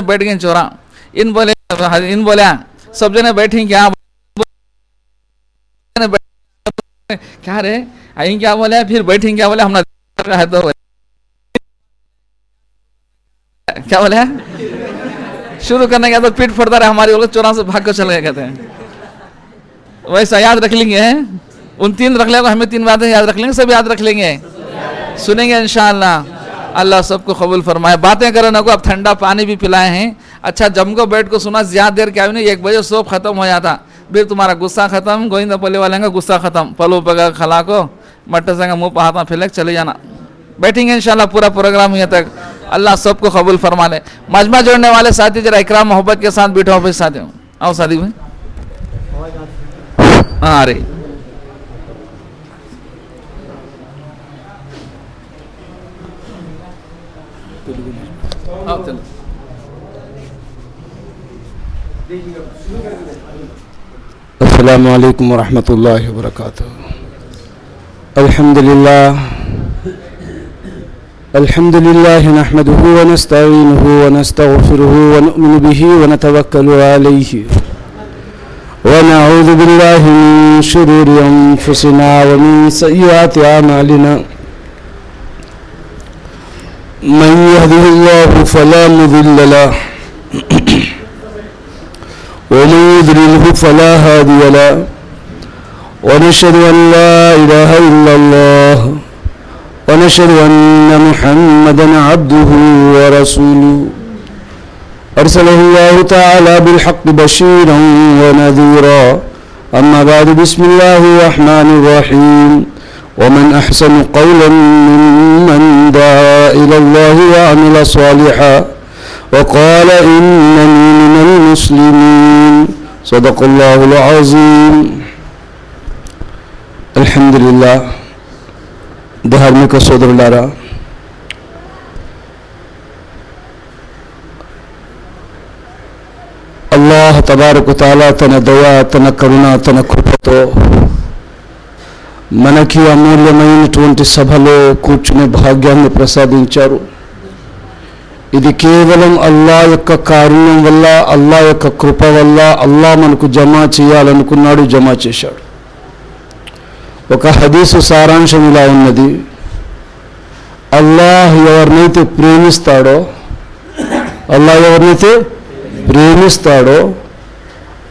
بیٹھ گئے چورا۔ ان بولے ان بولیا سب جنے بیٹھیں کیا کیا رے آئیں کیا بولے؟ پھر بیٹھیں کیا بولے؟ ہم نے رہا تو۔ کیا بولے؟ شروع کرنے کے تو پیٹ پھڑتا رہا ہماری بولے چورا سے بھاگ کر چل گئے، کہتے ہیں۔ ویسا یاد رکھ لیں گے ان تین رکھ لیں گے، ہمیں تین باتیں یاد رکھ لیں گے، سب یاد رکھ لیں گے۔ سنیں گے انشاءاللہ۔ اللہ سب کو قبول فرمائے۔ باتیں کرے نہ کو، اب ٹھنڈا پانی بھی پلائے ہیں۔ اچھا جم کو بیٹھ کو سنا، زیادہ دیر کیا بھی نہیں، ایک بجے سوپ ختم ہو جاتا۔ پھر تمہارا غصہ ختم، گوئندہ پلے والے کا غصہ ختم۔ پلو پگا کھلا کو، مٹر سنگا منہ پہاتا پھیلک چلے جانا۔ بیٹھیں گے انشاءاللہ پورا پروگرام یہاں تک۔ اللہ سب کو قبول فرما لے۔ مجمع جوڑنے والے ساتھی، ذرا اکرام محبت کے ساتھ بیٹھو۔ پھر ساتھی آؤ ساتھی بھائی۔ ہاں ارے चलो السلام عليكم ورحمة الله وبركاته الحمد لله الحمد لله نحمده ونستعينه ونستغفره ونؤمن به ونتوكل عليه ونعوذ بالله من شرور أنفسنا ومن سيئات أعمالنا من يهده الله فلا مضل له ومن يضلله فلا هادي له ونشهد أن لا إله إلا الله ونشهد أن محمدا عبده ورسوله. أرسله الله تعالى بالحق بشيرا ونذيرا. أما بعد بسم الله الرحمن الرحيم. ومن أحسن قولا ممن دعا إلى الله وعمل صالحا وقال إنني من المسلمين صدق الله العظيم الحمد لله ధార్మిక సోదరులారా అల్లాహ్ తబారకు తాలా తన దయ తన కరుణ తన కృపతో మనకి అమూల్యమైనటువంటి సభలో కూర్చునే భాగ్యాన్ని ప్రసాదించారు. ఇది కేవలం అల్లా యొక్క కారుణ్యం వల్ల అల్లా యొక్క కృప వల్ల అల్లా మనకు జమా చేయాలనుకున్నాడు జమా చేశాడు. ఒక హదీసు సారాంశం ఇలా ఉన్నది. అల్లాహ్ ఎవరినైతే ప్రేమిస్తాడో అల్లా ఎవరినైతే ప్రేమిస్తాడో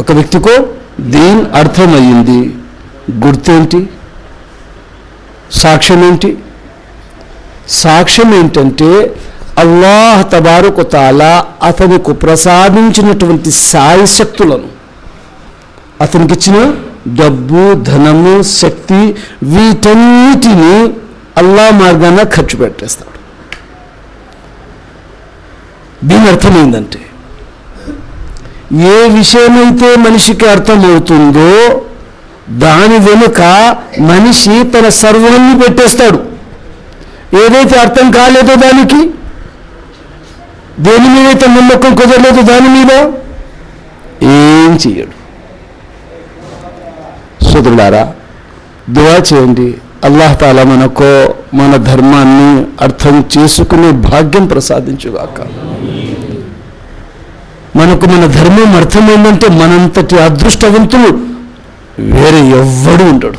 ఒక వ్యక్తికో దీని అర్థమయ్యింది? గుర్తేంటి? సాక్ష్యం ఏంటి సాక్ష్యం ఏంటంటే అల్లాహ్ తబారుకు తాలా అతనికి ప్రసాదించినటువంటి సాయి శక్తులను అతనికి ఇచ్చిన డబ్బు ధనము శక్తి వీటన్నిటిని అల్లా మార్గాన ఖర్చు పెట్టేస్తాడు. దీని అర్థమైందంటే ఏ విషయమైతే మనిషికి అర్థమవుతుందో దాని వెనుక మనిషి తన సర్వాన్ని పెట్టేస్తాడు. ఏదైతే అర్థం కాలేదో దానికి దేని మీదైతే నమ్మకం కుదరలేదో దాని మీద ఏం చెయ్యడు. సోదరులారా దువా చేయండి. అల్లాహ్ తాలా మన ధర్మాన్ని అర్థం చేసుకునే భాగ్యం ప్రసాదించుగాక. మనకు మన ధర్మం అర్థమైందంటే మనంతటి అదృష్టవంతులు వేరే ఎవ్వడు ఉండడు.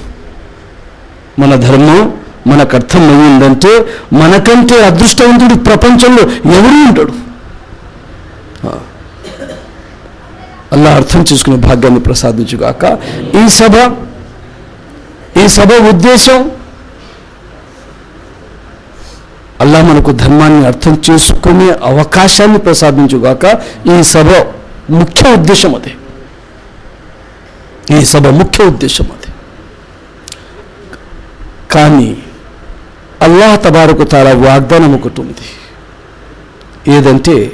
మన ధర్మం మనకు అర్థమైందంటే మనకంటే అదృష్టవంతుడు ప్రపంచంలో ఎవరు ఉంటాడు అలా అర్థం చేసుకునే భాగ్యాన్ని ప్రసాదించుగాక ఈ సభ ఈ సభ ఉద్దేశం అల్లా మనకు ధర్మాన్ని అర్థం చేసుకునే అవకాశాన్ని ప్రసాదించుగాక ఈ సభ ముఖ్య ఉద్దేశం అదే. ఈ సభ ముఖ్య ఉద్దేశం అది. కానీ అల్లాహ్ తబారకు తాలా వాగ్దానం ఒకటి ఉంది. ఏదంటే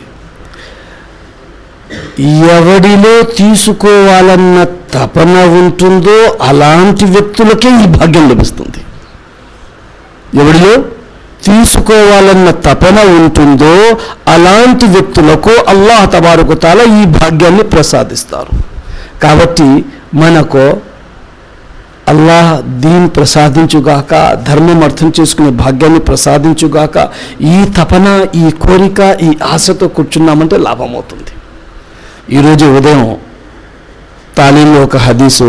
ఎవడిలో తీసుకోవాలన్న తపన ఉంటుందో అలాంటి వ్యక్తులకే ఈ భాగ్యం లభిస్తుంది. ఎవడిలో? తీసుకోవాలన్న తపన ఉంటుందో అలాంటి వ్యక్తులకు అల్లాహ్ తబారుకుతాల ఈ భాగ్యాన్ని ప్రసాదిస్తారు. కాబట్టి మనకు అల్లాహ్ దీన్ ప్రసాదించుగాక ధర్మం అర్థం చేసుకునే భాగ్యాన్ని ప్రసాదించుగాక ఈ తపన ఈ కోరిక ఈ ఆశతో కూర్చున్నామంటే లాభం అవుతుంది ఈరోజు ఉదయం తాలీంలో ఒక హదీసు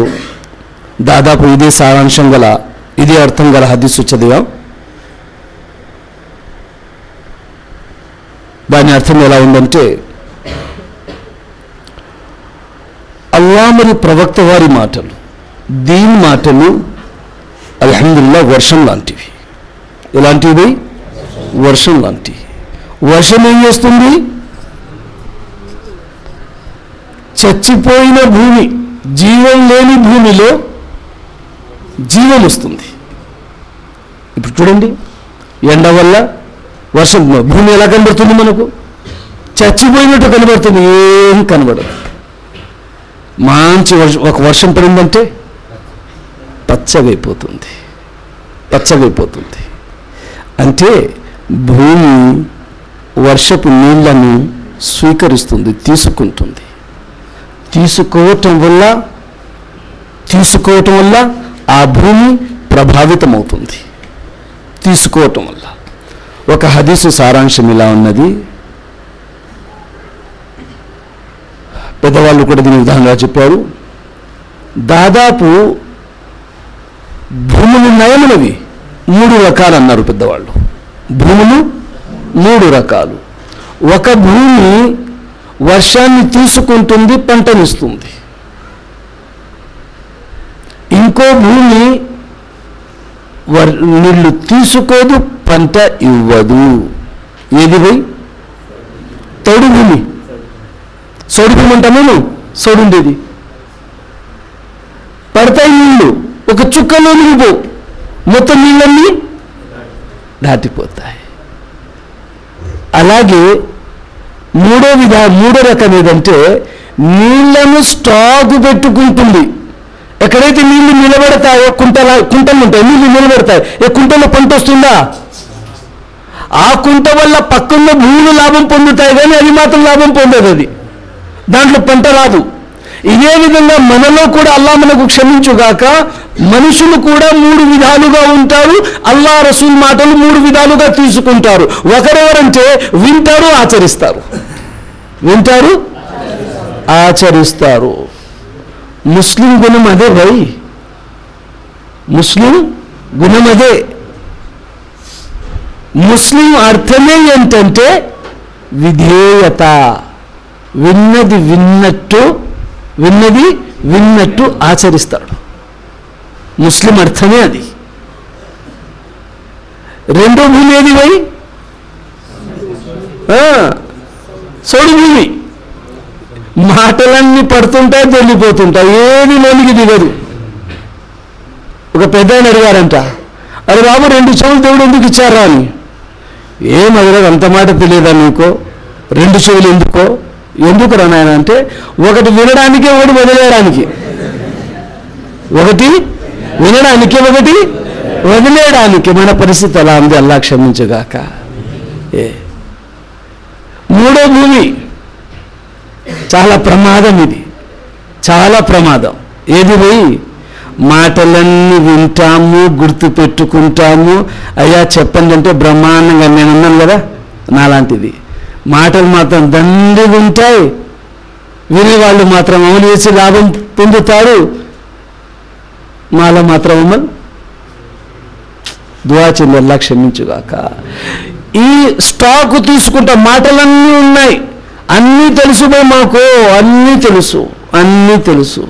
దాదాపు ఇదే సారాంశం గల ఇదే అర్థం గల హదీసు చదివాం. దాని అర్థం ఎలా ఉందంటే అల్లా మరి ప్రవక్త వారి మాటలు దీని మాటలు అల్హమ్దుల్లా వర్షం లాంటివి. ఎలాంటివి వర్షం లాంటివి. వర్షం ఏం చేస్తుంది? చచ్చిపోయిన భూమి జీవం లేని భూమిలో జీవం వస్తుంది. ఇప్పుడు చూడండి ఎండ వల్ల వర్షం భూమి ఎలా కనబడుతుంది మనకు? చచ్చిపోయినట్టు కనబడుతుంది ఏం కనబడదు. మంచి వర్షం ఒక వర్షం పడిందంటే పచ్చగైపోతుంది పచ్చగైపోతుంది. అంటే భూమి వర్షపు నీళ్ళను స్వీకరిస్తుంది తీసుకుంటుంది. తీసుకోవటం వల్ల తీసుకోవటం వల్ల ఆ భూమి ప్రభావితమవుతుంది. తీసుకోవటం వల్ల. ఒక హదీసు సారాంశం ఇలా ఉన్నది. పెద్దవాళ్ళు కూడా దీని విధానంగా చెప్పారు. దాదాపు భూములు నయములవి మూడు రకాలు అన్నారు పెద్దవాళ్ళు. భూములు మూడు రకాలు. ఒక భూమి వర్షాన్ని తీసుకుంటుంది పంటనిస్తుంది. ఇంకో భూమి నీళ్ళు తీసుకోదు పంట ఇవ్వదు. ఏది పోయి? తౌడు భూమి. సోడి భూమి అంటామేను పడతాయి నీళ్ళు ఒక చుక్కలో నీళ్ళు మొత్తం నీళ్ళన్నీ దాటిపోతాయి. అలాగే మూడో విధ మూడో రకం ఏదంటే నీళ్ళను స్టాకు పెట్టుకుంటుంది. ఎక్కడైతే నీళ్ళు నిలబడతాయో కుంటల కుంటలు ఉంటాయి నీళ్ళు నిలబడతాయి. ఏ కుంటలో పంట వస్తుందా ఆ కుంట వల్ల పక్కన భూములు లాభం పొందుతాయి కానీ అది మాత్రం లాభం పొందదు అది. దాంట్లో పంట రాదు. ఇదే విధంగా మనలో కూడా అల్లా మనకు క్షమించుగాక మనుషులు కూడా మూడు విధాలుగా ఉంటారు. అల్లా రసూల్ మాటలు మూడు విధాలుగా తీసుకుంటారు. ఒకరెవరంటే వింటారు ఆచరిస్తారు. వింటారు ఆచరిస్తారు. ముస్లిం గుణం అదే భయ్ ముస్లిం గుణం అదే. ముస్లిం అర్థమే ఏంటంటే విధేయత. విన్నది విన్నట్టు విన్నది విన్నట్టు ఆచరిస్తాడు. ముస్లిం అర్థమే అది. రెండో భూమి ఏది భయ్ సోడి భూమి. మాటలన్నీ పడుతుంటాయి వెళ్ళిపోతుంటాయి ఏది లోనికి దిగదు. ఒక పెద్ద ఆయన అడిగారంట అరే బాబు రెండు చెవులు దేవుడు ఎందుకు ఇచ్చారా అని ఏం అడిగారు అంత మాట తెలియదా నీకో? రెండు చెవులు ఎందుకో? ఎందుకు రా నాయన? అంటే ఒకటి వినడానికి ఒకటి వదిలేయడానికి. ఒకటి వినడానికి ఒకటి వదిలేయడానికి. మన పరిస్థితి అలా ఉంది అల్లా క్షమించగాక. ఏ? మూడో భూమి చాలా ప్రమాదం ఇది. చాలా ప్రమాదం. ఏది పోయి మాటలన్నీ వింటాము గుర్తు పెట్టుకుంటాము అయ్యా చెప్పండి అంటే బ్రహ్మాండంగా నేను అన్నాను కదా నాలాంటిది. మాటలు మాత్రం దండి ఉంటాయి వినేవాళ్ళు మాత్రం అమలు చేసి లాభం పొందుతారు. మాలో మాత్రం అమలు దువా చెల్లెల్లా క్షమించుగాక ఈ స్టాక్ తీసుకుంటే మాటలన్నీ ఉన్నాయి. అన్నీ తెలుసు బా మాకు. అన్నీ తెలుసు. అన్నీ తెలుసు.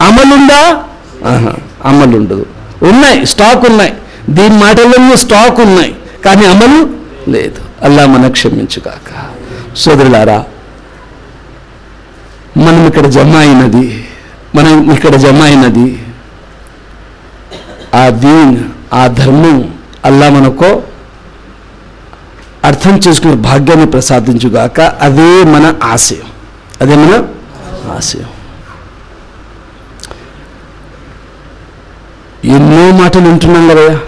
అమలుందా? ఆహా, అమలు ఉండదు ఉన్నాయి స్టాక్ ఉన్నాయి. దీని మాటలన్నీ స్టాక్ ఉన్నాయి. కానీ అమలు లేదు. అల్లా మన క్షమించుగాక. సోదరులారా మనం ఇక్కడ జమ అయినది మనం ఇక్కడ జమ అయినది ఆ దీన్ ఆ ధర్మం అల్లా మనకో అర్థం చేసుకునే భాగ్యాన్ని ప్రసాదించుగాక అదే మన ఆశయం. అదే మన ఆశయం. ఎన్నో మాటలు వింటున్నాం కదా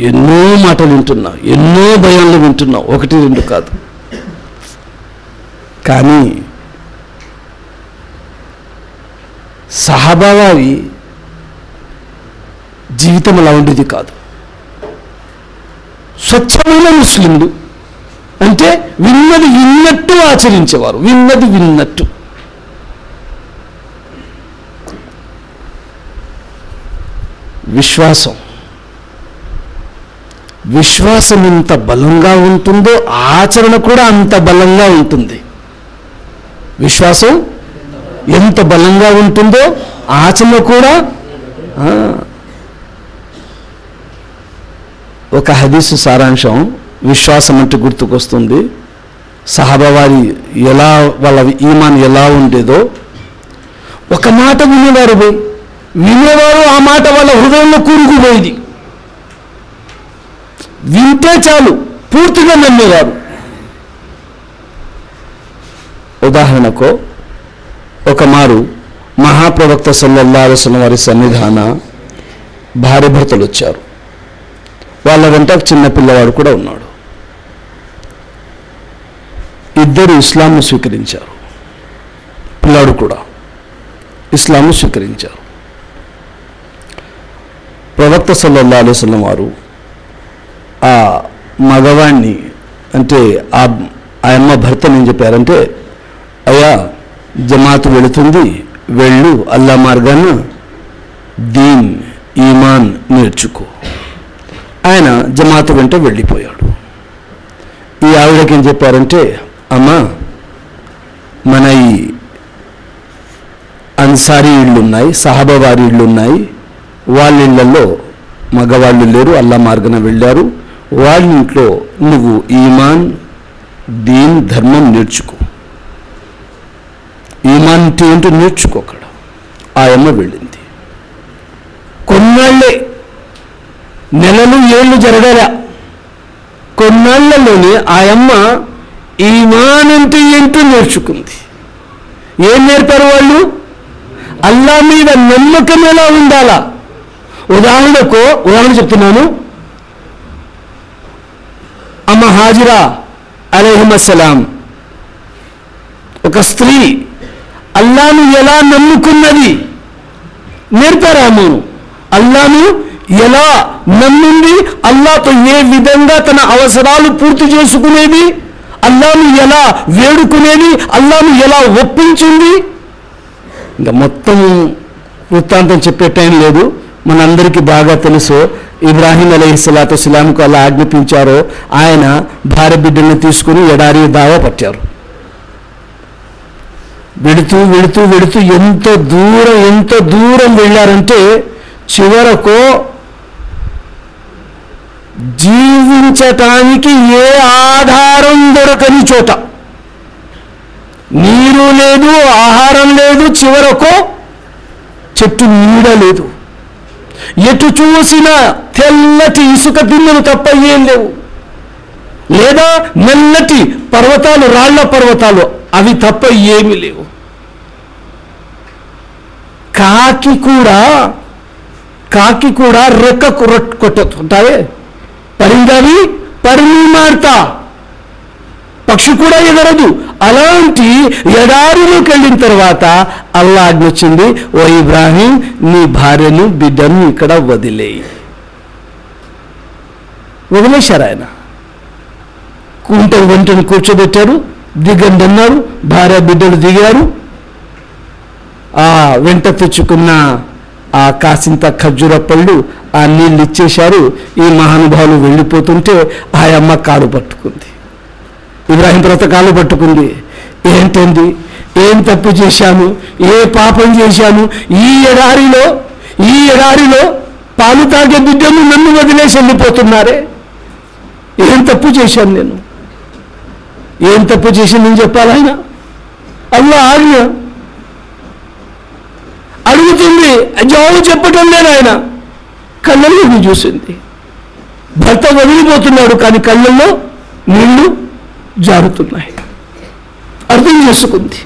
ఎన్నో మాటలు వింటున్నాం. ఎన్నో భయాలు వింటున్నాం. ఒకటి రెండు కాదు. కానీ సహబావారి జీవితం అలా ఉండేది కాదు. స్వచ్ఛమైన ముస్లింలు. అంటే విన్నది విన్నట్టు ఆచరించేవారు. విన్నది విన్నట్టు. విశ్వాసం. విశ్వాసం ఎంత బలంగా ఉంటుందో ఆచరణ కూడా అంత బలంగా ఉంటుంది. విశ్వాసం ఎంత బలంగా ఉంటుందో ఆచరణ కూడా ఆ, ఒక హదీసు సారాంశం విశ్వాసం అంటే గుర్తుకొస్తుంది. సహబా వారి ఎలా వాళ్ళ ఈమాన్ ఎలా ఉండేదో. ఒక మాట వినేవారు పోయి వినేవారు ఆ మాట వాళ్ళ హృదయంలో కూరుకుపోయేది. వింటే చాలు పూర్తిగా నమ్మేవారు. ఉదాహరణకు ఒక మారు మహాప్రవక్త సల్లల్లా వారి సన్నిధాన భార్య భర్తలు వచ్చారు. వాళ్ళ వెంట ఒక చిన్న పిల్లవాడు కూడా ఉన్నాడు. ఇద్దరు ఇస్లాంను స్వీకరించారు. పిల్లాడు కూడా ఇస్లాంను స్వీకరించారు. ప్రవక్త సల్లల్లా అలైవలం వారు ఆ మగవాణ్ణి అంటే ఆ ఆయమ్మ అమ్మ భర్తని ఏం చెప్పారంటే అయ్యా జమాత్ వెళుతుంది వెళ్ళు అల్లా మార్గాన దీన్ ఈమాన్ నేర్చుకో. ఆయన జమాత వెంట వెళ్ళిపోయాడు. ఈ ఆవిడకి ఏం చెప్పారంటే అమ్మ మన ఈ అన్సారీ ఇళ్ళు ఉన్నాయి సహాబా వారి ఇళ్ళు ఉన్నాయి వాళ్ళ ఇళ్ళలో మగవాళ్ళు లేరు అల్లా మార్గన వెళ్ళారు. వాళ్ళ ఇంట్లో నువ్వు ఈమాన్ దీన్ ధర్మం నేర్చుకో. ఈమాన్ ఏంటో నేర్చుకో అక్కడ. ఆయమ్మ వెళ్ళింది. కొన్నాళ్ళే నెలలు ఏళ్ళు జరగలే. కొన్నాళ్ళలోనే ఆయమ్మ ఈమానంటే ఏంటో నేర్చుకుంది. ఏం నేర్పారు వాళ్ళు? అల్లా మీద నమ్మకం ఎలా ఉండాలా? ఉదాహరణకు ఉదాహరణ చెప్తున్నాను. అమ్మ హాజిరా అలైహిమస్సలాం. ఒక స్త్రీ అల్లాను ఎలా నమ్ముకున్నది? నేర్పారా ఆమెను అల్లాను ఎలా నమ్మింది? అల్లాతో ఏ విధంగా తన అవసరాలు పూర్తి చేసుకునేది? అల్లాను ఎలా వేడుకునేది? అల్లాను ఎలా ఒప్పించింది? ఇంకా మొత్తం వృత్తాంతం చెప్పే టైం లేదు. మనందరికీ బాగా తెలుసు ఇబ్రాహీం అలైహిస్సలాతు ఇస్లాంకు అలా ఆజ్ఞాపించారో ఆయన భార్య బిడ్డల్ని తీసుకుని ఎడారి దావా పట్టారు. వెడుతూ వెడుతూ వెడుతూ ఎంత దూరం ఎంత దూరం వెళ్ళారంటే చివరకు జీవించటానికి ఏ ఆధారం దొరకని చోట? నీరు లేదు ఆహారం లేదు చివరకు చెట్టు నీడ లేదు. ఎటు చూసినా తెల్లటి ఇసుక దిన్నెలు తప్ప ఏం లేవు. లేదా నల్లటి పర్వతాలు రాళ్ళ పర్వతాలు అవి తప్ప ఏమీ లేవు. కాకి కూడా కాకి కూడా రెక్కకు కొట్టదు కొట్టుకుంటాయే పరిందవి పరిమి పక్షి కూడా ఎగరదు. అలాంటి ఎడారిలోకి వెళ్ళిన తర్వాత అల్లా వచ్చింది ఓ ఇబ్రాహీం నీ భార్యను బిడ్డను ఇక్కడ వదిలేయి. వదిలేశారు ఆయన. కుంట వెంటనే కూర్చోబెట్టారు దిగండి అన్నారు భార్య బిడ్డలు దిగారు. ఆ వెంట తెచ్చుకున్న ఆ కాసింత ఖర్జూర పళ్ళు ఆ నీళ్ళు ఇచ్చేశారు. ఈ మహానుభావులు వెళ్ళిపోతుంటే ఆ అమ్మ కాలు పట్టుకుంది. ఇబ్రాహిం తర్వాత కాలు పట్టుకుంది. ఏంటండి? ఏం తప్పు చేశాను ఏ పాపం చేశాము? ఈ ఎడారిలో ఈ ఎడారిలో పాలు తాగే బిడ్డను నన్ను వదిలేసి వెళ్ళిపోతున్నారే? ఏం తప్పు చేశాను నేను? ఏం తప్పు చేసింది నేను చెప్పాలి ఆయన అల్లా ఆజ్ఞ. అడుగుతుంది. జవాబు చెప్పటం లేదు ఆయన. కళ్ళల్లో చూసింది. భర్త వదిలిపోతున్నాడు కానీ కళ్ళల్లో నీళ్ళు జారుతున్నాయి. అర్థం చేసుకుంది.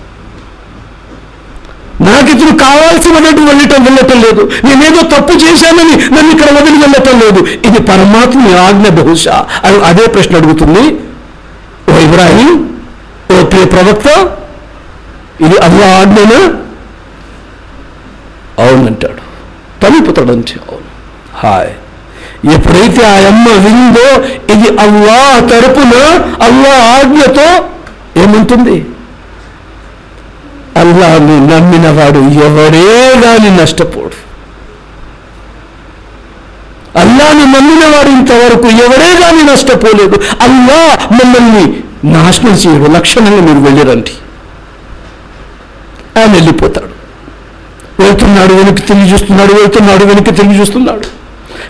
నాకు ఇతను కావాల్సినటువంటి వెళ్ళటం వెళ్ళటం లేదు. నేనేదో తప్పు చేశానని నన్ను ఇక్కడ వదిలి వెళ్ళటం లేదు. ఇది పరమాత్మ ఆజ్ఞ బహుశా అని అదే ప్రశ్న అడుగుతుంది. ఓ ఇబ్రాహీం ఓ ప్రియ ప్రవక్త ఇది అల్లా ఆజ్ఞనా? అవునంటాడు. తలుపుతాడంటే అవును. హాయ్. ఎప్పుడైతే ఆ అమ్మ విందో ఇది అల్లా తరపున అల్లా ఆజ్ఞతో ఏముంటుంది? అల్లాని నమ్మినవాడు ఎవరే దాన్ని నష్టపోడు. అల్లాని నమ్మినవాడు ఇంతవరకు ఎవరే గాని నష్టపోలేదు. అల్లా మమ్మల్ని నాశనం చేయడు లక్షణంగా మీరు వెళ్ళిరండి. ఆయన వెళ్ళిపోతాడు. వెళ్తున్నాడు వెనక్కి తిరిగి చూస్తున్నాడు వెళ్తున్నాడు వెనక్కి తిరిగి చూస్తున్నాడు.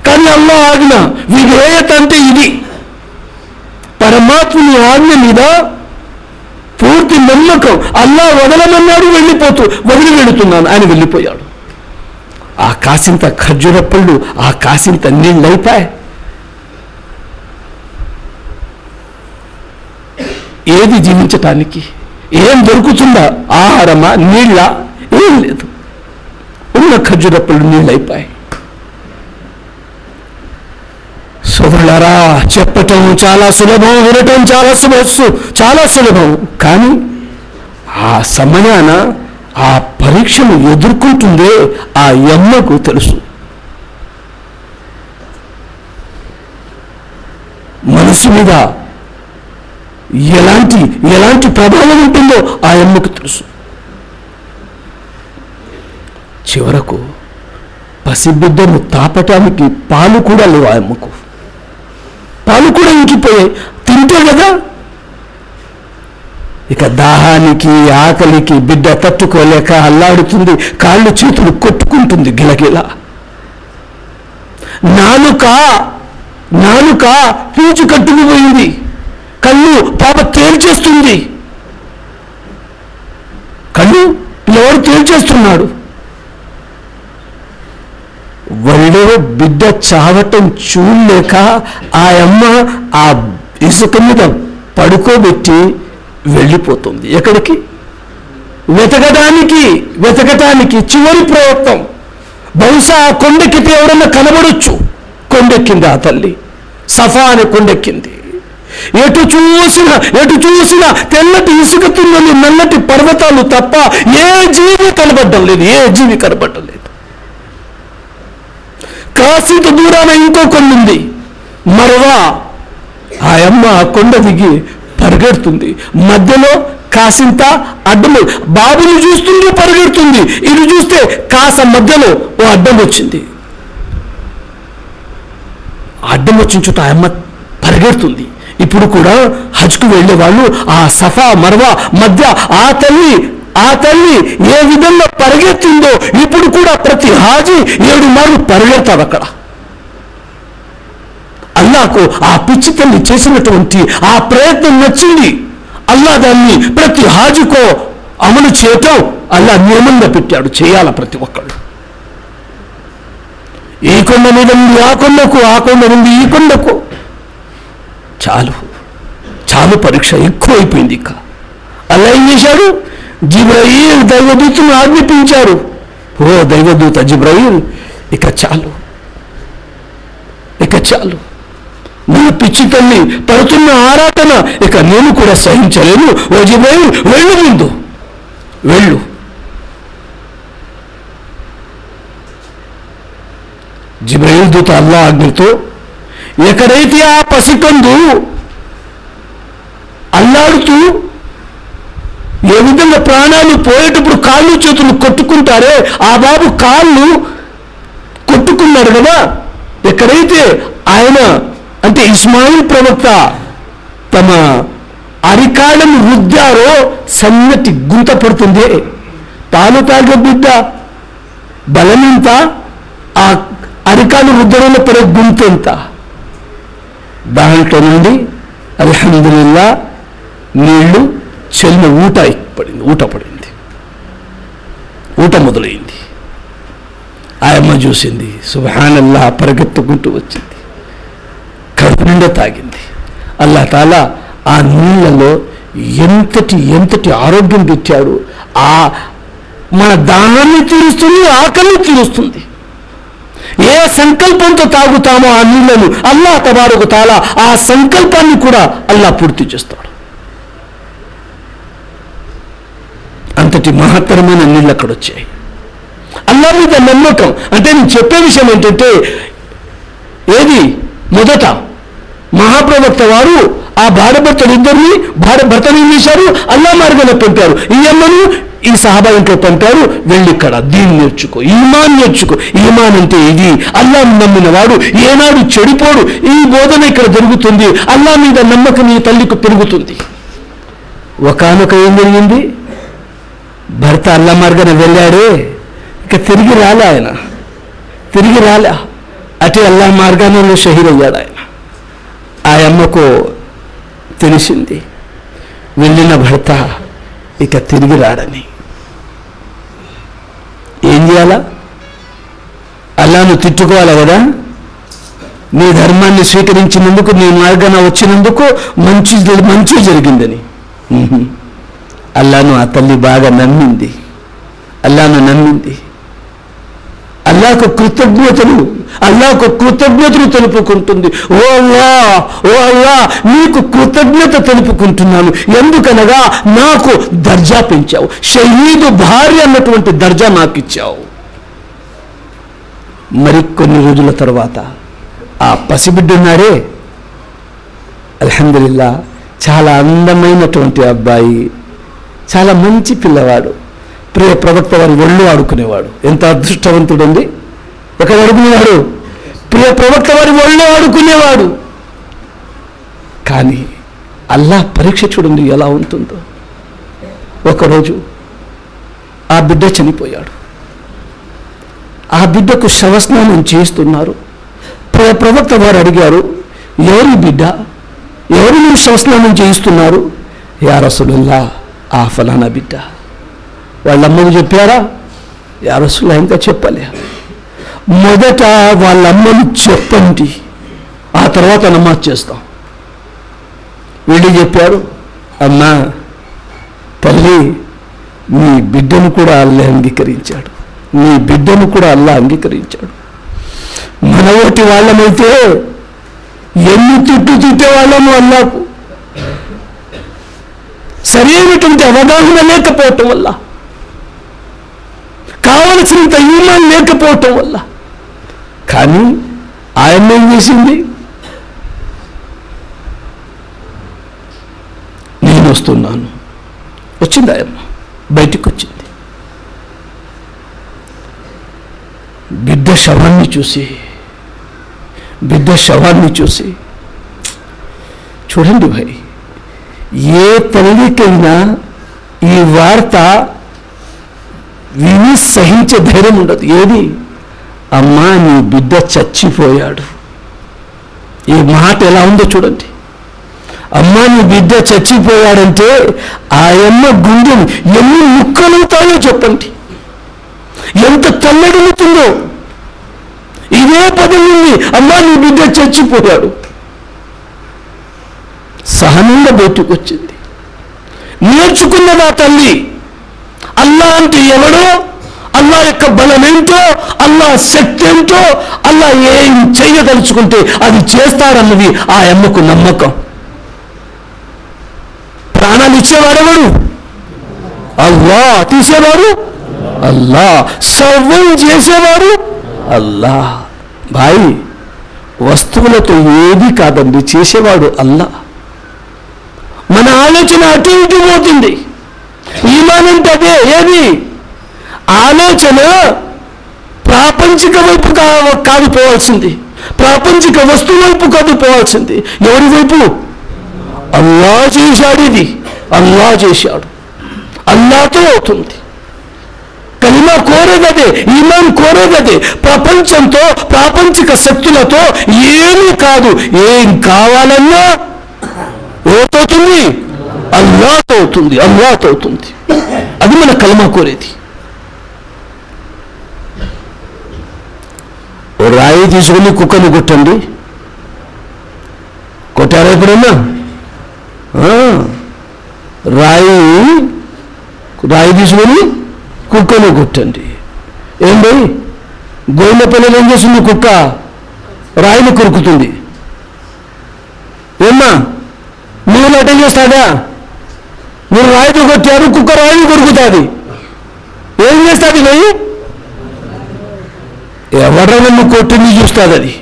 కానీ అల్లా ఆజ్ఞ విధేయత అంటే ఇది. పరమాత్మని ఆజ్ఞ మీద పూర్తి నమ్మకం. అల్లా వదలమన్నాడు వెళ్ళిపోతూ వదిలి వెళుతున్నాను. ఆయన వెళ్ళిపోయాడు. ఆ కాసింత ఖర్జూర పళ్ళు ఆ కాసింత నీళ్ళు ఏది జీవించటానికి? ఏం దొరుకుతుందా? ఆహారమా? నీళ్ళ? ఏం లేదు. ఉన్న ఖర్జూర పళ్ళు నీళ్ళైపాయి సహోదరులారా చెప్పటం చాలా సులభం వినటం చాలా సులభం చాలా సులభం. కానీ ఆ సమయాన ఆ పరీక్షను ఎదుర్కొంటుందే ఆ యమ్మకు తెలుసు. మనసు మీద ఎలాంటి ఎలాంటి ప్రభావం ఉంటుందో ఆ ఎమ్మకు తెలుసు. చివరకు పసిబిడ్డను తాపటానికి పాలు కూడా లేవు ఆ అమ్మకు పాలు కూడా ఇంకిపోయాయి. తింటే కదా? ఇక దాహానికి ఆకలికి బిడ్డ తట్టుకోలేక అల్లాడుతుంది కాళ్ళు చేతులు కొట్టుకుంటుంది గిలగిల. నాలుక నాలుక పీచు కట్టుకుపోయింది కళ్ళు పాప తేల్చేస్తుంది. కళ్ళు పిల్లవాడు తేల్చేస్తున్నాడు. వరిలో బిడ్డ చావటం చూడలేక ఆ అమ్మ ఆ ఇసుక మీద పడుకోబెట్టి వెళ్ళిపోతుంది. ఎక్కడికి? వెతకడానికి వెతకటానికి చివరి ప్రయత్నం. బహుశా ఆ కొండెక్కితే ఎవరన్నా కనబడొచ్చు. కొండెక్కింది ఆ తల్లి. సఫా అనే కొండెక్కింది. ఎటు చూసిన ఎటు చూసిన తెల్లటి ఇసుక తున్నలు నల్లటి పర్వతాలు తప్ప ఏ జీవి కనబడ్డం లేదు. ఏ జీవి కనబడ్డలేదు కాసింత దూరాన ఇంకో కొండ ఉంది మరవా ఆ అమ్మ కొండ దిగి పరిగెడుతుంది. మధ్యలో కాసింత అడ్డము. బాబుని చూస్తుంటే పరిగెడుతుంది. ఇది చూస్తే కాస మధ్యలో ఓ అడ్డం వచ్చింది. అడ్డం వచ్చిన చోట ఆ అమ్మ పరిగెడుతుంది. ఇప్పుడు కూడా హజ్కు వెళ్ళే వాళ్ళు ఆ సఫా మరవా మధ్య ఆ తల్లి ఆ తల్లి ఏ విధంగా పరిగెత్తిందో ఇప్పుడు కూడా ప్రతి హాజీ ఏడు మార్లు పరిగెడతాడు అక్కడ. అల్లాకు ఆ పిచ్చి తల్లి చేసినటువంటి ఆ ప్రయత్నం నచ్చింది. అల్లా దాన్ని ప్రతి హాజుకో అమలు చేయటం అల్లా నియమంగా పెట్టాడు చేయాల ప్రతి ఒక్కళ్ళు. ఈ కొండ మీద ఉంది ఆ కొండకు ఆ కొండ నుండి ఈ కొండకు. చాలు. చాలు పరీక్ష ఎక్కువైపోయింది ఇక. అల్లా ఏం చేశాడు? జిబ్రయీల్ దైవదూతను ఆజ్ఞాపించారు. ఓ దైవదూత జిబ్రయీల్ ఇక చాలు. ఇక చాలు. నా పిచ్చి తల్లి పడుతున్న ఆరాధన ఇక నేను కూడా సహించలేను. ఓ జిబ్రయీల్ వెళ్ళు ముందు. వెళ్ళు. జిబ్రయీల్ దూత అల్లా ఆజ్ఞతో ఎక్కడైతే ఆ పసికందు అల్లాడుతూ ఏ విధంగా ప్రాణాలు పోయేటప్పుడు కాళ్ళు చేతులు కొట్టుకుంటారే? ఆ బాబు కాళ్ళు కొట్టుకున్నాడు కదా? ఎక్కడైతే ఆయన అంటే ఇస్మాయిల్ ప్రవక్త తమ అరికాలం రుద్దారో సన్నటి గుంత పడుతుంది. పాలు తాగ బిడ్డ బలమింత ఆ అరికాలు రుద్దడంలో పడే గుంత ఎంత? దాంట్లో నుండి అల్హమ్దుల్లా నీళ్ళు చెల్లిన ఊట పడింది ఊట పడింది. ఊట మొదలైంది. ఆయమ్మ చూసింది సుభానల్లా పరిగెత్తుకుంటూ వచ్చింది. కడుపు నిండా తాగింది. అల్లా తాలా ఆ నీళ్ళలో ఎంతటి ఎంతటి ఆరోగ్యం తెచ్చాడు ఆ మన దానాన్ని తీరుస్తుంది ఆకలిని తీరుస్తుంది. ఏ సంకల్పంతో తాగుతామో ఆ నీళ్ళను అల్లా తబారుకు తాలా ఆ సంకల్పాన్ని కూడా అల్లా పూర్తి చేస్తాడు. అంతటి మహత్తరమైన నీళ్ళు అక్కడ వచ్చాయి అల్లా మీద నమ్మకం. అంటే నేను చెప్పే విషయం ఏంటంటే ఏది? మొదట మహాప్రవక్త వారు ఆ భార్యభర్తలు ఇద్దరిని భార్య భర్తను ఏం చేశారు? అల్లా మార్గంలో పంపారు. ఈ అమ్మను ఈ సహాబా ఇంట్లో పంపారు. వెళ్ళి ఇక్కడ దీన్ని నేర్చుకో ఈమాన్ నేర్చుకో. ఈమాన్ అంటే ఇది అల్లా నమ్మిన వాడు ఏనాడు చెడిపోడు. ఈ బోధన ఇక్కడ జరుగుతుంది. అల్లా మీద నమ్మకం ఈ తల్లికి పెరుగుతుంది. ఒకనొక ఏం జరిగింది? భర్త అల్లా మార్గాన వెళ్ళాడే. ఇక తిరిగి రాలే ఆయన. తిరిగి రాలే. అటు అల్లా మార్గానంలో షహీద్ అయ్యాడు ఆయన. ఆ అమ్మకు తెలిసింది వెళ్ళిన భర్త ఇక తిరిగి రాడని. ఏం చేయాలా? అల్లాను తిట్టుకోవాలి కదా? నీ ధర్మాన్ని స్వీకరించినందుకు నీ మార్గాన వచ్చినందుకు మంచి మంచి జరిగిందని. అల్లాను ఆ తల్లి బాగా నమ్మింది అల్లాను నమ్మింది అల్లాకు కృతజ్ఞతలు అల్లాకు కృతజ్ఞతలు తెలుపుకుంటుంది ఓ అల్లా ఓ అల్లా నీకు కృతజ్ఞత తెలుపుకుంటున్నాను ఎందుకనగా నాకు దర్జా పెంచావు షహీదు భార్య అన్నటువంటి దర్జా నాకు ఇచ్చావు మరి కొన్ని రోజుల తర్వాత ఆ పసిబిడ్డున్నాడే అల్హందుల్లా చాలా అందమైనటువంటి అబ్బాయి చాలా మంచి పిల్లవాడు. ప్రియ ప్రభుత్వ వారి ఒళ్ళు ఆడుకునేవాడు. ఎంత అదృష్టవంతుడండి. ఎక్కడ అడుగునేవాడు ప్రియ ప్రవక్త వారి ఒళ్ళు ఆడుకునేవాడు. కానీ అల్లా పరీక్ష చూడండి ఎలా ఉంటుందో. ఒకరోజు ఆ బిడ్డ చనిపోయాడు. ఆ బిడ్డకు శవస్నానం చేస్తున్నారు. ప్రియ ప్రవక్త వారు అడిగారు ఎవరి బిడ్డ? ఎవరు నువ్వు శవస్నానం చేయిస్తున్నారు? యా రసూలుల్లా. ఆ ఫలానా బిడ్డ వాళ్ళమ్మకు చెప్పారా? యా ఇంకా చెప్పలే. మొదట వాళ్ళమ్మని చెప్పండి. ఆ తర్వాత నమాజ్ చేస్తాం. వీళ్ళు చెప్పారు అమ్మా తల్లి నీ బిడ్డను కూడా అల్లే అంగీకరించాడు. నీ బిడ్డను కూడా అల్లా అంగీకరించాడు. మనవటి వాళ్ళమైతే ఎన్ని తిట్టు తిట్టే వాళ్ళము అల్లాకు. సరైనటువంటి అవగాహన లేకపోవటం వల్ల కావలసినంత ఈమాన్ లేకపోవటం వల్ల. కానీ ఆయన ఏం చేసింది? నేను వస్తున్నాను. వచ్చింది ఆయమ్మ బయటికి వచ్చింది. బిడ్డ శవాన్ని చూసి బిడ్డ శవాన్ని చూసి చూడండి భాయ్ ఏ తల్లికైనా ఈ వార్త విని సహించే ధైర్యం ఉండదు. ఏది? అమ్మా నీ బిడ్డ చచ్చిపోయాడు. ఈ మాట ఎలా ఉందో చూడండి. అమ్మా నీ బిడ్డ చచ్చిపోయాడంటే ఆయమ్మ గుండెను ఎన్ని ముక్కలవుతాయో చెప్పండి. ఎంత తల్లడిల్లుతుందో. ఇదే పదం ఉంది. అమ్మా నీ బిడ్డ చచ్చిపోయాడు. సహనంగా బయటకు వచ్చింది. నేర్చుకున్నదా తల్లి? అల్లా అంటే ఎవడో? అల్లా యొక్క బలమేంటో? అల్లా శక్తి ఏంటో అల్లా ఏం చేయదలుచుకుంటే అది చేస్తాడన్నది ఆ అమ్మకు నమ్మకం. ప్రాణాలు ఇచ్చేవాడెవడు? అల్లా. తీసేవాడు? అల్లా. సర్వం చేసేవాడు? అల్లా. భాయ్ వస్తువులతో ఏది కాదండి చేసేవాడు అల్లా. మన ఆలోచన అటు ఇటు పోతుంది. ఈమానంటే అదే ఏది? ఆలోచన ప్రాపంచిక వైపు కా- కాదు పోవాల్సింది ప్రాపంచిక వస్తువు వైపు కాదు పోవాల్సింది ఎవరి వైపు? అల్లా చేశాడు ఇది. అల్లా చేశాడు. అల్లాతో అవుతుంది. కలిమా కోరేదదే ఈమాన్ కోరేదదే ప్రపంచంతో ప్రాపంచిక శక్తులతో ఏమీ కాదు. ఏం కావాలన్నా ఏతవుతుంది అల్లాతో అవుతుంది అల్లాతో అవుతుంది అది మన కలమా కోరేది. ఓ రాయి తీసుకుని కుక్కను కొట్టండి. కొట్టారా ఎప్పుడన్నా? రాయి రాయి తీసుకొని కుక్కను కొట్టండి. ఏంటి గోయిన పిల్లలు ఏం చేస్తుంది కుక్క? రాయిని కొరుకుతుంది. ఏమ్మా? మీరు అటెండ్ చేస్తాడా మీరు రాయిని కొట్టారు కుక్క రాయి కొరుకుతుంది. ఏం చేస్తుంది పోయి ఎవరైనా నువ్వు కొట్టింది చూస్తుంది అది.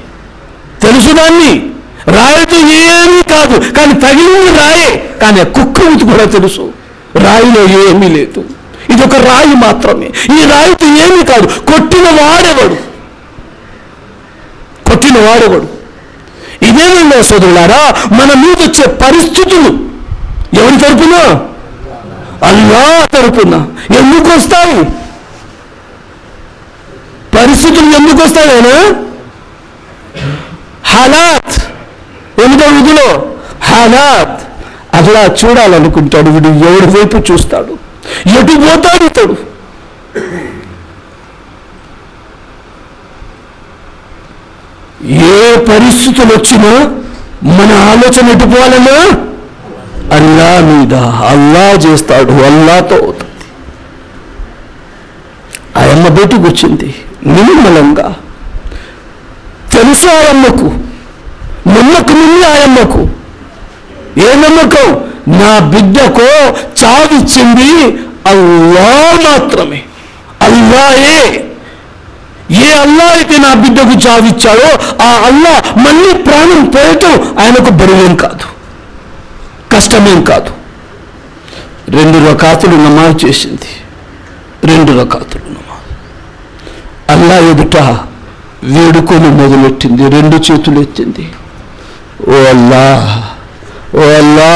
తెలుసు దాన్ని? రాయితో ఏమీ కాదు. కానీ తగిలింది రాయే. కానీ కుక్క ఉతి కూడా తెలుసు. రాయిలో ఏమీ లేదు. ఇది ఒక రాయి మాత్రమే. ఈ రాయితో ఏమీ కాదు. కొట్టిన వాడెవడు? కొట్టిన వాడెవడు? ఇదేనండి సోదరులారా మన మీద వచ్చే పరిస్థితులు ఎవరి తరపున? అల్లా తరపున. ఎందుకు వస్తాయి? పరిస్థితులు ఎందుకు వస్తాయనా హాలాత్. ఎనిమిదో విధిలో? హాలాత్. అలా చూడాలనుకుంటాడు వీడు ఎవరి వైపు చూస్తాడు? ఎటు పోతాడు ఇతడు? ఏ పరిస్థితులు వచ్చినా మన ఆలోచన ఎటుపోవాలన్నా అల్లా మీద అల్లా చేస్తాడు అల్లాతో అవుతుంది ఆయమ్మ బయటకు వచ్చింది నిర్మలంగా. తెలుసు ఆయమ్మకు నమ్మకం ఉంది ఆయమ్మకు ఏ నమ్మకం? నా బిడ్డకు చావిచ్చింది అల్లా మాత్రమే. అల్లాయే. ఏ అల్లా అయితే నా బిడ్డకు చావిచ్చాడో ఆ అల్లా మళ్ళీ ప్రాణం పోయటం ఆయనకు బరువేం కాదు కష్టమేం కాదు. రెండు రకాతులు నమాజ్ చేసింది. రెండు రకాతులు నమాజ్. అల్లా ఎదుట వేడుకొని మొదలెట్టింది రెండు చేతులు ఎత్తింది. ఓ అల్లా ఓ అల్లా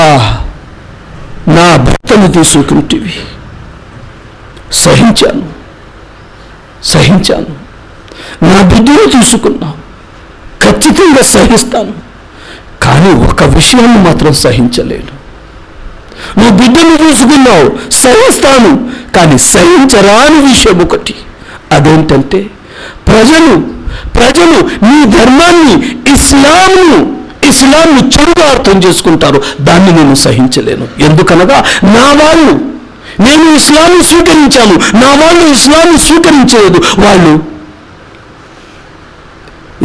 నా భర్తను తీసుకుంటేవి సహించాను సహించాను. నా బుద్ధిని తీసుకున్నావు ఖచ్చితంగా సహిస్తాను. కానీ ఒక విషయాన్ని మాత్రం సహించలేను. నువ్వు బిడ్డను చూసుకున్నావు సహిస్తాను. కానీ సహించరాని విషయం ఒకటి. అదేంటంటే ప్రజలు ప్రజలు నీ ధర్మాన్ని ఇస్లాంను ఇస్లాంను చెడుగా అర్థం చేసుకుంటారు. దాన్ని నేను సహించలేను. ఎందుకనగా నా వాళ్ళు నేను ఇస్లాంను స్వీకరించాను. నా వాళ్ళు ఇస్లాంను స్వీకరించలేదు. వాళ్ళు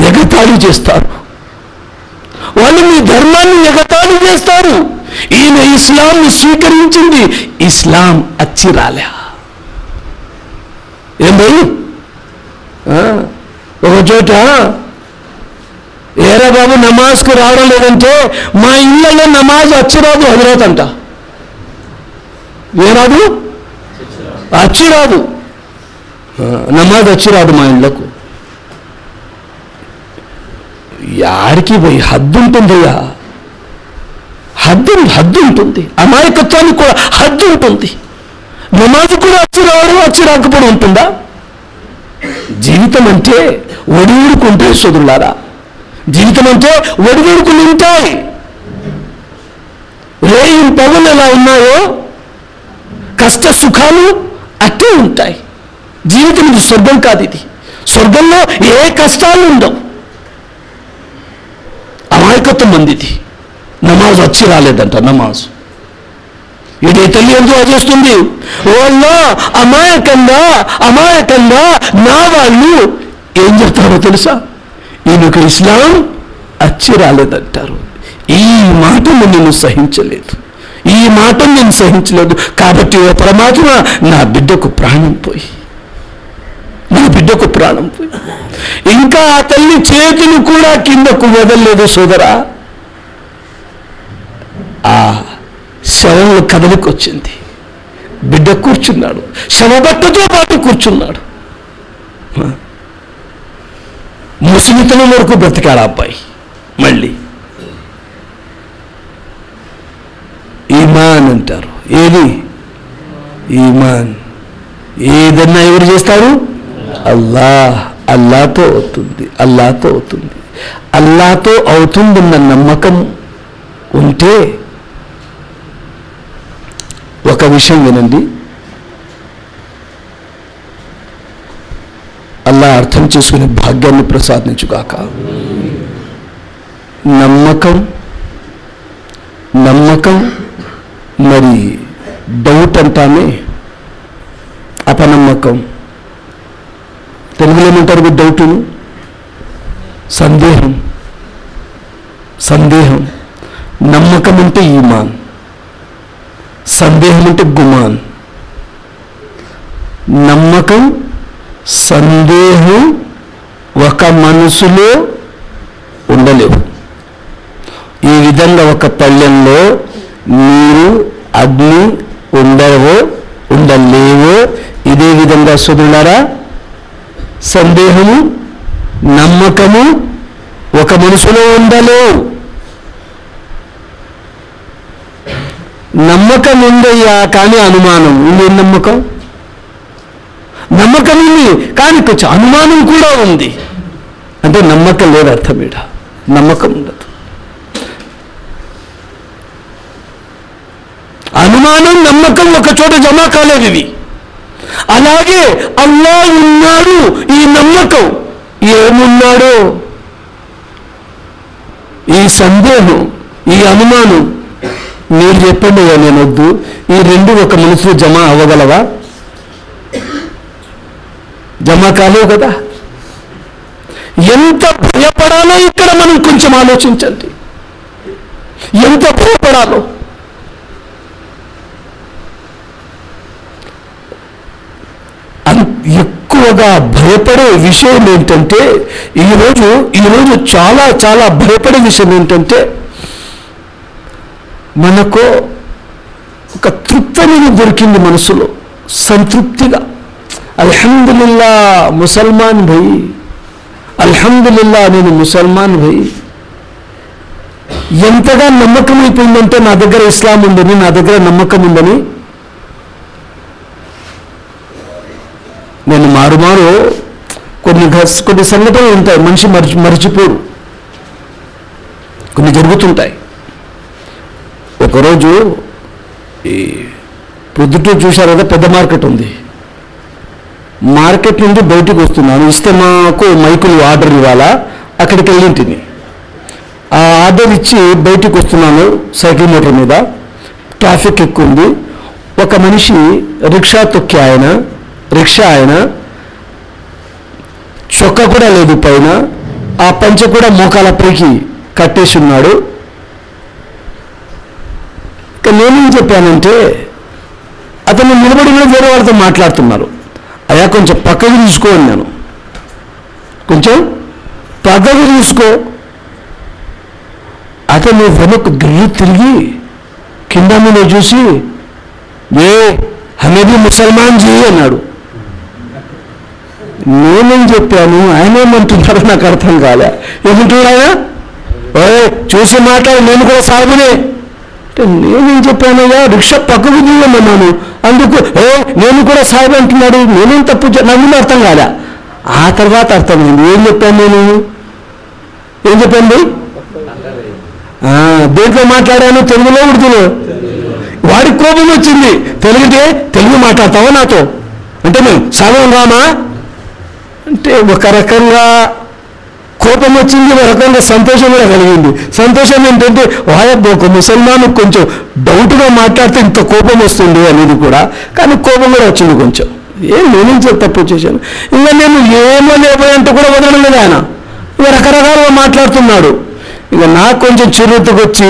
ఎగతాళి చేస్తారు. వాళ్ళు మీ ధర్మాన్ని ఎగతాళి చేస్తారు. ఈయన ఇస్లాంని స్వీకరించింది. ఇస్లాం అచ్చి రాలే ఏం భయ్? ఒక చోట ఏరా బాబు రావడం లేదంటే మా ఇళ్ళలో నమాజ్ అచ్చిరాదు హజరత్ అంట. ఏ రాదు అచ్చిరాదు నమాజ్ అచ్చిరాదు మా ఇళ్ళకు. యాడికి పోయి హద్దు ఉంటుందయ్యా హద్దు హద్దు ఉంటుంది అమాయకత్వానికి కూడా హద్దు ఉంటుంది నమాజ్ కూడా వచ్చి రావడం వచ్చి రాకపోవడం ఉంటుందా? జీవితం అంటే ఒడివుడుకుంటే సోదరులారా. జీవితం అంటే ఒడివుడుకులు ఉంటాయి రేయి పవన్ ఎలా ఉన్నాయో కష్ట సుఖాలు అట్టే ఉంటాయి. జీవితం ఇది స్వర్గం కాదు ఇది. స్వర్గంలో ఏ కష్టాలు ఉండవు. అమాయకత్వం మందిది నమాజ్ వచ్చి రాలేదంట నమాజ్. ఇది తల్లి ఎందుకు చేస్తుంది వాళ్ళ అమాయకంగా అమాయకంగా నా వాళ్ళు ఏం చెప్తారో తెలుసా? ఈయనకు ఇస్లాం అచ్చి రాలేదంటారు. ఈ మాటను నేను సహించలేదు. ఈ మాటను నేను సహించలేదు. కాబట్టి ఓ పరమాత్మ నా బిడ్డకు ప్రాణం పోయి కానీ బిడ్డకు ప్రాణం ఇంకా ఆ తల్లి చేతులు కూడా కిందకు వదలలేదు సోదరా. ఆ శవంలో కదలికొచ్చింది బిడ్డ కూర్చున్నాడు. శవబట్టతో పాటు కూర్చున్నాడు. ముసలితనం వరకు బ్రతికాడు అబ్బాయి. మళ్ళీ. ఈమాన్ అంటారు. ఏది? ఈమాన్. ఏదన్నా ఎవరు చేస్తారు? అల్లా అల్లాతో అవుతుంది అల్లాతో అవుతుంది. అల్లాతో అవుతుందన్న నమ్మకం ఉంటే ఒక విషయం వినండి. అల్లా అర్థం చేసుకునే భాగ్యాన్ని ప్రసాదించుగాక. నమ్మకం నమ్మకం మరి డౌట్ అంటామే అపనమ్మకం. తెలుగులో ఏమంటారు మీరు డౌటును సందేహం. సందేహం. నమ్మకం అంటే ఈమాన్. సందేహం అంటే గుమాన్. నమ్మకం సందేహం ఒక మనసులో ఉండలేవు. ఈ విధంగా ఒక పళ్ళెంలో నీరు అగ్ని ఉండవో ఉండలేవో ఇదే విధంగా సుదులారా సందేహము నమ్మకము ఒక మనసులో ఉండలేవు నమ్మకం ఉందయ్యా కానీ అనుమానం. ఉంది నమ్మకం? నమ్మకం ఉంది కానీ కొంచెం అనుమానం కూడా ఉంది. అంటే నమ్మకం లేదు అర్థం ఈడ. నమ్మకం ఉండదు. అనుమానం నమ్మకం ఒక చోట జమ కాలేదు ఇవి అలాగే అల్లా ఉన్నాడు ఈ నమ్మకం. ఏమున్నాడో? ఈ సందేహం ఈ అనుమానం. మీరు చెప్పండి ఇక నేను వద్దు. ఈ రెండు ఒక మనసులో జమ అవ్వగలవా? జమ కాలేవు కదా? ఎంత భయపడాలో ఇక్కడ మనం కొంచెం ఆలోచించండి. ఎంత భయపడాలో అన్- ఎక్కువగా భయపడే విషయం ఏంటంటే ఈరోజు ఈరోజు చాలా చాలా భయపడే విషయం ఏంటంటే మనకు ఒక తృప్తి అనేది దొరికింది మనసులో. సంతృప్తిగా. అల్హమ్దుల్లా ముసల్మాన్ భయ్. అల్హమ్దుల్లా నేను ముసల్మాన్ భయ్. ఎంతగా నమ్మకం అయిపోయిందంటే నా దగ్గర ఇస్లాం ఉందని నా దగ్గర నమ్మకం ఉందని నేను మారుమారు కొన్ని కొన్ని సంఘటనలు ఉంటాయి. మనిషి మర్చి మరిచిపోరు కొన్ని జరుగుతుంటాయి. ఒకరోజు ఈ పొద్దుటూరు చూశారు కదా పెద్ద మార్కెట్ ఉంది. మార్కెట్ నుండి బయటకు వస్తున్నాను. ఇస్తే మాకు మైకులు ఆర్డర్ ఇవ్వాలా. అక్కడికి వెళ్ళింటిని ఆ ఆర్డర్ ఇచ్చి బయటకు వస్తున్నాను సైకిల్ మోటార్ మీద. ట్రాఫిక్ ఎక్కువ ఉంది. ఒక మనిషి రిక్షా తొక్కి ఆయన రిక్షా ఆయన చొక్క కూడా లేదు పైన. ఆ పంచ కూడా మోకాల పైకి కట్టేసి ఉన్నాడు ఇక నేనేం చెప్పానంటే అతను నిలబడి కూడా వేరే వాళ్ళతో మాట్లాడుతున్నారు. అయ్యా కొంచెం పక్కకు తీసుకో నేను కొంచెం పక్కకు తీసుకో. అతను వెనక్కు గిల్లు తిరిగి కింద మీద చూసి ఏ హమేది ముసల్మాన్ జీ అన్నాడు. నేనేం చెప్పాను? ఆయన ఏమంటున్నారో నాకు అర్థం కాలే. ఏమంటున్నాడు? ఆయన చూసి మాట్లాడి నేను కూడా సాగునే. అంటే నేనేం చెప్పానయ్యా? రిక్షా పక్కకు తీయమన్నాను అందుకు ఏ నేను కూడా సాగు అంటున్నాడు. నేనేం తప్పు నన్ను అర్థం కాలే. ఆ తర్వాత అర్థమైంది. ఏం చెప్పాను నేను? ఏం చెప్పండి దేంట్లో మాట్లాడాను? తెలుగులో ఉడుతులో వాడికి కోపం వచ్చింది. తెలుగుటే తెలుగు మాట్లాడతావా నాతో? అంటే మేము సగం రామా? అంటే ఒక రకంగా కోపం వచ్చింది ఒక రకంగా సంతోషం కూడా కలిగింది. సంతోషం ఏంటంటే వాయబ్బ ఒక ముసల్మాన్ కొంచెం డౌట్గా మాట్లాడితే ఇంత కోపం వస్తుంది అనేది కూడా కానీ కోపం కూడా వచ్చింది కొంచెం. ఏం నేనేం తప్పు చేశాను? ఇంకా నేను ఏమో లేకపోయంటే కూడా వదలడం లేదు ఆయన. ఇక రకరకాలుగా మాట్లాడుతున్నాడు. ఇక నాకు కొంచెం చిరుతకు వచ్చి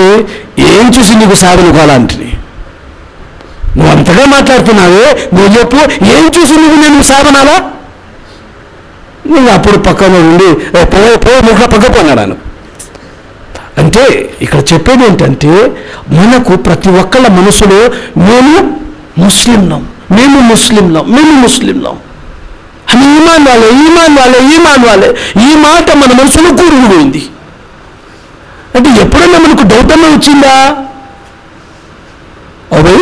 ఏం చూసి నీకు సాధన కాలాంటిని నువ్వు అంతగా మాట్లాడుతున్నావే నువ్వు చెప్పు ఏం చూసి నువ్వు నేను సాధనాలా? నేను అప్పుడు పక్కన ఉండి పోయే పోయే ముఖ పక్క అంటే ఇక్కడ చెప్పేది ఏంటంటే మనకు ప్రతి ఒక్కళ్ళ మనసులో మేము ముస్లింలం మేము ముస్లింలం మేము ముస్లింలం. అని ఈమాన్ వాళ్ళే ఈమాన్ వాళ్ళే ఈమాన్ వాళ్ళే ఈ మాట మన మనసులో కూరుకుపోయింది. అంటే ఎప్పుడైనా మనకు డౌట్ అన్న వచ్చిందా? అవై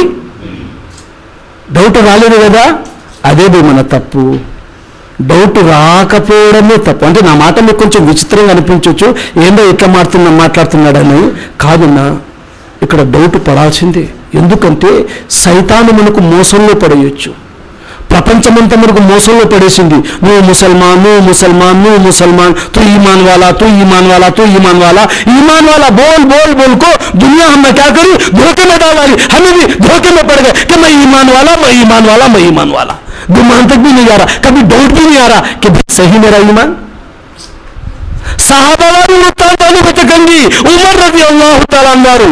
డౌట్ రాలేదు కదా? అదేది మన తప్పు. డౌట్ రాకపోవడమే తప్పు. అంటే నా మాట మీకు కొంచెం విచిత్రంగా అనిపించవచ్చు ఏందో ఇట్లా మాట్లాడుతున్నా మాట్లాడుతున్నాడని. కాదన్నా ఇక్కడ డౌట్ పడాల్సిందే. ఎందుకంటే సైతాను మనకు మోసంలో పడేయచ్చు. ప్రపంచమంతా మనకు మోసంలో పడేసింది. నువ్వు ముసల్మాన్ నువ్వు ముసల్మాన్ నువ్వు ముసల్మాన్. తు ایمان والا تو ایمان والا تو ایمان والا ایمان والا بول بول بول کو دنیا ہمیں کیا کری دھوکے میں ڈالی ہمیں بھی دھوکے میں پڑ گئے کہ میں ایمان والا میں ایمان والا میں ایمان والا گمان تک بھی نہیں آ رہا کبھی ڈاؤٹ بھی نہیں آ رہا کہ صحیح میرا ایمان صحابہ వారు ముత్తాను వెతకండి. ఉమర్ రబి అల్లాహు తాలా అన్నారు.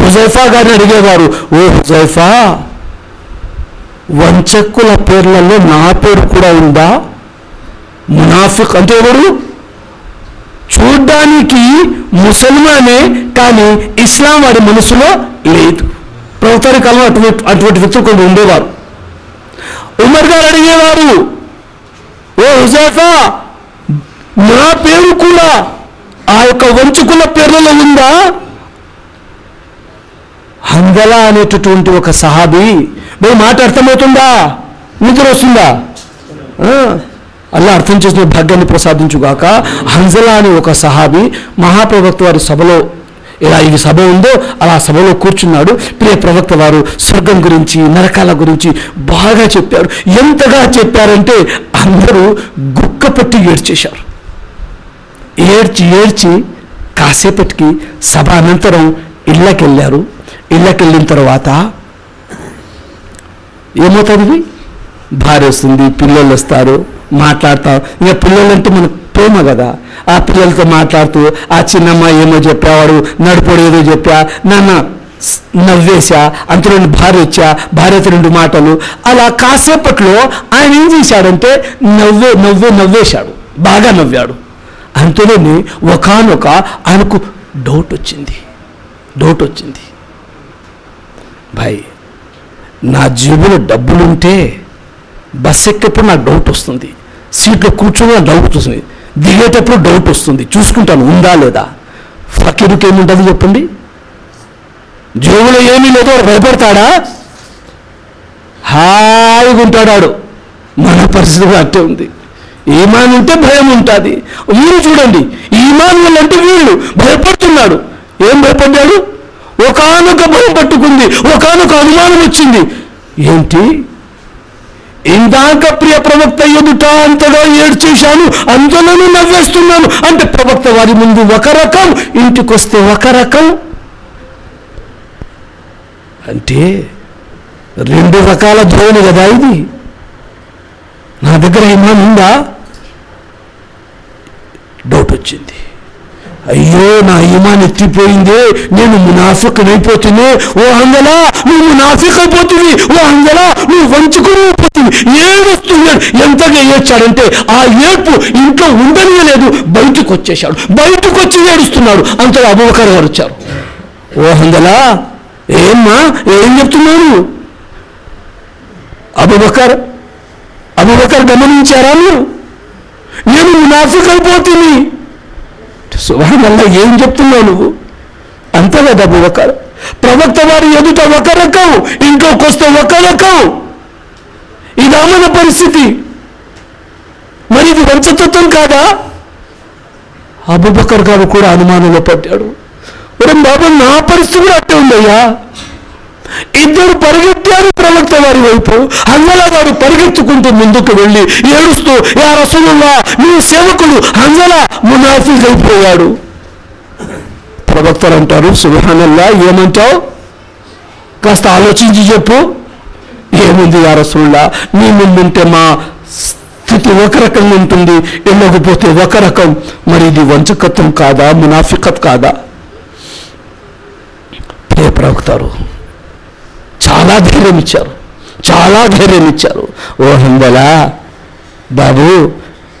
హుజైఫా గారిని అడిగేవారు. ఓ హుజైఫా! వంచక్కుల పేర్లలో నా పేరు కూడా ఉందా? మునాఫిక్ అంటే ఎవరు? చూడ్డానికి ముసల్మానే కానీ ఇస్లాం వాడి మనసులో లేదు. ప్రభుత్వ కాలంలో అటువంటి అటువంటి వ్యక్తులు కొన్ని ఉండేవారు. ఉమర్ గారు అడిగేవారు ఓ హుజాఫా నా పేరు కూడా ఆ యొక్క వంచుకుల పేర్లలో ఉందా? హంగలా అనేటటువంటి ఒక సహాబీ మేము మాట అర్థమవుతుందా? నిద్ర వస్తుందా? అలా అల్లా అర్థం చేసిన భాగ్యాన్ని ప్రసాదించుగాక హంజలా అని ఒక సహాబి మహాప్రవక్త వారి సభలో ఇలా ఈ సభ ఉందో అలా సభలో కూర్చున్నాడు. ప్రియ ప్రవక్త వారు స్వర్గం గురించి నరకాల గురించి బాగా చెప్పారు. ఎంతగా చెప్పారంటే అందరూ గుక్కపట్టి ఏడ్చేశారు. ఏడ్చి ఏడ్చి కాసేపటికి సభ అనంతరం ఇళ్ళకెళ్ళారు. ఇళ్ళకెళ్ళిన తర్వాత ఏమవుతుంది? భార్య వస్తుంది పిల్లలు వస్తారు మాట్లాడతాం ఇక పిల్లలంటే మనకు ప్రేమ కదా. ఆ పిల్లలతో మాట్లాడుతూ ఆ చిన్నమ్మ ఏమో చెప్పావాడు నడుపుడు ఏదో చెప్పా నాన్న నవ్వేశా నవ్వేశా అంతలో భార్య వచ్చా భార్యతో రెండు మాటలు. అలా కాసేపట్లో ఆయన ఏం చేశాడంటే నవ్వే నవ్వే నవ్వేశాడు. బాగా నవ్వాడు. అంతలోనే ఒకనొక ఆయనకు డౌట్ వచ్చింది. డౌట్ వచ్చింది. భాయ్ నా జేబులో డబ్బులుంటే బస్ ఎక్కేప్పుడు నాకు డౌట్ వస్తుంది. సీట్లో కూర్చొని నాకు డౌట్ వస్తుంది. దిగేటప్పుడు డౌట్ వస్తుంది. చూసుకుంటాను ఉందా లేదా? ఫకీరుకి ఏముంటుంది చెప్పండి? జేబులో ఏమీ లేదో భయపడతాడా? హాయిగా ఉంటాడాడు. మన పరిస్థితి అట్టే ఉంది. ఈమాన్ ఉంటే భయం ఉంటుంది. మీరు చూడండి. ఈమాన్ అంటే వీళ్ళు. భయపడుతున్నాడు. ఏం భయపడ్డాడు? ఒకనొక భయం పట్టుకుంది ఒకనొక అనుమానం వచ్చింది. ఏంటి? ఇందాక ప్రియ ప్రవక్త ఎదుట అంతగా ఏడ్చేశాను అంతలోనూ నవ్వేస్తున్నాను. అంటే ప్రవక్త వారి ముందు ఒక రకం ఇంటికొస్తే ఒక రకం. అంటే రెండు రకాల ధోరణి కదా ఇది? నా దగ్గర ఏమైనా ఉందా? డౌట్ వచ్చింది. అయ్యో నా ఈమాన్ ఎత్తిపోయింది. నేను మునాఫికనైపోతుంది అయిపోతుంది ఓ అంగలా నువ్వు మునాఫిక్ అయిపోతుంది ఓ అంగలా నువ్వు వంచుకుని అయిపోతుంది ఏడుస్తున్నాడు. ఎంతగా ఏడ్చాడంటే ఆ ఏడ్పు ఇంట్లో ఉండనియలేదు బయటకు వచ్చేసాడు బయటకు వచ్చి ఏడుస్తున్నాడు. అంతలో అబుబకర్ గారు వచ్చారు. ఓ హందలా ఏమ్మా ఏం చెప్తున్నావు? అబుబకర్ అబుబకర్ గమనించారా నేను మునాఫిక్ అయిపోతుంది సుభానల్లా ఏం చెప్తున్నావు నువ్వు? అంతే కదా ఒక ప్రవక్త వారి ఎదుట ఒక రకం ఇంట్లోకి వస్తే ఒక రకం ఇది మన పరిస్థితి. మరి ఇది వంచతత్వం కాదా? అబుబకర్ గారు కూడా అనుమానంలో పడ్డాడు. ఒరే బాబు నా పరిస్థితి కూడా అట్టే ఉందయ్యా. ఇద్దరు పరిగెత్తారు ప్రవక్త వారి వైపు హంజలా గారు పరిగెత్తుకుంటూ ముందుకు వెళ్ళి ఏడుస్తూ యా రసూలుల్లా మీ సేవకుడు హంజలా మునాఫిక్ అయిపోయాడు ప్రవక్తలు అంటారు సుహానల్లా ఏమంటావు? కాస్త ఆలోచించి చెప్పు. ఏముంది యా రసూల్లా నీ ముందుంటే మా స్థితి ఒక రకంగా ఉంటుంది వెళ్ళకపోతే ఒక రకం. మరి ఇది వంచకత్వం కాదా మునాఫికత్ కాదా? ప్రియ ప్రవక్తారు చాలా ధైర్యం ఇచ్చారు చాలా ధైర్యం ఇచ్చారు ఓ హిందలా బాబు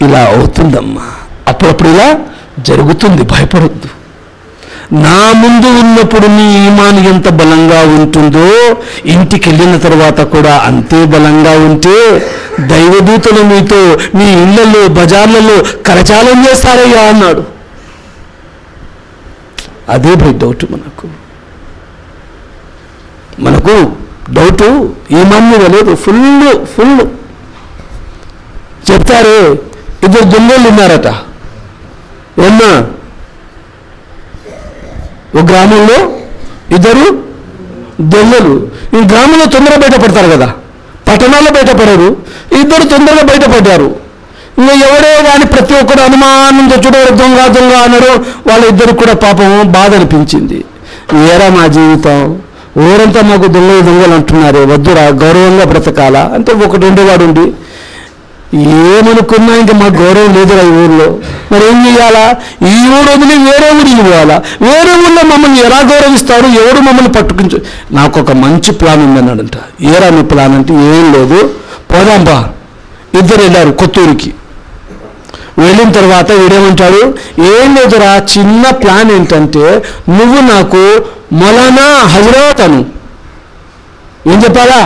ఇలా అవుతుందమ్మా. అప్పుడప్పుడు ఇలా జరుగుతుంది భయపడొద్దు. నా ముందు ఉన్నప్పుడు నీ ఈమాన్ ఎంత బలంగా ఉంటుందో ఇంటికి వెళ్ళిన తర్వాత కూడా అంతే బలంగా ఉంటే దైవదూతలు మీతో మీ ఇళ్ళలో బజార్లలో కరచాలం చేస్తారయ్యా అన్నాడు. అదే భయ డౌట్ మనకు. మనకు డౌటు ఈ మీద లేదు ఫుల్ ఫుల్ చెప్తారు ఇద్దరు దొంగలు ఉన్నారట. ఏమ్మా? ఒక గ్రామంలో ఇద్దరు దొంగలు. ఈ గ్రామంలో తొందరగా బయట పడతారు కదా. పట్టణాల్లో బయటపడరు. ఇద్దరు తొందరగా బయటపడ్డారు. ఇంకా ఎవడో కానీ ప్రతి ఒక్కరు అనుమానంతో చూడరు దొంగ దొంగ అన్నారు వాళ్ళిద్దరికి కూడా పాపం బాధ అనిపించింది. ఏరా మా జీవితం? ఊరంతా మాకు దొంగలు దొంగలు అంటున్నారు. వద్దురా గౌరవంగా బ్రతకాలా? అంటే ఒకటి ఉండేవాడు ఉండి ఏమనుకున్నా ఇంకా మాకు గౌరవం లేదురా ఈ ఊర్లో. మరి ఏం చేయాలా ఈ ఊరు వదిలి వేరే ఊరికి పోవాలా వేరే ఊళ్ళో మమ్మల్ని ఎలా గౌరవిస్తారు? ఎవరు మమ్మల్ని పట్టుకుంటు నాకు ఒక మంచి ప్లాన్ ఉందన్నాడంట. ఏరా మీ ప్లాన్ అంటే ఏం లేదు. పోదాంబా ఇద్దరు వెళ్ళారు కొత్తూరికి. వెళ్ళిన తర్వాత వీడేమంటాడు ఏం లేదురా చిన్న ప్లాన్ ఏంటంటే నువ్వు నాకు మొలానా హజరత్ అను. ఏం చెప్పాలా?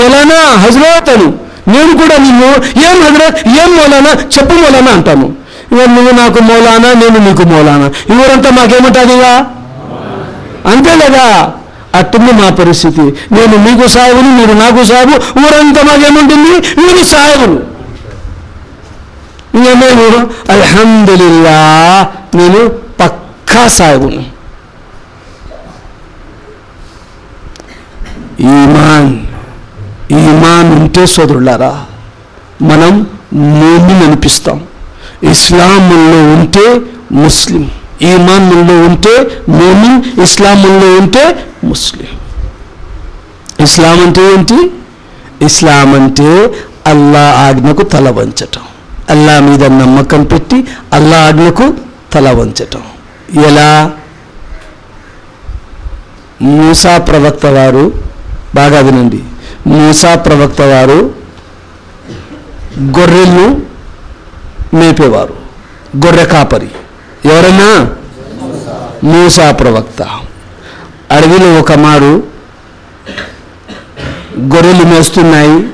మొలానా హజరత్ అను. నేను కూడా నిన్ను ఏం హజరత్ ఏం మౌలానా చెప్పు మొలానా అంటాను. ఇక నువ్వు నాకు మౌలానా నేను నీకు మౌలానా. ఇవరంతా మాకేమంటుంది ఇక అంతే లేదా? అట్టుంది మా పరిస్థితి. నేను మీకు సాగును మీరు నాకు సాగు ఊరంతా మాకేముంటుంది? మీరు సాగులు ఇంకా నేను అల్హమ్దులిల్లా నేను పక్కా సాగును ఈమాన్. ఈమాన్ ఉంటే సోదరులారా మనం మోమిన్ అనిపిస్తాం. ఇస్లాముల్లో ఉంటే ముస్లిం. ఈమాన్లో ఉంటే మోమిన్ ఇస్లాముల్లో ఉంటే ముస్లిం. ఇస్లాం అంటే ఏంటి? ఇస్లాం అంటే అల్లా ఆజ్ఞకు తల వంచటం. అల్లా మీద నమ్మకం పెట్టి అల్లా అడ్లకు తల వంచటం. ఎలా? మూసా ప్రవక్త వారు బాగా వినండి. మూసా ప్రవక్త వారు గొర్రెలను మేపేవారు. గొర్రె కాపరి. ఎవరన్నా? మూసా ప్రవక్త. అడవిలో ఒక మారు గొర్రెలు మేస్తున్నాయి.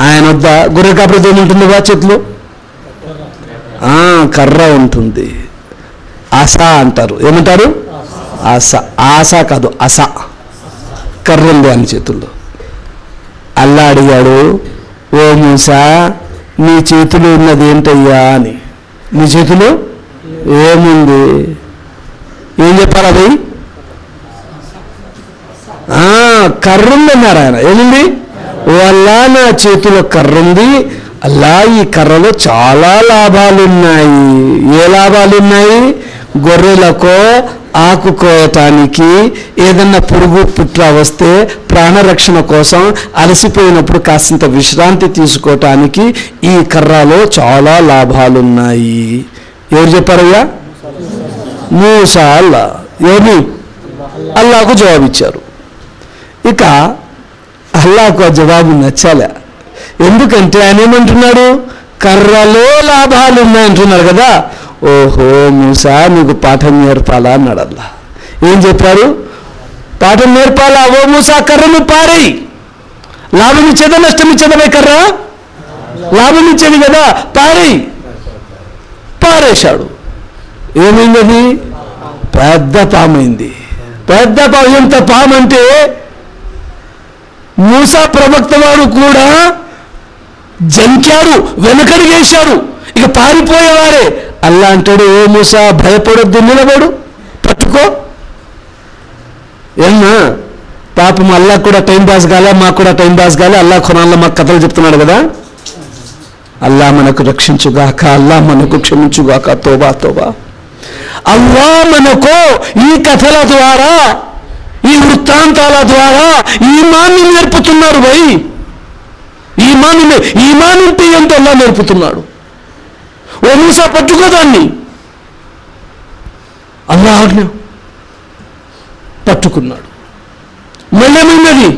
ఆయన వద్ద గొర్రె కాపరి ఏముంటుంది బా చెట్లు? కర్ర ఉంటుంది. ఆస అంటారు. ఏమంటారు? ఆస ఆస కాదు అస. కర్ర ఉంది ఆయన చేతుల్లో. అల్లా అడిగాడు ఓ మూసా నీ చేతిలో ఉన్నది ఏంటయ్యా? అని. నీ చేతిలో ఏముంది? ఏం చెప్పాలి అది? ఆ, కర్ర ఉంది అన్నారు ఆయన. ఏముంది? వల్ల నా చేతిలో కర్ర అలా అల్లా ఈ కర్రలో చాలా లాభాలు ఉన్నాయి ఏ లాభాలు ఉన్నాయి గొర్రెలకో ఆకు కోయటానికి ఏదన్నా పురుగు పుట్ల వస్తే ప్రాణరక్షణ కోసం అలసిపోయినప్పుడు కాసింత విశ్రాంతి తీసుకోవటానికి ఈ కర్రలో చాలా లాభాలున్నాయి. ఎవరు చెప్పారయ్యా? మూస అల్లా. ఏమి? అల్లాకు జవాబిచ్చారు. ఇక అల్లాకు ఆ జవాబు నచ్చాలే. ఎందుకంటే ఆయన ఏమంటున్నాడు? కర్రలో లాభాలు ఉన్నాయంటున్నారు కదా. ఓహో మూసా నీకు పాఠం నేర్పాలా అన్నాడు అల్లా ఏం చెప్పారు? పాఠం నేర్పాలా? ఓ మూసా కర్రను పారేయి లాభం ఇచ్చేదా నష్టం ఇచ్చేదా కర్రా? కర్ర లాభం ఇచ్చేది కదా పారేయి పారేశాడు. ఏమైంది పెద్ద పామైంది. పెద్ద పాము ఎంత పాము అంటే మూసా ప్రవక్త వాడు కూడా జంకాడు వెనుకడిగేశారు ఇక పారిపోయేవారే. అల్లా అంటాడు ఓ మూసా భయపడొద్దు నిలబడు పట్టుకో. ఏమ్మా పాపం అల్లా కూడా టైం పాస్ కాలే మాకు కూడా టైం పాస్ కాలే. అల్లా ఖురాన్లో మాకు కథలు చెప్తున్నాడు కదా. అల్లా మనకు రక్షించుగాక అల్లా మనకు క్షమించుగాక తోబా తోబా. అల్లా మనకు ఈ కథల ద్వారా ఈ వృత్తాంతాల ద్వారా ఈ మాన్యం నేర్పుతున్నారు భయ్ ఈమాన్ని ఈమానుంటే ఎంత ఏంటో అల్లా నేర్పుతున్నాడు? ఓ మూసా పట్టుకోదాన్ని అల్లా ఆజ్ఞ పట్టుకున్నాడు. మళ్ళీ ఏమైంది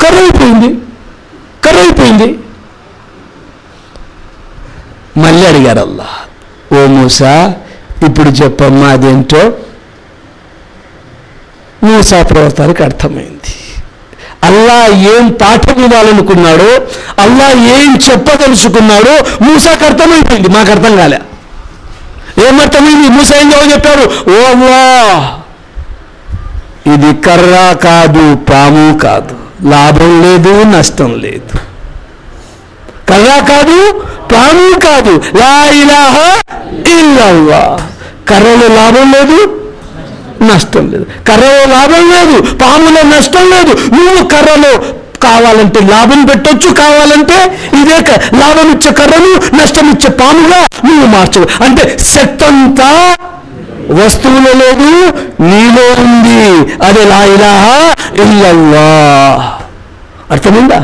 కర్ర అయిపోయింది కర్ర అయిపోయింది మళ్ళీ అడిగారు అల్లా ఓ మూసా ఇప్పుడు చెప్పమ్మా అదేంటో? మూసా ప్రవర్తనకు అర్థమైంది. అల్లా ఏం పాఠం ఇవ్వాలనుకున్నాడో అల్లా ఏం చెప్పదలుచుకున్నాడో మూసాకు అర్థమైపోయింది. మాకు అర్థం కాలే. ఏమర్థమైంది మూసా ఏం జవాబు చెప్పారు ఓ అల్లా ఇది కర్రా కాదు పాము కాదు. లాభం లేదు నష్టం లేదు. కర్రా కాదు పాము కాదు. లా ఇలాహ ఇల్లల్లా. కర్రలో లాభం లేదు నష్టం లేదు. కర్రలో లాభం లేదు పాములో నష్టం లేదు. నువ్వు కర్రలో కావాలంటే లాభం పెట్టొచ్చు కావాలంటే ఇదే లాభం ఇచ్చే కర్రను నష్టం ఇచ్చే పాముగా నువ్వు మార్చవు. అంటే సెత్తంతా వస్తువులో లేదు నీలో ఉంది. అది లా ఇలాహ ఇల్లల్లా అర్థమైందా?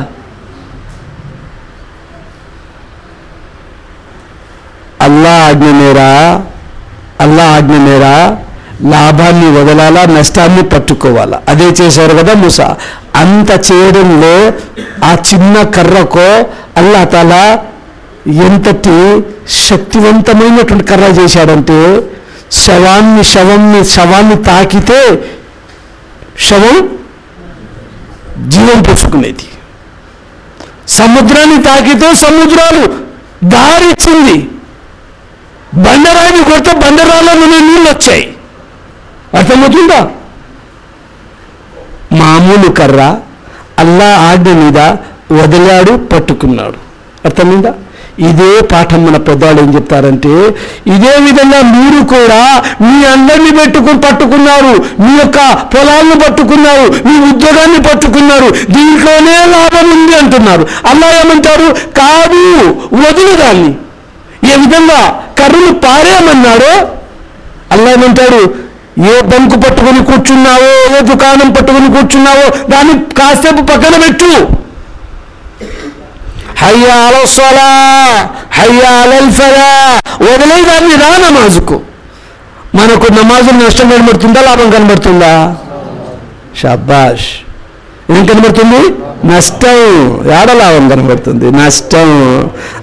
అల్లా ఆజ్ఞ మేరా అల్లా ఆజ్ఞ మేరా లాభాన్ని వదలాలా నష్టాన్ని పట్టుకోవాలా. అదే చేశారు కదా ముస. అంత చేయడంలో ఆ చిన్న కర్రకో అల్లా తల ఎంతటి శక్తివంతమైనటువంటి కర్ర చేశాడంటే శవాన్ని శవంని శవాన్ని తాకితే శవం జీవం పుచ్చుకునేది సముద్రాన్ని తాకితే సముద్రాలు దారిచ్చింది. బండరాయిని కొడితే బండరాళ్ళ నుండి నీళ్ళు వచ్చాయి అర్థమవుతుందా? మామూలు కర్ర అల్లా ఆజ్ఞ మీద వదిలాడు పట్టుకున్నాడు. అర్థమైందా? ఇదే పాఠం మన పెద్దవాళ్ళు ఏం చెప్తారంటే ఇదే విధంగా మీరు కూడా మీ అందరిని పెట్టుకుని పట్టుకున్నారు మీ యొక్క పొలాలను పట్టుకున్నారు మీ ఉద్యోగాన్ని పట్టుకున్నారు దీంట్లోనే లాభం ఉంది అంటున్నారు. అల్లా ఏమంటారు కాదు వదిలేదాన్ని ఏ విధంగా? కర్రను పారేయమన్నాడో అల్లా ఏమంటాడు? ఏ బంకు పట్టుకొని కూర్చున్నావో ఏ దుకాణం పట్టుకొని కూర్చున్నావో దాన్ని కాసేపు పక్కన పెట్టు. హయ్యాల సొలా హయ్యాలల్ వదిలే దాన్ని రా నమాజుకు. మనకు నమాజు నష్టం కనబడుతుందా లాభం కనబడుతుందా? షబాష్. ఏం కనబడుతుంది? నష్టం. ఏడ లాభం కనబడుతుంది? నష్టం.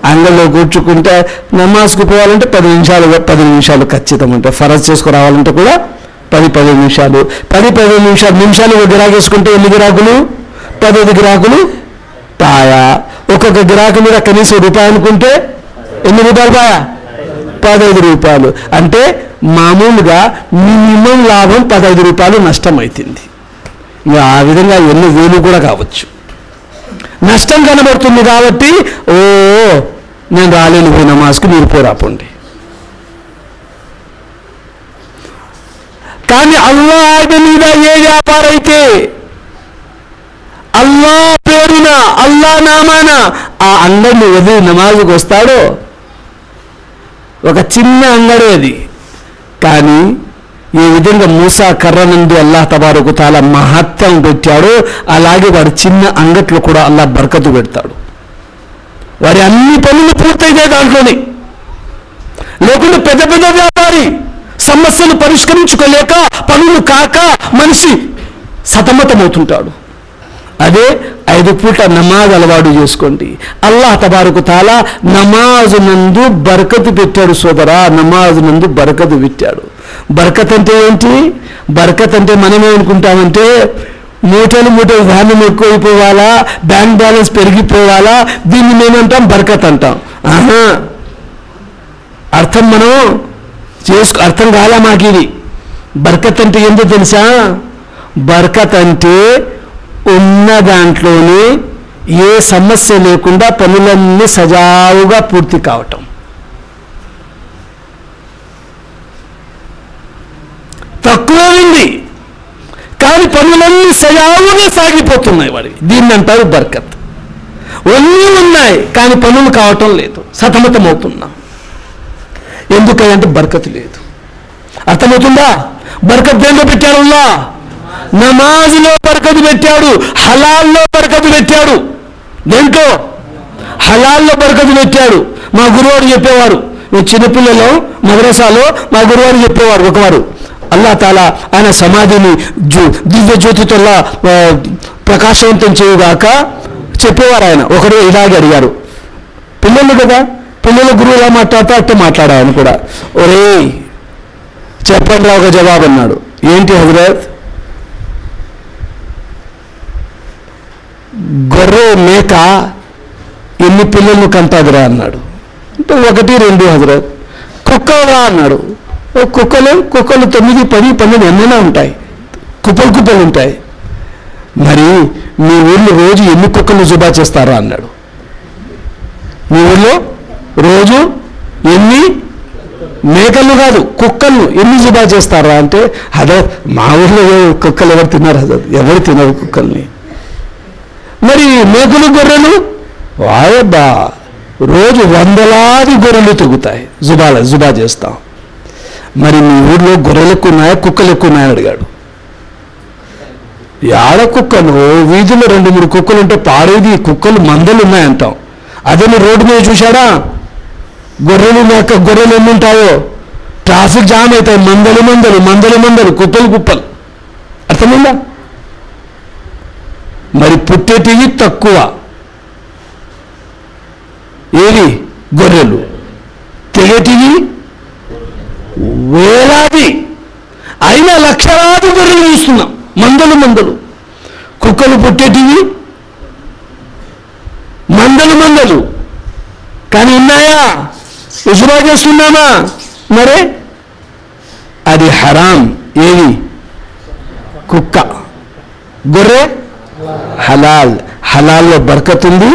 అంగల్లో కూర్చుకుంటే నమాజ్కు పోవాలంటే పది నిమిషాలు పది నిమిషాలు ఖచ్చితం అంటే ఫరజ్ చేసుకురావాలంటే కూడా పది పది నిమిషాలు. పది పది నిమిషాలు. నిమిషాలు ఒక గిరాకేసుకుంటే ఎన్ని గిరాకులు? పదహైదు గిరాకులు? పాయా. ఒక్కొక్క గిరాకు మీద కనీసం రూపాయి అనుకుంటే ఎన్ని రూపాయలు పాయా? పదహైదు రూపాయలు. అంటే మామూలుగా మినిమం లాభం పదహైదు రూపాయలు నష్టం అవుతుంది ఆ విధంగా ఎన్ని వేలు కూడా కావచ్చు. నష్టం కనబడుతుంది కాబట్టి ఓ నేను రాలేను పోయి నమాజ్కి మీరు పోరాపండి. కానీ అల్లా ఆజ్ఞ మీద ఏ వ్యాపారైతే అల్లా పేరున అల్లా నామాన ఆ అంగడిని వదిలి నమాజుకు వస్తాడో? ఒక చిన్న అంగడి అది. కానీ ఈ విధంగా మూసా కర్ర నుండి అల్లాహ్ తబారుకు చాలా మహత్వం పెట్టాడు అలాగే వాడు చిన్న అంగట్లో కూడా అల్లా బరకతు పెడతాడు. వారి అన్ని పనులు పూర్తయితే దాంట్లోనే. లేకుంటే పెద్ద పెద్ద వ్యాపారి సమస్యలు పరిష్కరించుకోలేక పనులు కాక మనిషి సతమతమవుతుంటాడు. అదే ఐదు పూట నమాజ్ అలవాటు చేసుకోండి. అల్లాహ్ తబారకు తాలా నమాజ్ నందు బరకతు పెట్టాడు సోదరా నమాజ్ నందు బరకతు పెట్టాడు. బరకత్ అంటే ఏంటి? బరకత్ అంటే మనమే అనుకుంటామంటే మూటలు మూటలు ధాన్యం ఎక్కువైపోవాలా బ్యాంక్ బ్యాలెన్స్ పెరిగిపోవాలా దీన్ని మేమంటాం బరకత్ అంటాం. ఆహా. అర్థం మనం? చేసుకు అర్థం కాలే మాకు ఇది బర్కత్ అంటే ఎందుకు తెలుసా? బర్కత్ అంటే ఉన్న దాంట్లోనే ఏ సమస్య లేకుండా పనులన్నీ సజావుగా పూర్తి కావటం. తక్కువే ఉంది. కానీ పనులన్నీ సజావుగా సాగిపోతున్నాయి వాడి దీన్ని అంటారు బర్కత్. అన్నీ ఉన్నాయి కానీ పనులు కావటం లేదు. సతమతమవుతున్నాం. ఎందుకంటే బర్కత్ లేదు. అర్థమవుతుందా? బర్కత్ దేంట్లో పెట్టాడు అల్లా? నమాజ్లో బరకతు పెట్టాడు హలాల్లో బరకతు పెట్టాడు. దేంట్లో? హలాల్లో బరకతు పెట్టాడు. మా గురువారు చెప్పేవారు మీ చిన్నపిల్లలు మద్రసాలో మా గురువారు చెప్పేవారు ఒకవారు. అల్లా తాలా ఆయన సమాధిని జ్యో దివ్య జ్యోతితోలా ప్రకాశవంతం చేయుగాక చెప్పేవారు ఆయన. ఒకరు ఇలాగే అడిగారు పిల్లలు కదా? పిల్లల గురువు ఎలా మాట్లాడితే అట్టే మాట్లాడా ఆయన కూడా. ఒరే చెప్పండి రా ఒక జవాబు అన్నాడు. ఏంటి హజరత్? గొర్రె మేక ఎన్ని పిల్లలను కంటాదిరా అన్నాడు. అంటే ఒకటి రెండు హజరత్. కుక్కరా అన్నాడు. ఓ కుక్కలు కుక్కలు తొమ్మిది పది పన్నెండు ఎన్నైనా ఉంటాయి. కుప్పలు కుప్పలు ఉంటాయి. మరి మీ ఊళ్ళో రోజు ఎన్ని కుక్కలు జుబా చేస్తారా అన్నాడు. మీ ఊళ్ళో రోజు ఎన్ని మేకలు కాదు కుక్కలు ఎన్ని జుబా చేస్తారా అంటే అదే మా ఊళ్ళో కుక్కలు ఎవరు తిన్నారు? అదే ఎవరు తినరు కుక్కల్ని. మరి మేకలు గొర్రెలు? వాయబ్బా రోజు వందలాది గొర్రెలు తిరుగుతాయి జుబాల జుబా చేస్తాం. మరి మీ ఊర్లో గొర్రెలు ఎక్కువ ఉన్నాయా కుక్కలు ఎక్కువ ఉన్నాయని అడిగాడు. యాడ కుక్కలు? వీధిలో రెండు మూడు కుక్కలు ఉంటే పాడేది కుక్కలు మందలు ఉన్నాయంటాం. అదే రోడ్డు మీద చూశాడా? గొర్రెలు మేక గొర్రెలు ఎన్ని ఉంటాయో ట్రాఫిక్ జామ్ అవుతాయి. మందలు మందలు మందలు మందలు కుప్పలు కుప్పలు. అర్థమైందా? మరి పుట్టేటివి తక్కువ. ఏవి? గొర్రెలు. తెగేటివి వేలాది. అయినా లక్షలాది గొర్రెలు చూస్తున్నాం. మందలు మందలు. కుక్కలు పుట్టేటివి మందలు మందలు. కానీ ఉన్నాయా? ఉసురా చేస్తున్నామా మరే? అది హరాం. ఏది? కుక్క. గొర్రె? హలాల్. హలాల్లో బర్కత్ ఉంది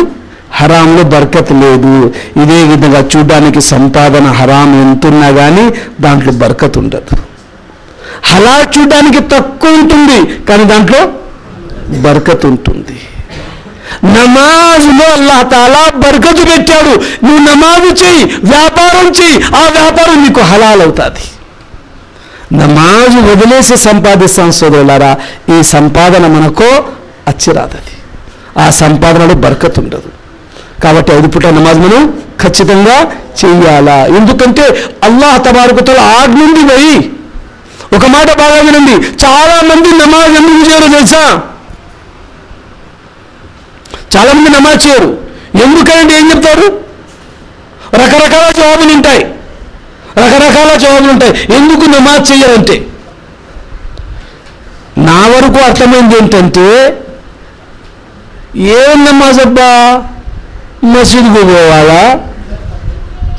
హరాంలో బర్కత్ లేదు. ఇదే విధంగా చూడడానికి సంపాదన హరాం ఎంతున్నా కానీ దాంట్లో బర్కత్ ఉండదు. హలాల్ చూడడానికి తక్కువ ఉంటుంది కానీ దాంట్లో బర్కత్ ఉంటుంది. నమాజ్లో అల్లాహ్ తాలా బర్కతు పెట్టాడు. నువ్వు నమాజు చెయ్యి వ్యాపారం చెయ్యి ఆ వ్యాపారం నీకు హలాల్ అవుతుంది. నమాజు వదిలేసి సంపాదిస్తాం సోదరులారా ఈ సంపాదన మనకు అచ్చిరాదది. ఆ సంపాదనలో బర్కత్ ఉండదు. కాబట్టి ఐదు పూట నమాజ్ మనం ఖచ్చితంగా చెయ్యాలా. ఎందుకంటే అల్లాహ తబారకుతల ఆజ్ఞ పోయి ఒక మాట బాగా వినండి. చాలా మంది నమాజ్ ఎందుకు చేయరు తెలుసా? చాలా మంది నమాజ్ చేయరు. ఎందుకంటే ఏం చెప్తారు? రకరకాల జవాబులు ఉంటాయి. రకరకాల జవాబులు ఉంటాయి. ఎందుకు నమాజ్ చేయాలంటే నా వరకు అర్థమైంది ఏంటంటే ఏం నమాజ్ అబ్బా? మసీదుకు పోవాలా?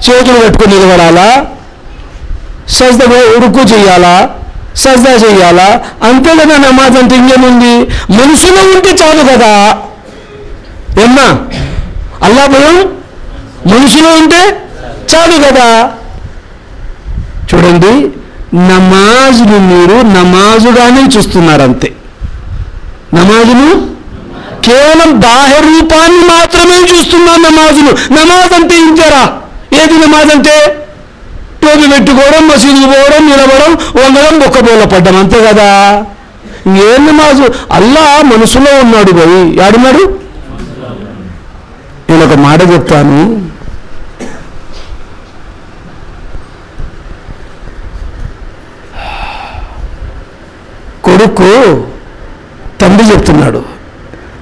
చేతులు కట్టుకొని నిలబడాలా? సజ్ద ఉరుకు చేయాలా సజ్దా చేయాలా అంతే కదా నమాజ్ అంటే ఇంకేముంది? మనసులో ఉంటే చాలు కదా. ఏమ్మా అల్లా భయం? మనిషిలో ఉంటే చాలు కదా. చూడండి నమాజును మీరు నమాజుగానే చూస్తున్నారు అంతే నమాజును? కేవలం బాహ్య రూపాన్ని మాత్రమే చూస్తున్నాం నమాజును. నమాజ్ అంటే ఇంతరా? ఏది నమాజ్ అంటే టోపీ పెట్టుకోవడం మసీదుకు పోవడం నిలబడం వంగడం బొక్కబోల పడ్డం అంతే కదా. ఏం నమాజు? అల్లా మనసులో ఉన్నాడు పోయి ఆడున్నాడు నేను ఒక మాట చెప్తాను. కొడుకు తండ్రి చెప్తున్నాడు.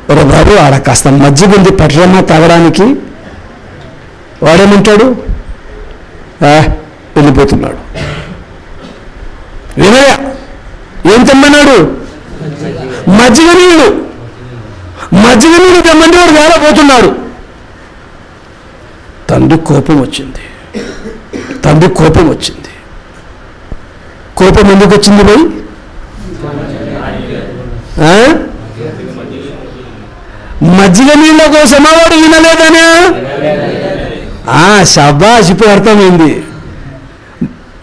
ఒక బాబు ఆడ కాస్త మజ్జిగ ఉంది పట్టరమ్మా తాగడానికి. వాడేమంటాడు? వెళ్ళిపోతున్నాడు. వినయ ఏం తెమ్మన్నాడు? మజ్జిగ నీళ్ళు మజ్జిగ నీళ్ళు తెమ్మంటే వాడు వేలపోతున్నాడు తండ్రి కోపం వచ్చింది. తండ్రి కోపం వచ్చింది. కోపం ఎందుకు వచ్చింది పోయి ఆ? మజ్జిగ నీళ్ళ కోసమా వాడు వినలేదనా? ఆ శబాష్ ఇప్పుడు అర్థమైంది.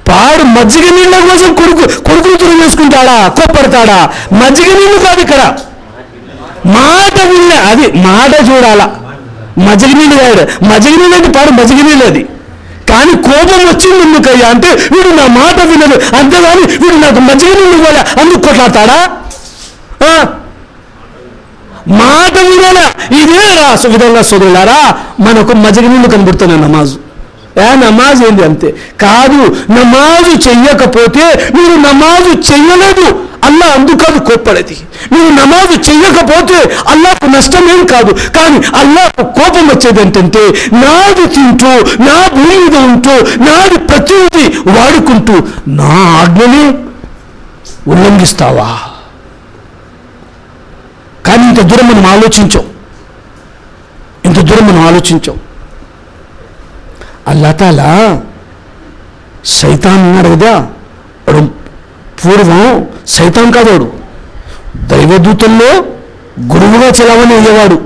పాడు మజ్జిగ నీళ్ళ కోసం కొడుకు కొడుకులు తురు చేసుకుంటాడా? కోప్పడతాడా? మజ్జిగ నీళ్ళు కాదు ఇక్కడ. మాట విన్న అది మాట చూడాలా? మజ్జిగ కాడు కాదు అంటే పాడు మజ్జిగ అది. కానీ కోపం వచ్చింది ఎందుకయ్యా అంటే వీడు నా మాట వినదు అంతేగాని వీడు నాకు మజ్జిగ ఇవ్వాలి? అందుకు కొట్లాడతాడా? ఆ? మాట వినాలా? ఇదే రా విధంగా సోదరులారా? మనకు మజ్జిగ కనబడుతున్నాయి నమాజు. ఏ నమాజ్ ఏంది అంతే? కాదు నమాజు చెయ్యకపోతే మీరు నమాజు చెయ్యలేదు. అల్లా అందుకని కోప్పడేది. మీరు నమాజు చెయ్యకపోతే అల్లాకు నష్టం ఏం కాదు. కానీ అల్లాకు కోపం వచ్చేది ఏంటంటే నాది తింటూ నా భూమి మీద ఉంటూ నాది ప్రతినిధి వాడుకుంటూ నా ఆజ్ఞని ఉల్లంఘిస్తావా? కానీ ఇంత దూరం మనం ఆలోచించాం. ఇంత దూరం మనం ఆలోచించాం. అల్లాతాల సైతాన్ అన్నాడు కదా పూర్వం సైతాన్ కాదు వాడు దైవదూతల్లో గురువుగా చలావని అయ్యేవాడు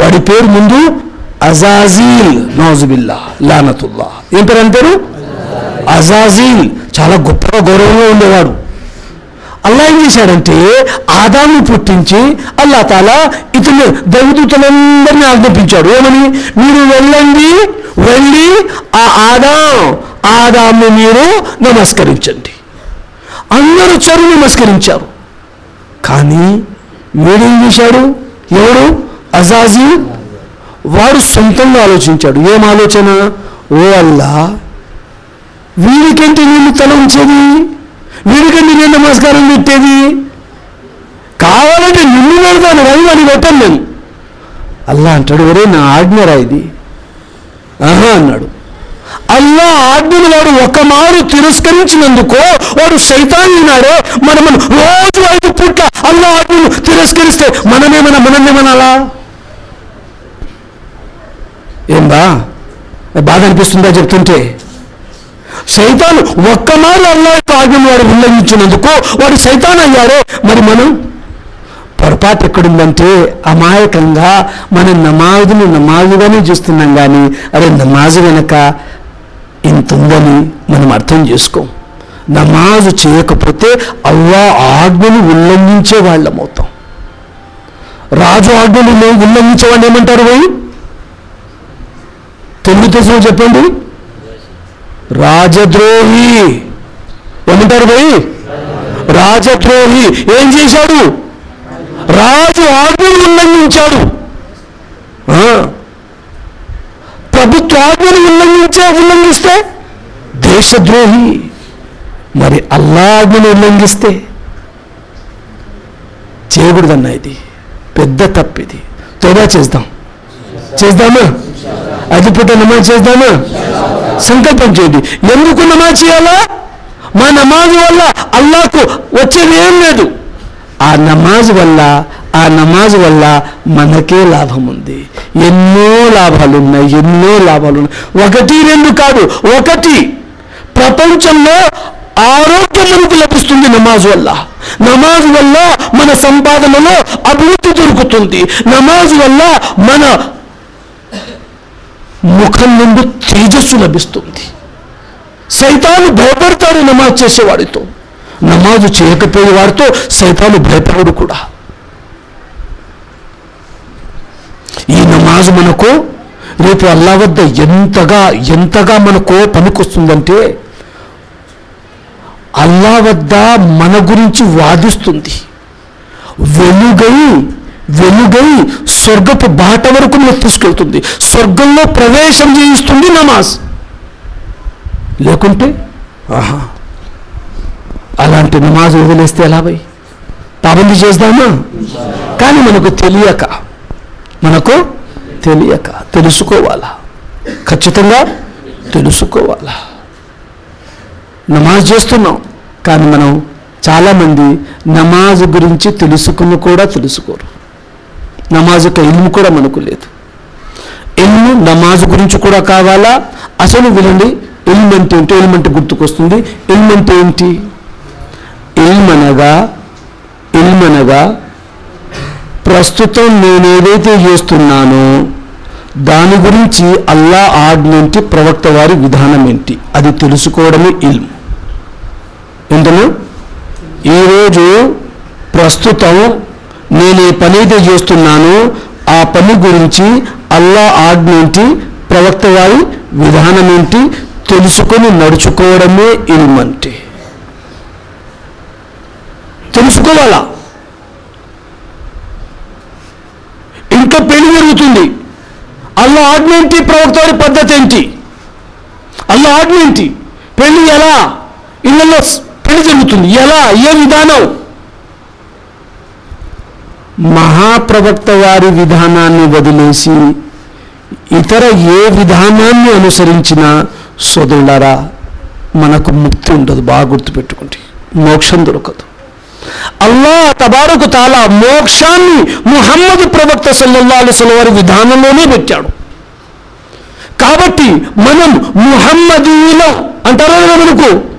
వాడి పేరు ముందు అజాజీల్ నౌజుబిల్లా లానతుల్లా. ఏం పేరు అని పేరు అజాజీల్. చాలా గొప్ప గౌరవంగా ఉండేవాడు. అల్లా ఏం చేశాడంటే ఆదాన్ని పుట్టించి అల్లా తాలా ఇతను దైవదూతలందరినీ ఆజ్ఞాపించాడు. ఏమని? మీరు వెళ్ళండి వెళ్ళి ఆ ఆదాం ఆదాన్ని మీరు నమస్కరించండి. అందరూ చెరు నమస్కరించారు. కానీ వీడేం చేశాడు ఎవడు అజాజీ? వాడు సొంతంగా ఆలోచించాడు. ఏం ఆలోచన? ఓ అల్లా వీడికంటే నేను తల ఉంచేది? వీడికంటే నేను నమస్కారం పెట్టేది? కావాలంటే నిన్ను పెడతాను రవి వాడిని పెట్టాను నేను. అల్లా అంటాడు ఒరే నా ఆజ్ఞరా ఇది. ఆహా అన్నాడు. అల్లా ఆజ్ఞను వాడు ఒక మారు తిరస్కరించినందుకు వాడు శైతాన్నినాడే మనం మనం రోజు ఐదు పూట్ల అల్లా ఆజ్ఞను తిరస్కరిస్తే మనమేమన్నా మనమేమనాలా? ఏం బా బాధ అనిపిస్తుందా చెప్తుంటే? సైతాను ఒక్కమారు అల్లా యొక్క ఆజ్ఞను వాడు ఉల్లంఘించినందుకు వాడు సైతాన్ అయ్యాడే మరి మనం? పొరపాటు ఎక్కడుందంటే అమాయకంగా మన నమాజుని నమాజుగానే చూస్తున్నాం కానీ అరే నమాజు వెనక ఇంత ఉందని మనం అర్థం చేసుకోం. నమాజు చేయకపోతే అల్లా ఆజ్ఞను ఉల్లంఘించే వాళ్ళం అవుతాం. రాజు ఆజ్ఞను ఉల్లంఘించే వాళ్ళు ఏమంటారు పోయి? తెలుగు తెలుసు చెప్పండి. రాజద్రోహి. ఏమంటారు పోయి? రాజద్రోహి. ఏం చేశాడు? రాజు ఆజ్ఞను ఉల్లంఘించాడు. ప్రభుత్వ ఆజ్ఞను ఉల్లంఘించే ఉల్లంఘిస్తే దేశద్రోహి మరి అల్లాజ్ఞను ఉల్లంఘిస్తే చేయకూడదన్న ఇది. పెద్ద తప్పు ఇది. తోడా చేద్దాం. చేద్దామా? అది నమాజ్ చేద్దామా? సంకల్పం చేయండి. ఎందుకు నమాజ్ చేయాలా? మా నమాజ్ వల్ల అల్లాకు వచ్చేది ఏం లేదు. ఆ నమాజ్ వల్ల ఆ నమాజ్ వల్ల మనకే లాభం ఉంది ఎన్నో లాభాలు ఉన్నాయి ఎన్నో లాభాలు ఉన్నాయి ఒకటి రెండు కాదు ఒకటి. ప్రపంచంలో ఆరోగ్యం మనకు లభిస్తుంది నమాజ్ వల్ల. నమాజ్ వల్ల మన సంపాదనలో అభివృద్ధి దొరుకుతుంది. నమాజ్ వల్ల మన ముఖం నుండి తేజస్సు లభిస్తుంది. సైతాను భయపడతాడు నమాజ్ చేసేవాడితో. నమాజు చేయకపోయే వాడితో సైతాను భయపడడు కూడా. ఈ నమాజ్ మనకు రేపు అల్లా వద్ద ఎంతగా ఎంతగా మనకు పనికొస్తుందంటే అల్లా వద్ద మన గురించి వాదిస్తుంది. వెలుగై వెలుగై స్వర్గపు బాట వరకు మనకు తీసుకెళ్తుంది. స్వర్గంలో ప్రవేశం చేయిస్తుంది నమాజ్. లేకుంటే ఆహా అలాంటి నమాజ్ వదిలేస్తే ఎలా పోయి పాబంది చేద్దామా కానీ మనకు తెలియక మనకు తెలియక తెలుసుకోవాలా? ఖచ్చితంగా తెలుసుకోవాలా? నమాజ్ చేస్తున్నాం కానీ మనం చాలామంది నమాజ్ గురించి తెలుసుకుని కూడా తెలుసుకోరు. నమాజ్ యొక్క ఇల్లు కూడా మనకు లేదు. ఇల్లు నమాజ్ గురించి కూడా కావాలా? అసలు వినండి ఇల్మ్ అంటే ఏంటి? ఇల్మ్ అంటే గుర్తుకొస్తుంది. ఇల్మ్ అంటే ఏంటి? ఇల్మ్ అనగా ఇల్మ్ అనగా ప్రస్తుతం నేనేదైతే చేస్తున్నానో దాని గురించి అల్లా ఆజ్ఞ ఏంటి ప్రవక్త వారి విధానం ఏంటి? అది తెలుసుకోవడమే ఇల్మ్. ఏంటన్నా ఈరోజు ప్రస్తుతం నేను ఏ పని అయితే చేస్తున్నానో ఆ పని గురించి అల్లా ఆజ్ఞ ఏంటి ప్రవక్త వారి విధానం ఏంటి? తెలుసుకొని నడుచుకోవడమే ఇల్మ్ అంటే. తెలుసుకోవాలా? ఇంకా పెళ్ళి జరుగుతుంది. అల్లా ఆజ్ఞ ఏంటి ప్రవక్త పద్ధతి ఏంటి? అల్లా ఆజ్ఞ ఏంటి పెళ్ళి ఎలా? ఇళ్ళలో పెళ్ళి జరుగుతుంది. ఎలా? ఏ విధానం? మహాప్రవక్త వారి విధానాన్ని వదిలేసి ఇతర ఏ విధానాన్ని అనుసరించినా సోదరులారా మనకు ముక్తి ఉండదు. బాగా గుర్తుపెట్టుకుంటే మోక్షం దొరకదు. అల్లా తబారకు తాలా మోక్షాన్ని ముహమ్మద్ ప్రవక్త సల్లల్లా అలిస్ల వారి విధానంలోనే పెట్టాడు. కాబట్టి మనం ముహమ్మదీయులం అంటారా మనకు?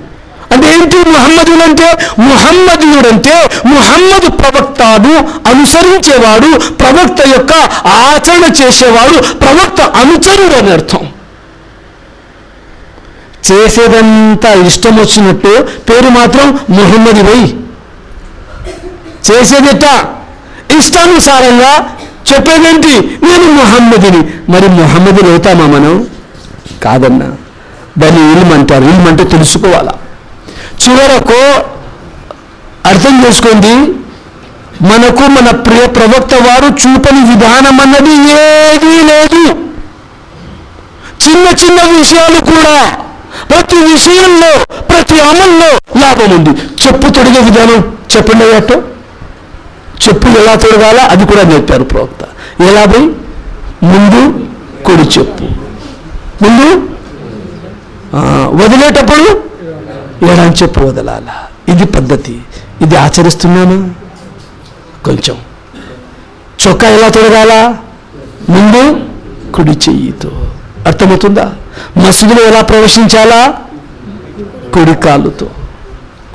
అంటే ఏంటి ముహమ్మదులు అంటే ముహమ్మదీయుడు అంటే ముహమ్మద్ ప్రవక్తను అనుసరించేవాడు ప్రవక్త యొక్క ఆచరణ చేసేవాడు ప్రవక్త అనుచరుడు అని అర్థం. చేసేదంతా ఇష్టం వచ్చినట్టు పేరు మాత్రం ముహమ్మది వై. చేసేదిట ఇష్టానుసారంగా చెప్పేదేంటి? నేను మొహమ్మదిని. మరి మొహమ్మదిని అవుతామా మనం? కాదన్నా. దాన్ని ఇల్లు అంటారు ఇల్లు అంటే తెలుసుకోవాలా? చివరకు అర్థం చేసుకోండి. మనకు మన ప్రియ ప్రవక్త వారు చూపని విధానం అన్నది ఏదీ లేదు. చిన్న చిన్న విషయాలు కూడా ప్రతి విషయంలో ప్రతి అమల్లో లాభం ఉంది. చెప్పు తొడిగే విధానం చెప్పండి అయ్యట్టు చెప్పులు ఎలా తొడగాల? అది కూడా నేర్పారు ప్రవక్త. ఎలా పోయి ముందు కుడి చెప్పు. ముందు? వదిలేటప్పుడు ఎడం చెప్పు వదలాల? ఇది పద్ధతి. ఇది ఆచరిస్తున్నాను. కొంచెం. చొక్కా ఎలా తొడగాల? ముందు కుడి చెయ్యితో. అర్థమవుతుందా? మసీదులో ఎలా ప్రవేశించాలా? కుడి కాలుతో.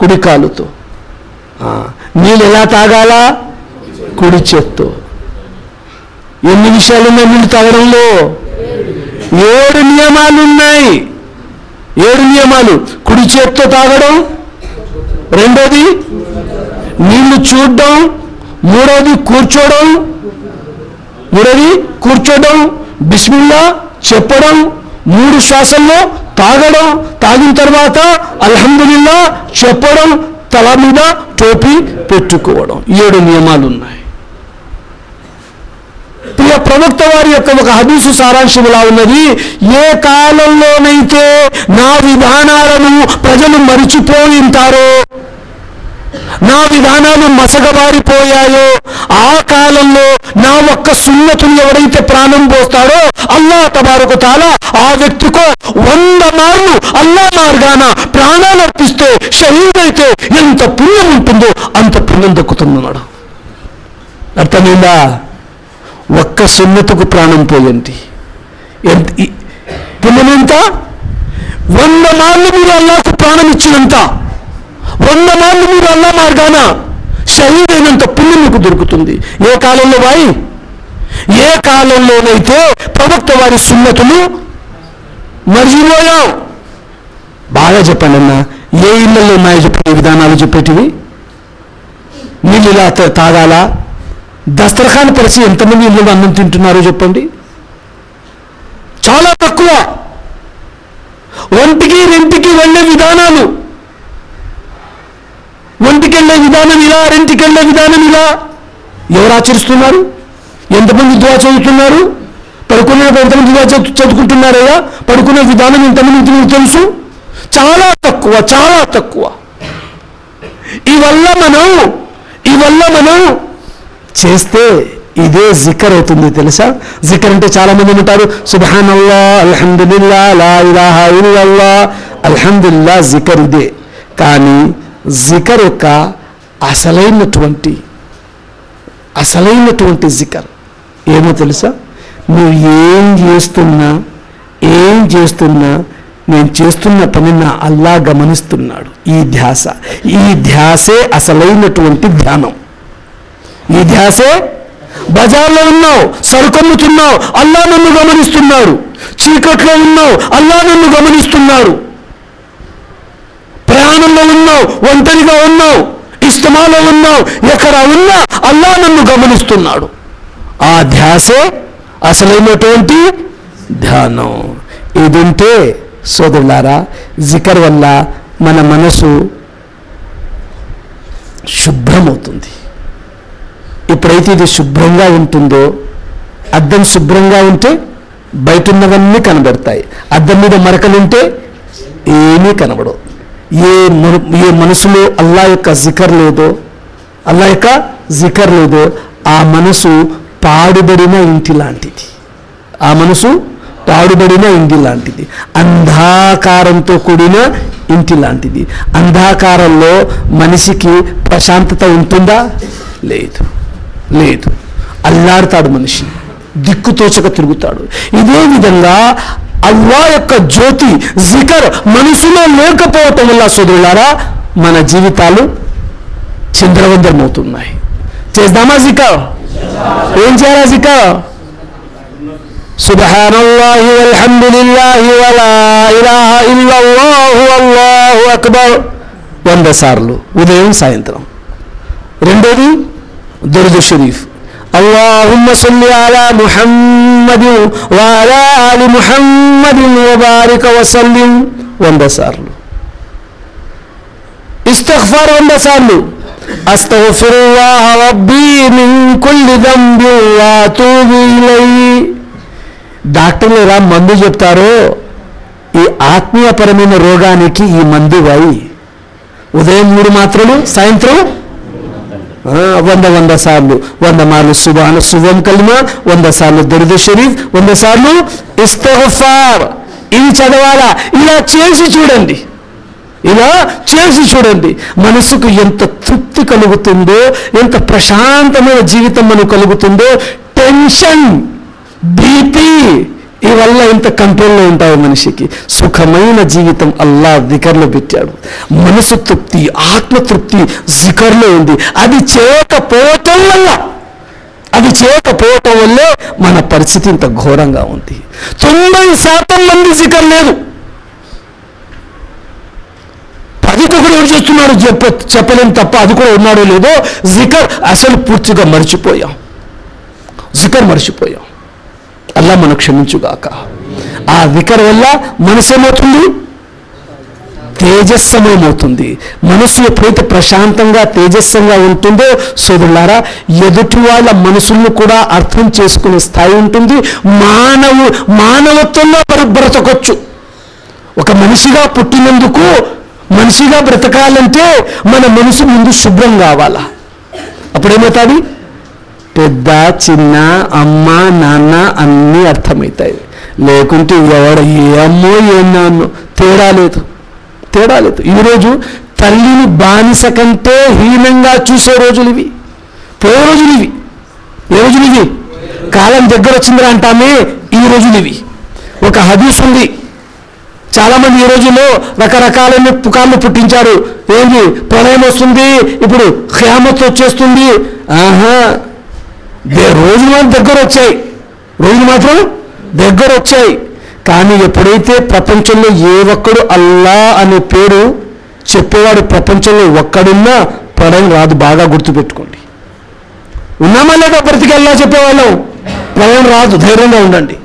కుడి కాలుతో. నీళ్ళు ఎలా తాగాలా? కుడి చేత్తో. ఎన్ని విషయాలు ఉన్నాయి నీళ్ళు తాగడంలో ఏడు నియమాలు ఉన్నాయి ఏడు నియమాలు. కుడి చేత్తో తాగడం రెండోది నీళ్ళు చూడడం మూడోది కూర్చోవడం మూడోది కూర్చోవడం బిస్మిల్లా చెప్పడం మూడు శ్వాసల్లో తాగడం తాగిన తర్వాత అల్హందుల్లా చెప్పడం తల మీద టోపీ పెట్టుకోవడం. ఏడు నియమాలు ఉన్నాయి ప్రియ ప్రవక్త వారి యొక్క ఒక హదీసు సారాంశం ఇలా ఉన్నది ఏ కాలంలోనైతే నా విధానాలను ప్రజలు మరిచిపోయింటారో నా విధానాలు మసగబారిపోయాయో ఆ కాలంలో నా ఒక్క సున్నతులు ఎవరైతే ప్రాణం పోస్తాడో అల్లా తబారకు తాలా ఆ వ్యక్తికో వంద మార్లు అల్లా మార్గాన ప్రాణాలు అర్పిస్తే షహీదైతే ఎంత పుణ్యం ఉంటుందో అంత పుణ్యం దక్కుతుందన్నాడు అర్థమైందా? ఒక్క సున్నతకు ప్రాణం పోయండి. ఎంత పుణ్యం ఎంత వంద మార్లు మీరు అల్లాకు ప్రాణం ఇచ్చినంత. వంద మార్లు మీరు అల్లా మార్గాన షహీద్ అయినంత పుణ్యం మీకు దొరుకుతుంది. ఏ కాలంలో వాయి? ఏ కాలంలోనైతే ప్రవక్త వారి సున్నతులు మర్చిపోయాం? బాగా చెప్పండి అన్న ఏ ఇళ్ళల్లో ఉన్నాయో చెప్పే విధానాలు చెప్పేటివి? నీళ్ళు ఇలా తాగాలా? దస్తరఖాన్ పరిచి ఎంతమంది ఇళ్ళలో అన్నం తింటున్నారో చెప్పండి. చాలా తక్కువ. ఒంటికి రెంటికి వెళ్ళే విధానాలు. ఒంటికెళ్ళే విధానం ఇలా రెంటికెళ్ళే విధానం ఇలా. ఎవరు ఆచరిస్తున్నారు? ఎంతమంది దువా చదువుతున్నారు? పడుకునేటప్పుడు ఎంతమంది దువా చదువు- చదువుకుంటున్నారయ్యా? పడుకునే విధానం ఎంతమంది మీకు తెలుసు? చాలా తక్కువ చాలా తక్కువ. ఇవల్ల మనం ఇవల్ల మనం చేస్తే ఇదే జిక్కర్ అవుతుంది తెలుసా? జిక్కర్ అంటే చాలా మంది ఉంటారు సుబహాన్ అల్లా అల్హమ్దుల్లా లా అల్హమ్దుల్లా జిక్కర్ ఇదే. కానీ జికర్ యొక్క అసలైనటువంటి అసలైనటువంటి జికర్ ఏమో తెలుసా? నువ్వు ఏం చేస్తున్నా ఏం చేస్తున్నా నేను చేస్తున్న పని నా అల్లా గమనిస్తున్నాడు. ఈ ధ్యాస ఈ ధ్యాసే అసలైనటువంటి ధ్యానం. ఈ ధ్యాసే బజార్లో ఉన్నావు సరుకమ్ముతున్నావు అల్లా నన్ను గమనిస్తున్నాడు. చీకట్లో ఉన్నావు అల్లా నన్ను గమనిస్తున్నాడు. ప్రయాణంలో ఉన్నావు ఒంటరిగా ఉన్నావు ఇష్టమాలో ఉన్నావు ఎక్కడ ఉన్నా అల్లా నన్ను గమనిస్తున్నాడు. ఆ ధ్యాసే అసలైనటువంటి ధ్యానం. ఇది ఉంటే సోదరులారా జికర్ వల్ల మన మనసు శుభ్రమవుతుంది. ఎప్పుడైతే ఇది శుభ్రంగా ఉంటుందో అద్దం శుభ్రంగా ఉంటే బయట ఉన్నవన్నీ కనబడతాయి. అద్దం మీద మరకలుంటే ఏమీ కనబడవు. ఏ ఏ మనసులో అల్లా యొక్క జికర్ లేదో అల్లా యొక్క జికర్ లేదో ఆ మనసు పాడుబడిన ఇంటి లాంటిది. ఆ మనసు పాడుబడిన ఇంటి లాంటిది. అంధాకారంతో కూడిన ఇంటి లాంటిది. అంధాకారంలో మనిషికి ప్రశాంతత ఉంటుందా? లేదు. లేదు. అల్లాడతాడు మనిషి దిక్కుతోచక తిరుగుతాడు. ఇదే విధంగా అల్లా యొక్క జ్యోతి జికర్ మనసులో లేకపోవటం వల్ల సోదరులారా మన జీవితాలు చింద్రవందరమవుతున్నాయి చేద్దామా జికర్ ఏం చేయాలా జికర్ سبحان الله والحمد لله ولا إله إلا الله والله أكبر వంద సార్లు ఉదయం సాయంత్రం రెండోది దరుదు షరీఫ్ اللهم صل على محمد వాలా అలి محمد وبارك وسلم. వంద సార్లు ఇస్తగ్ఫార్ వంద సార్లు అస్తగ్ఫిరుల్లాహ రబ్బీ మిన్ కుల్లి దంబి వా డాక్టర్లు ఎలా మందు చెప్తారో? ఈ ఆత్మీయపరమైన రోగానికి ఈ మందు వాయి. ఉదయం మూడు మాత్రలు సాయంత్రం వంద వంద సార్లు వంద మార్లు సుబాన శుభం కలిమ వంద సార్లు దరుదు షరీఫ్ వంద సార్లు ఇస్తఫార్. ఇవి చదవాలా? ఇలా చేసి చూడండి. ఇలా చేసి చూడండి. మనసుకు ఎంత తృప్తి కలుగుతుందో ఎంత ప్రశాంతమైన జీవితం మనకు కలుగుతుందో టెన్షన్ బీపీ ఈ వల్ల ఇంత కంట్రోల్లో ఉంటావు మనిషికి. సుఖమైన జీవితం అల్లా దికర్లో పెట్టాడు. మనసు తృప్తి ఆత్మ తృప్తి జికర్లో ఉంది. అది చేయకపోవటం వల్ల అది చేయకపోవటం వల్లే మన పరిస్థితి ఇంత ఘోరంగా ఉంది. తొంభై శాతం మంది జికర్ లేదు. అది కూడా ఎవరు చేస్తున్నాడు చెప్ప చెప్పలేం తప్ప అది కూడా ఉన్నాడో లేదో జికర్ అసలు పూర్తిగా మర్చిపోయాం. జికర్ మర్చిపోయాం. అల్లా మనం క్షమించుగాక. ఆ వికర్ వల్ల మనసు ఏమవుతుంది? తేజస్సమయమవుతుంది మనసు ఎప్పుడైతే ప్రశాంతంగా తేజస్సంగా ఉంటుందో సోదరులారా ఎదుటి వాళ్ళ మనసులను కూడా అర్థం చేసుకునే స్థాయి ఉంటుంది. మానవు మానవత్వంలో మనం బ్రతకొచ్చు. ఒక మనిషిగా పుట్టినందుకు మనిషిగా బ్రతకాలంటే మన మనసు ముందు శుభ్రం కావాలా? అప్పుడేమవుతుంది? పెద్ద చిన్న అమ్మ నాన్న అన్నీ అర్థమవుతాయి. లేకుంటే ఎవడ ఏ అమ్మో ఏ నాన్నో తేడా లేదు. తేడా లేదు. ఈరోజు తల్లిని బానిస కంటే హీనంగా చూసే రోజులు ఇవి. పోయే రోజులు ఇవి. ఏ రోజులు ఇవి? కాలం దగ్గర వచ్చిందిరా అంటామే ఈ రోజులు ఇవి. ఒక హదీస్ ఉంది. చాలామంది ఈ రోజుల్లో రకరకాలైన పుకార్లు పుట్టించారు. ఏంటి ప్రళయం వస్తుంది. ఇప్పుడు ఖయామత్ వచ్చేస్తుంది. ఆహా! రోజులు మాత్రం దగ్గర వచ్చాయి. రోజులు మాత్రం దగ్గర వచ్చాయి. కానీ ఎప్పుడైతే ప్రపంచంలో ఏ ఒక్కడు అల్లా అనే పేరు చెప్పేవాడు ప్రపంచంలో ఒక్కడున్నా పడం రాదు బాగా గుర్తుపెట్టుకోండి. ఉన్నామా లేదా బ్రతికి అల్లా చెప్పేవాళ్ళం? ప్రళయం రాదు ధైర్యంగా ఉండండి.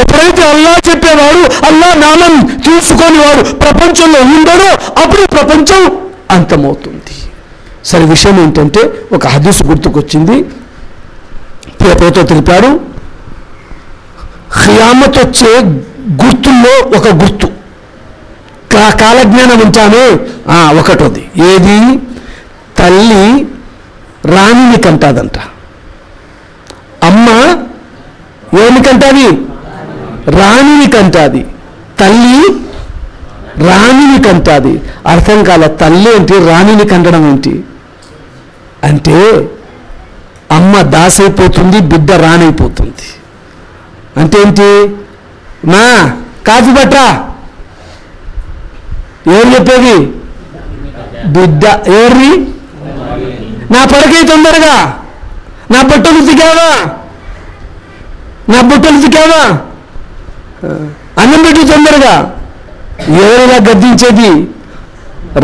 ఎప్పుడైతే అల్లా చెప్పేవాడు అల్లా నామం తీసుకొని ప్రపంచంలో ఉండడో అప్పుడు ప్రపంచం అంతమవుతుంది. సరే విషయం ఏంటంటే ఒక హదీసు గుర్తుకొచ్చింది. పేపర్తో తెలిపాడు. ఖియామత్ వచ్చే గుర్తుల్లో ఒక గుర్తు. కా- కాలజ్ఞానం ఉంచామే. ఆ, ఉంది ఏది? తల్లి రాణిని కంటాదంట. అమ్మ ఏమి కంటాది? రాణిని కంటాది. తల్లి రాణిని కంటాది. అర్థం కాల తల్లి ఏంటి రాణిని కంటడం ఏంటి? అంటే అమ్మ దాసైపోతుంది బిడ్డ రాణైపోతుంది అంటే ఏంటి నా కాఫీ పట్రా ఎవరు చెప్పేది? బిడ్డ. ఎవరి నా పడకై తొందరగా. నా బట్టలు ఉతికావా? నా బట్టలు ఉతికావా? అన్నం పెట్టు తొందరగా. ఎవరిలా గద్దించేది?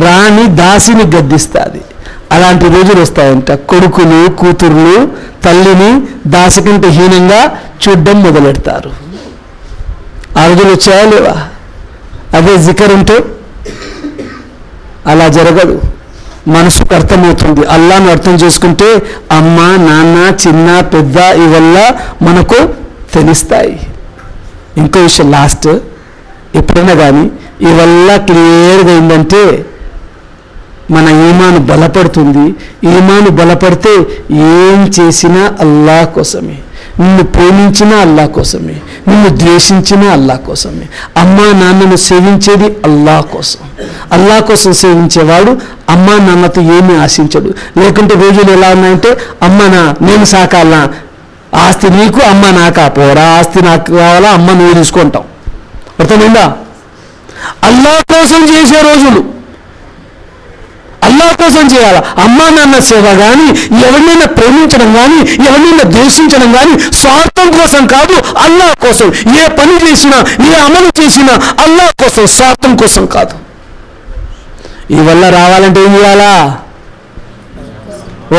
రాణి దాసిని గద్దిస్తుంది. అలాంటి రోజులు వస్తాయంట. కొడుకులు కూతుర్లు తల్లిని దాసి హీనంగా చూడ్డం మొదలెడతారు. ఆ రోజులు వచ్చాయా లేవా? అదే జికర్ ఉంటే అలా జరగదు. మనసుకు అర్థమవుతుంది. అల్లాను అర్థం చేసుకుంటే అమ్మ నాన్న చిన్న పెద్ద ఇవల్ల మనకు తెలుస్తాయి. ఇంకో విషయం లాస్ట్. ఎప్పుడైనా కానీ ఇవల్ల క్లియర్గా ఏంటంటే మన ఈమాను బలపడుతుంది. ఈమాను బలపడితే ఏం చేసినా అల్లా కోసమే. నిన్ను ప్రేమించినా అల్లా కోసమే. నిన్ను ద్వేషించినా అల్లా కోసమే. అమ్మా నాన్నను సేవించేది అల్లా కోసం. అల్లా కోసం సేవించేవాడు అమ్మా నాన్నతో ఏమీ ఆశించడు. లేకుంటే రోజులు ఎలా ఉన్నాయంటే అమ్మ నా నేను సాకాలనా ఆస్తి నీకు అమ్మ నాకా? పోరా ఆస్తి నాకు కావాలా? అమ్మ నువ్వు తీసుకుంటావు అర్థమైందా? అల్లా కోసం చేసే రోజులు. అల్లా కోసం చేయాలి? అమ్మా నాన్న సేవ కానీ ఎవరినైనా ప్రేమించడం కానీ ఎవరినైనా ద్వేషించడం కానీ స్వార్థం కోసం కాదు అల్లా కోసం. ఏ పని చేసినా ఏ అమలు చేసినా అల్లా కోసం స్వార్థం కోసం కాదు. ఈ వల్ల రావాలంటే ఏం చేయాలా?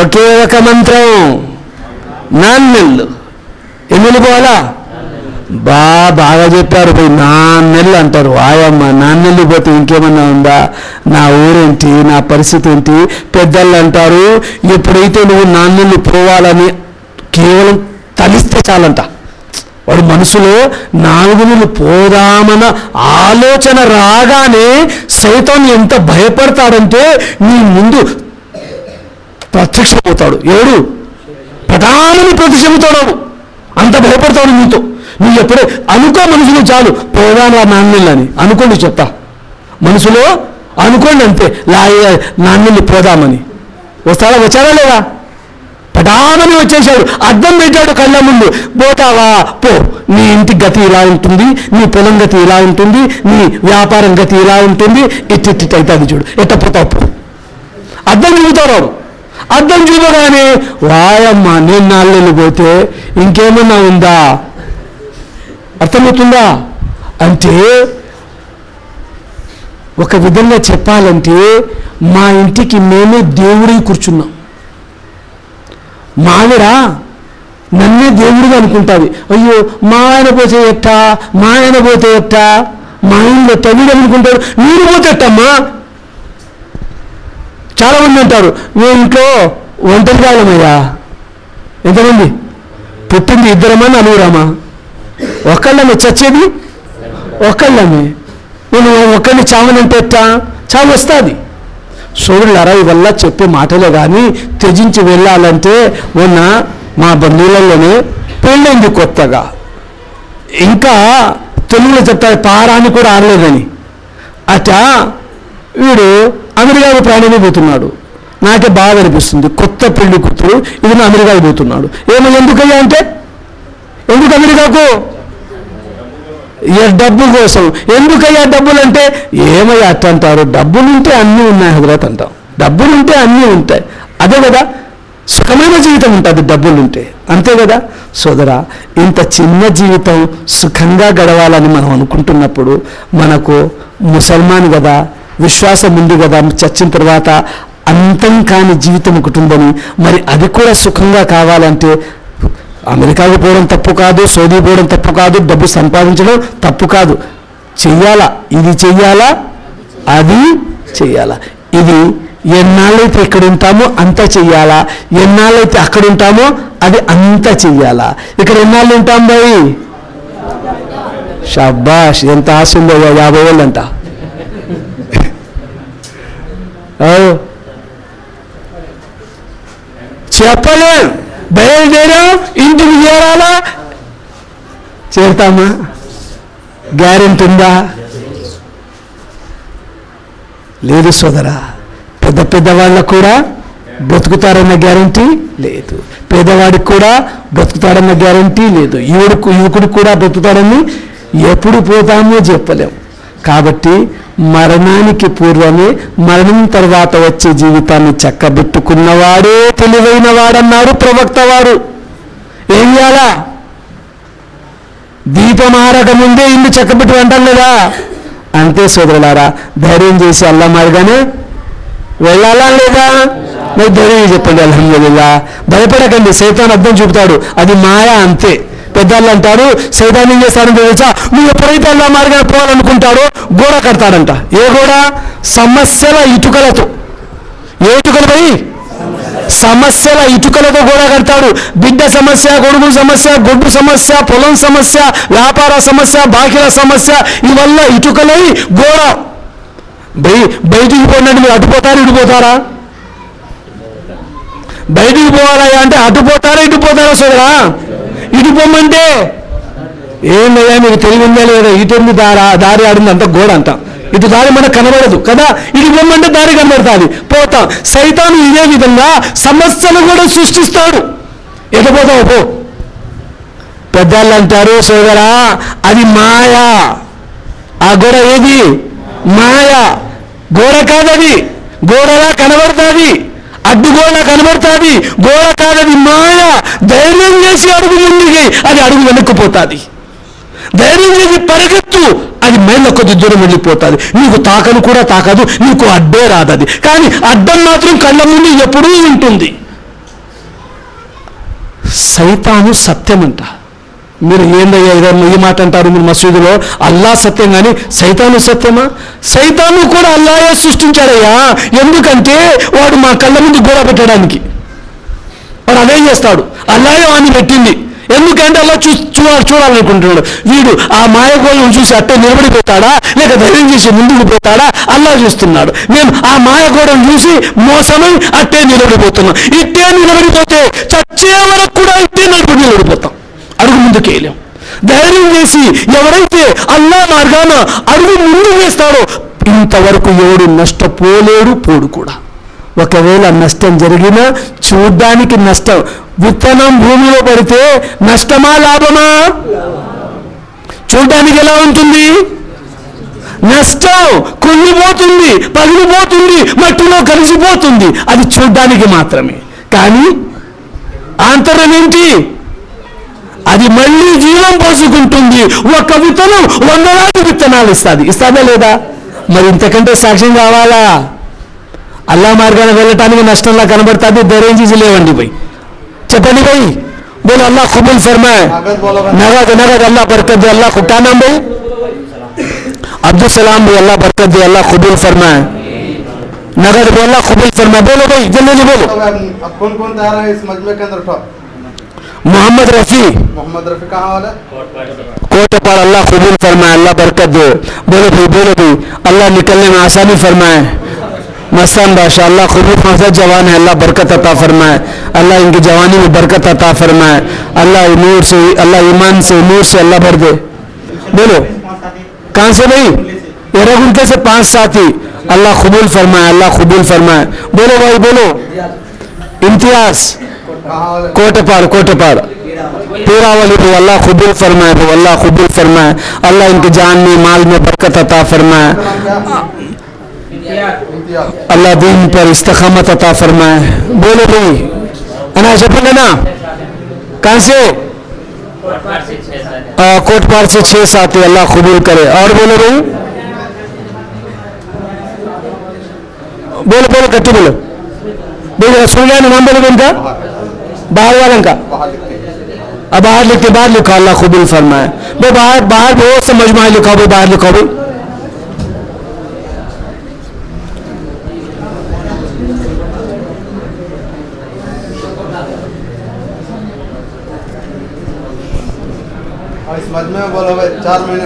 ఒకే ఒక మంత్రం. నాన్నెళ్ళు ఎన్ని వెళ్ళిపోవాలా బా బాగా చెప్పారు. పోయి నాన్నెళ్ళు అంటారు. వాయమ్మ నాన్నెళ్ళు పోతే ఇంకేమన్నా ఉందా? నా ఊరేంటి? నా పరిస్థితి ఏంటి? పెద్దలు అంటారు ఎప్పుడైతే నువ్వు నాన్నెళ్ళు పోవాలని కేవలం తలిస్తే చాలంట. వాడు మనసులో నాలుగు నెలలు పోదామన్న ఆలోచన రాగానే సైతం ఎంత భయపడతాడంటే నీ ముందు ప్రత్యక్షమవుతాడు. ఎవడు? ప్రధానని ప్రత్యక్షమవుతాడు. అంత భయపడతాడు నీతో. నువ్వు ఎప్పుడే అనుకో మనుషులు చాలు. పోదాను ఆ నాన్నెళ్ళని అనుకోండి చెప్తా. మనసులో అనుకోండి అంతే. లాయ నాన్నెళ్ళి పోదామని. వస్తాడా వచ్చాడా లేదా? పటామని వచ్చేసాడు అర్థం పెట్టాడు కళ్ళ ముందు. పోతావా? పో. నీ ఇంటి గతి ఇలా ఉంటుంది. నీ పొలం గతి ఇలా ఉంటుంది. నీ వ్యాపారం గతి ఇలా ఉంటుంది. ఎట్టి అవుతుంది చూడు. ఎట్ట పోతావు పో. అర్థం చూపుతాడు వాడు. చూపగానే వాయమ్మ నేను నాళ్ళు పోతే ఇంకేమన్నా ఉందా? అర్థమవుతుందా? అంటే ఒక విధంగా చెప్పాలంటే మా ఇంటికి మేమే దేవుడిని కూర్చున్నాం. మావిడ నన్నే దేవుడిగా అనుకుంటుంది. అయ్యో మా ఆయన పోతే ఎట్టా? మా ఆయన పోతే ఎట్టా? మా ఇంట్లో తల్లిడు అనుకుంటాడు మీరు పోతే ఎట్టమ్మా? చాలామంది అంటారు మీ ఇంట్లో ఒంటరి కాలమయ్యా ఎంతమంది? పుట్టింది ఇద్దరమా నలుగురమా? ఒకళ్ళమే చచ్చేది ఒకళ్ళమే నేను ఒక్కడిని చావనంటే ఎట్టా? చావు వస్తుంది. సోదరులారా ఇవల్ల చెప్పే మాటలే కానీ త్యజించి వెళ్ళాలంటే మొన్న మా బంధువులలోనే పెళ్ళైంది కొత్తగా. ఇంకా తెలుగులో చెప్తారు పారాన్ని కూడా ఆడలేదని. అట వీడు అమెరికాకు ప్రాణమే పోతున్నాడు. నాకే బాగా అనిపిస్తుంది. కొత్త పెళ్ళి కూతురు. ఇది నా అమెరికాకు పోతున్నాడు. ఏమో ఎందుకయ్యా అంటే? ఎందుకు అమెరికాకు? ఏ డబ్బు కోసం. ఎందుకయ్యా డబ్బులు అంటే ఏమయ్యా అట్ట అంటారు? డబ్బులుంటే అన్నీ ఉన్నాయి హజరత్ అంటాం. డబ్బులుంటే అన్నీ ఉంటాయి. అదే కదా? సుఖమైన జీవితం ఉంటుంది డబ్బులుంటే. అంతే కదా? సోదరా ఇంత చిన్న జీవితం సుఖంగా గడవాలని మనం అనుకుంటున్నప్పుడు మనకు ముసల్మాన్ కదా విశ్వాసం ఉంది కదా చచ్చిన తర్వాత అంతం కాని జీవితం ఒకటి ఉందని మరి అది కూడా సుఖంగా కావాలంటే అమెరికాకు పోవడం తప్పు కాదు సౌదీ పోవడం తప్పు కాదు డబ్బు సంపాదించడం తప్పు కాదు. చెయ్యాలా? ఇది చెయ్యాలా? అది చెయ్యాలా. ఇది ఎన్నాళ్ళైతే ఇక్కడ ఉంటామో అంత చెయ్యాలా? ఎన్నాళ్ళైతే అక్కడ ఉంటామో అది అంత చెయ్యాలా? ఇక్కడ ఎన్నాళ్ళు ఉంటాం బాయ్? షబ్బాష్ ఎంత ఆశ ఉందో యాభై అంట ఓ. చెప్పలేం. బయలుదేరాం ఇంటికి చేరాలా? చేరుతామా? గ్యారెంటీ ఉందా? లేదు సోదరా. పెద్ద పెద్దవాళ్ళకు కూడా బ్రతుకుతారన్న గ్యారంటీ లేదు. పేదవాడికి కూడా బ్రతుకుతాడన్న గ్యారంటీ లేదు. యువకు యువకుడికి కూడా బ్రతుకుతాడని ఎప్పుడు పోతామో చెప్పలేం. కాబట్టి మరణానికి పూర్వమే మరణం తర్వాత వచ్చే జీవితాన్ని చక్కబెట్టుకున్నవాడే తెలివైన వాడన్నాడు ప్రవక్త వారు ఏం చేయాలా? దీపం ఆరక ముందే ఇల్లు చక్కబెట్టి అంటాం కదా అంతే సోదరులారా ధైర్యం చేసి అల్లా మారిగానే వెళ్ళాలా లేదా? మీరు ధైర్యం చెప్పండి అల్హమ్దుల్లా భయపడకండి సైతాన్ అర్థం చూపుతాడు అది మాయా అంతే. పెద్దలు అంటారు సైతాన్ని ఏం చేస్తారని తెలుసా? నువ్వు ఎప్పుడైతే అలా మారిగా పోవాలనుకుంటాడో గోడ కడతాడంట. ఏ గోడ? సమస్యల ఇటుకలతో. ఏ ఇటుకలు పోయి? సమస్యల ఇటుకలతో గోడ కడతాడు. బిడ్డ సమస్య కొడుకు సమస్య గొడ్డు సమస్య పొలం సమస్య వ్యాపార సమస్య బాకీల సమస్య ఇవల్ల ఇటుకలై గోడ. బయ బయటికి పోయినట్టు మీరు అటుపోతారా ఇటుపోతారా? బయటికి పోవాలయ్యా అంటే అటుపోతారా ఇటుపోతారా సోదరా? ఇటు పొమ్మంటే ఏందయ్యా మీకు తెలివి ఉందా లేదా? ఇటు ఉంది దారి ఆడింది అంత గోడ అంట ఇటు దారి మనకు కనబడదు కదా? ఇటు పొమ్మంటే దారి కనబడుతుంది. పోతాం. సైతాను ఇదే విధంగా సమస్యలు కూడా సృష్టిస్తాడు. ఎటు పోతావు పో. పెద్దలు అంటారు సోదరా అది మాయా. ఆ గోడ ఏది? మాయ. గోడ కాదది. గోడలా కనబడుతుంది. అడ్డుగోడ కనబడుతుంది. గోడ కాదది మాయ. ధైర్యం చేసి అడుగు ముందుకి అది అడుగు వెనక్కిపోతుంది ధైర్యం చేసి పరిగెత్తు అది మేళ్ళ కొద్ది దూరం వెళ్ళిపోతుంది. నీకు తాకను కూడా తాకదు నీకు అడ్డే రాదది. కానీ అడ్డం మాత్రం కళ్ళ ముందు ఎప్పుడూ ఉంటుంది. సైతాను సత్యమంట. మీరు ఏందయ్యా ఇదమ్మా ఈ మాట అంటారు మీరు మసీదులో? అల్లా సత్యం కానీ సైతాను సత్యమా? సైతాను కూడా అల్లాయే సృష్టించాడయ్యా. ఎందుకంటే వాడు మా కళ్ళ ముందు గోడ పెట్టడానికి. వాడు అదే చేస్తాడు. అల్లాయే వాడిని పెట్టింది. ఎందుకంటే అలా చూ చూడాలి చూడాలనుకుంటున్నాడు. వీడు ఆ మాయగోళం చూసి అట్టే నిలబడిపోతాడా? లేక ధైర్యం చేసి ముందుకు పోతాడా? అల్లా చూస్తున్నాడు. మేము ఆ మాయగోళం చూసి మోసమై అట్టే నిలబడిపోతున్నాం. ఇట్టే నిలబడిపోతే చచ్చే వరకు కూడా ఇట్టే నిలబడి నిలబడిపోతాం. అడుగు ముందుకు వేయలేం. ధైర్యం చేసి ఎవరైతే అల్లా మార్గాన అడుగు ముందు వేస్తాడో ఇంతవరకు ఎవడు నష్టపోలేడు పోడు కూడా. ఒకవేళ నష్టం జరిగినా చూడ్డానికి నష్టం. విత్తనం భూమిలో పడితే నష్టమా లాభమా? చూడ్డానికి ఎలా ఉంటుంది? నష్టం కుళ్ళిపోతుంది పగిలిపోతుంది మట్టిలో కలిసిపోతుంది. అది చూడ్డానికి మాత్రమే. కానీ ఆంతరం ఏంటి? అది మళ్ళీ జీవం పోసుకుంటుంది. ఒక విత్తనం వందలాది విత్తనాలు ఇస్తుంది. ఇస్తాదా లేదా? మరి ఇంతకంటే సాక్ష్యం కావాలా? అల్లా మార్గాన వెళ్ళటానికి నష్టంలా కనబడుతుంది. ధైర్యం లేవండి పోయి. చెప్పండి పోయి. بولو اللہ قبول فرمائے نگد نگد اللہ برکت دے اللہ کو نام بھائی عبدالسلام بھائی اللہ برکت دے اللہ قبول فرمائے نگد بھائی اللہ قبول فرمائے بولو بھائی جلدی جلدی بولو کون کون ہے اس مجمع کے اندر محمد رفیع. محمد رفیع کہاں والا کوٹ پر اللہ قبول فرمائے اللہ برکت دے۔ بولو بھی بولو بھی اللہ نکلنے میں آسانی فرمائے۔ مسلم بادشاہ اللہ قبول فرمائے جوان ہے اللہ برکت عطا فرمائے۔ اللہ ان کی جوانی میں برکت عطا فرمائے۔ اللہ نور سے اللہ ایمان سے نور سے اللہ بھر دے۔ بولو کہاں سے نہیں یہ سے پانچ ساتھی اللہ قبول فرمائے اللہ قبول فرمائے۔ بولو بھائی بولو۔ امتیاز۔ کوٹپاڑ کوٹپاڑ پورا ولی تو اللہ قبول فرمائے تو اللہ قبول فرمائے۔ اللہ ان کے جان میں، مال میں برکت عطا فرمائے۔ اللہ دین پر استخامت عطا فرمائے۔ بولو بھائی انا شفیل نا کہاں سے کوٹ پار سے چھ سات اللہ قبول کرے۔ اور بولو بھائی بولو بولو کٹی بولو۔ بولو، سن لیا، نام بولو ان کا۔ باہر والوں کا؟ اب باہر لکھتے باہر لکھا اللہ قبول فرمائے۔ بھائی باہر باہر بہت سمجھ مجموعہ لکھا بھائی باہر لکھا بھائی اس مجمع بولو چار مہینے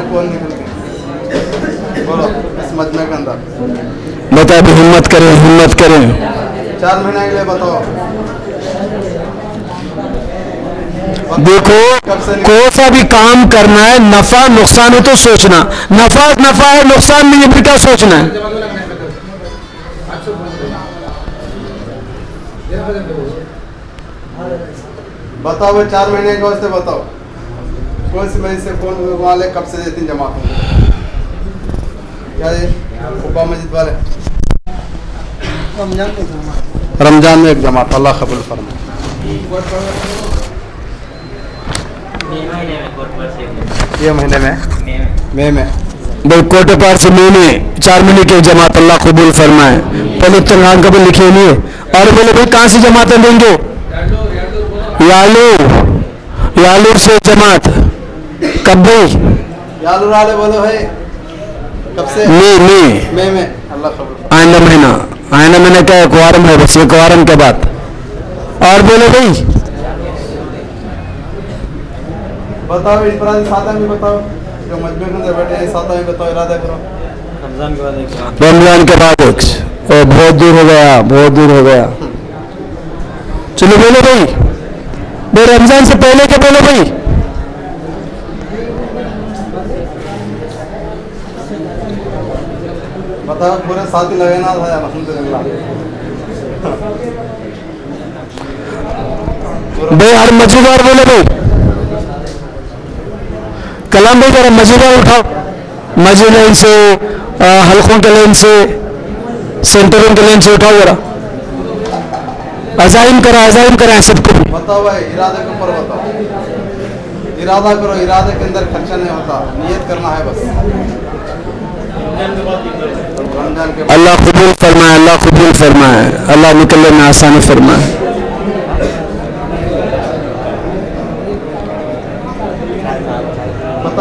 بولو اس مجمع کے اندر۔ بتائے ہمت کریں ہمت کریں۔ چار مہینے کے لیے بتاؤ۔ دیکھو کوئی سا بھی کام کرنا ہے نفع نقصان ہے تو سوچنا۔ نفع نفع ہے نقصان نہیں ہے پھر کیا سوچنا ہے۔ بتاؤ چار مہینے کے واسطے بتاؤ؟ کون سے مہینے سے کون والے کب سے دیتے جمع کیا مسجد والے۔ رمضان میں ایک جماعت اللہ قبول فرمائے۔ یہ مہینے میں مئی میں بھائی کوٹے پار سے مہینے چار مہینے کے جماعت اللہ قبول فرمائے۔ پہلے تو کا بھی لکھے نہیں اور بولے بھائی کہاں سے جماعتیں دیں گے؟ یالو یالور سے جماعت۔ کب بھائی؟ یالور والے بولو بھائی کب سے؟ مئی مئی اللہ قبول آئندہ مہینہ۔ آئندہ مہینہ کا ایک وارم ہے بس ایک وارم کے بعد۔ اور بولو بھائی بتاؤ اس افراد ساتھ میں بتاؤ جو مجبور میں بیٹھے ہیں ساتھ میں بتاؤ ارادہ کرو رمضان کے بعد ایک رمضان کے بعد ایک بہت دور ہو گیا بہت دور ہو گیا چلو بولو بھائی بے رمضان سے پہلے کے بولو بھائی بتاؤ پورے ساتھی لگانا تھا الحمد للہ بھائی ہر مجھے بولو بھائی کلام بھائی ذرا مزیدہ اٹھاؤ۔ مزید لائن سے حلقوں کے لائن سے سینٹروں کے لائن سے اٹھاؤ ذرا۔ عزائم کرا عزائم کرا سب کو۔ بتاؤ ارادہ کے اوپر بتاؤ۔ ارادہ کرو ارادے کے اندر خرچہ نہیں ہوتا۔ نیت کرنا ہے بس۔ اللہ قبول فرمائے اللہ قبول فرمائے۔ اللہ نکلنے میں آسانی فرمائے۔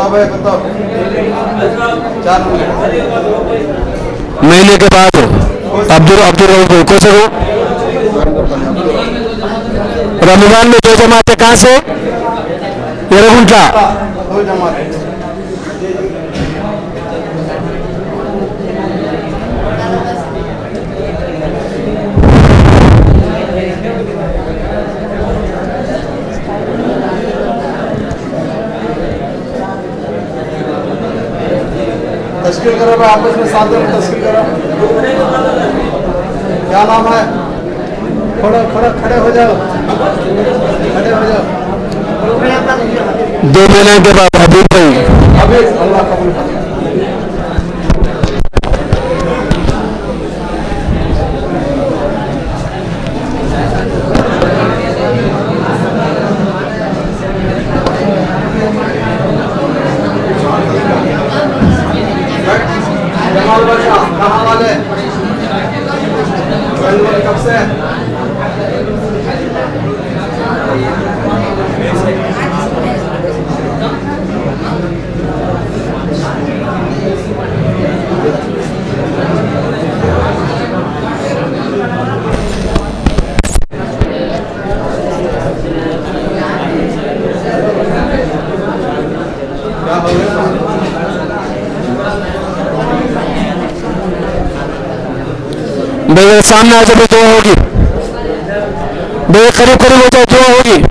بابا مہینے کے بعد عبدال عبدالرب کو سر رمضان میں دو جماعتیں کہاں سے؟ یہ رہا دو جماعتیں۔ تشکیل کرا میں آپس میں ساتھ میں تشکیل کرو۔ کیا نام ہے؟ کھڑا کھڑا کھڑے ہو جاؤ۔ کھڑے ہو جاؤ۔ دو مہینے کے بعد حبیب بھائی حبیب اللہ قبول بھائی سامنے آ جاؤ دعا ہوگی۔ بھائی قریب قریب ہو جاؤ دعا ہوگی۔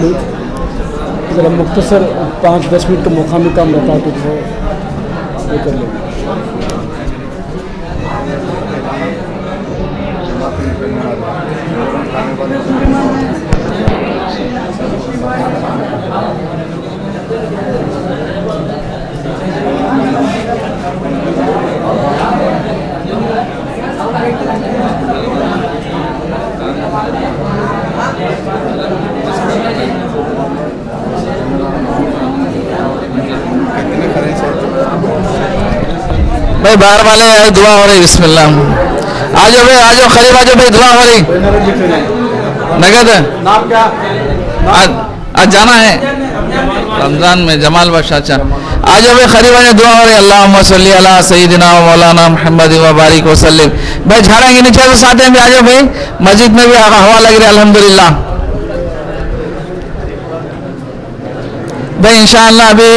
جی، مختصر پانچ دس منٹ تو مقامی کام رہتا ہے کچھ Explícame. ¿Qué tiene? بھائی باہر والے دعا ہو رہی بسم اللہ۔ آ جاؤ بھائی آج جاؤ قریب آ بھائی دعا ہو رہی۔ نگد۔ آج جانا ہے۔ رمضان میں جمال بخش اچھا آ جاؤ بھائی قریب آج دعا ہو رہی۔ اللہ صلی اللہ سیدنا مولانا محمد وبارک وسلم بھائی جھاڑیں گے نیچے تو ساتھ ہیں۔ بھی جاؤ بھائی مسجد میں بھی ہوا لگ رہی ہے الحمدللہ۔ بھائی انشاءاللہ ابھی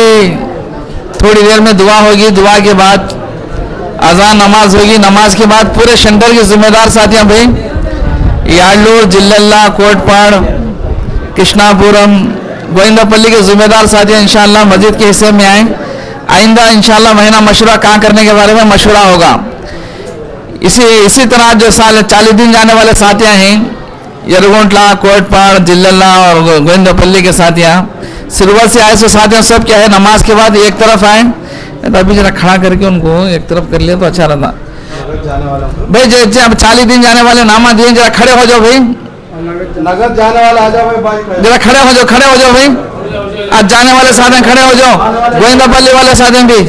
تھوڑی دیر میں دعا ہوگی، دعا کے بعد اذان نماز ہوگی، نماز کے بعد پورے سینٹر کے ذمہ دار ساتھیاں بھائی یارلور جللہ کوٹ پاڑ کرشنا پورم گوئندہ پلی کے ذمہ دار ساتھی انشاءاللہ مسجد کے حصے میں آئیں۔ آئندہ انشاءاللہ مہینہ مشورہ کہاں کرنے کے بارے میں مشورہ ہوگا۔ اسی اسی طرح جو سال چالیس دن جانے والے ساتھیاں ہیں، یرگونٹلا کوٹ پاڑ جللہ اور گوئندہ پلی کے ساتھیاں سلور سے آئے سو ساتھ ہیں سب کیا ہے نماز کے بعد ایک طرف آئیں۔ ابھی ذرا کھڑا کر کے ان کو ایک طرف کر لیا تو اچھا رہتا۔ بھائی جیسے آپ چالیس دن جانے والے نامہ دیے ذرا کھڑے ہو جاؤ بھائی۔ نگر جانے والا آ جاؤ ذرا کھڑے ہو جاؤ کھڑے ہو جاؤ بھائی۔ آج جانے والے ساتھ ہیں کھڑے ہو جاؤ۔ گوئندہ پلی والے ساتھ ہیں بھی۔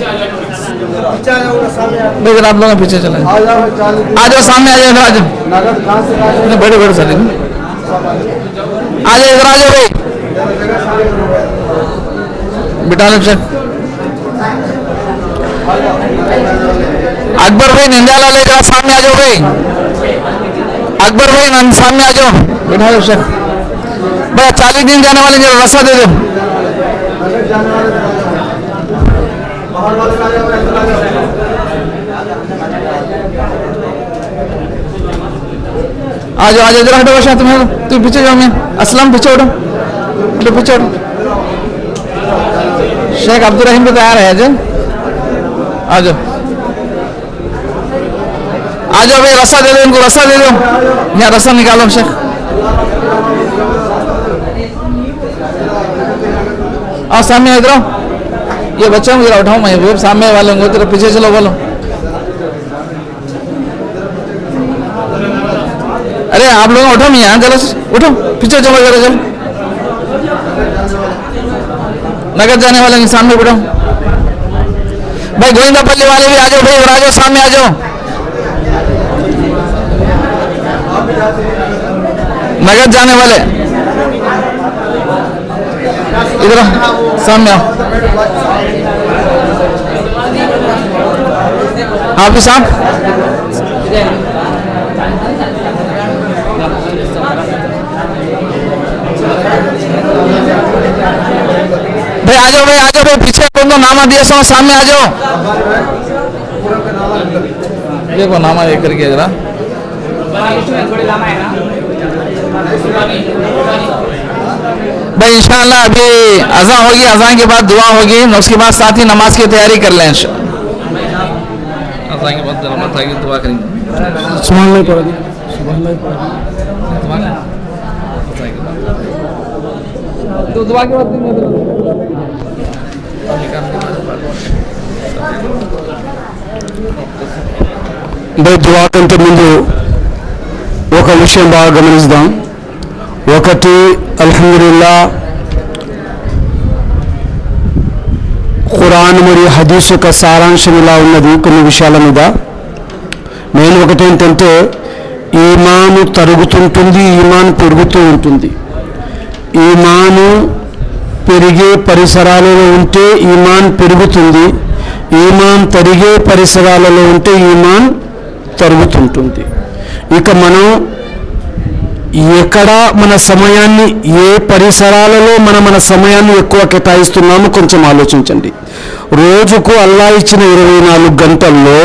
بھائی ذرا آپ لوگ پیچھے چلے آ جاؤ سامنے آ جاؤ ادھر آ جاؤ۔ آ جاؤ ادھر آ جاؤ بھائی۔ બિટાલમ છે અકબરભાઈ નિંદાલા લઈ જાઓ સામે આજો ભાઈ અકબરભાઈ સામે આજો બિટાલમ سر۔ بھائی چالیس دن جانے والے جو رسا دے دو۔ آ جاؤ آ جاؤ ذرا ہٹو باشا تمہیں تم پیچھے جاؤ، میں اسلم پیچھے اٹھو پیچھے اٹھو شیخ عبد الرحیم بھی تیار ہے جن آ جاؤ۔ آ جاؤ بھائی، رسا دے دو ان کو، رسا دے دو۔ یہاں رسا نکالو شیخ۔ آ، سامنے ادھر یہ بچوں کو ذرا اٹھاؤ میں وہ سامنے والے ہوں گے پیچھے چلو بولو ارے، آپ لوگ اٹھو میں یہاں چلو۔ اٹھو پیچھے چلو، ذرا چلو۔ نگر جانے والے انسان میں بڑھو بھائی گوئندہ پلی والے بھی آ جاؤ بھائی اور آ جاؤ سامنے آ جاؤ نگر جانے والے ادھر سامنے آؤ حافظ صاحب آ جاؤ بھائی آ بھائی پیچھے کون کو نامہ دیا سو سامنے آ جاؤ دیکھو نامہ دیکھ کر کے ذرا۔ بھائی انشاءاللہ ابھی اذاں ہوگی اذان کے بعد دعا ہوگی۔ اس کے بعد ساتھ ہی نماز کی تیاری کر لیں انشاءاللہ کے بعد نماز آگے دعا کریں گے۔ बाद వాకంటే ముందు ఒక విషయం బాగా గమనిద్దాం ఒకటి అల్హమ్దుల్లా ఖురాన్ మరియు హదీస్ యొక్క సారాంశం ఇలా ఉన్నది కొన్ని విషయాల మీద. మెయిన్ ఒకటి ఏంటంటే ఈమాను తరుగుతుంటుంది ఈమాన్ పెరుగుతూ ఉంటుంది. ఈమాను పెరిగే పరిసరాలలో ఉంటే ఈమాన్ పెరుగుతుంది. ఈమాన్ తరిగే పరిసరాలలో ఉంటే ఈమాన్ తరుగుతుంటుంది ఇక మనం ఎక్కడ మన సమయాన్ని ఏ పరిసరాలలో మనం మన సమయాన్ని ఎక్కువ కేటాయిస్తున్నామో కొంచెం ఆలోచించండి. రోజుకు అల్లా ఇచ్చిన ఇరవై నాలుగు గంటల్లో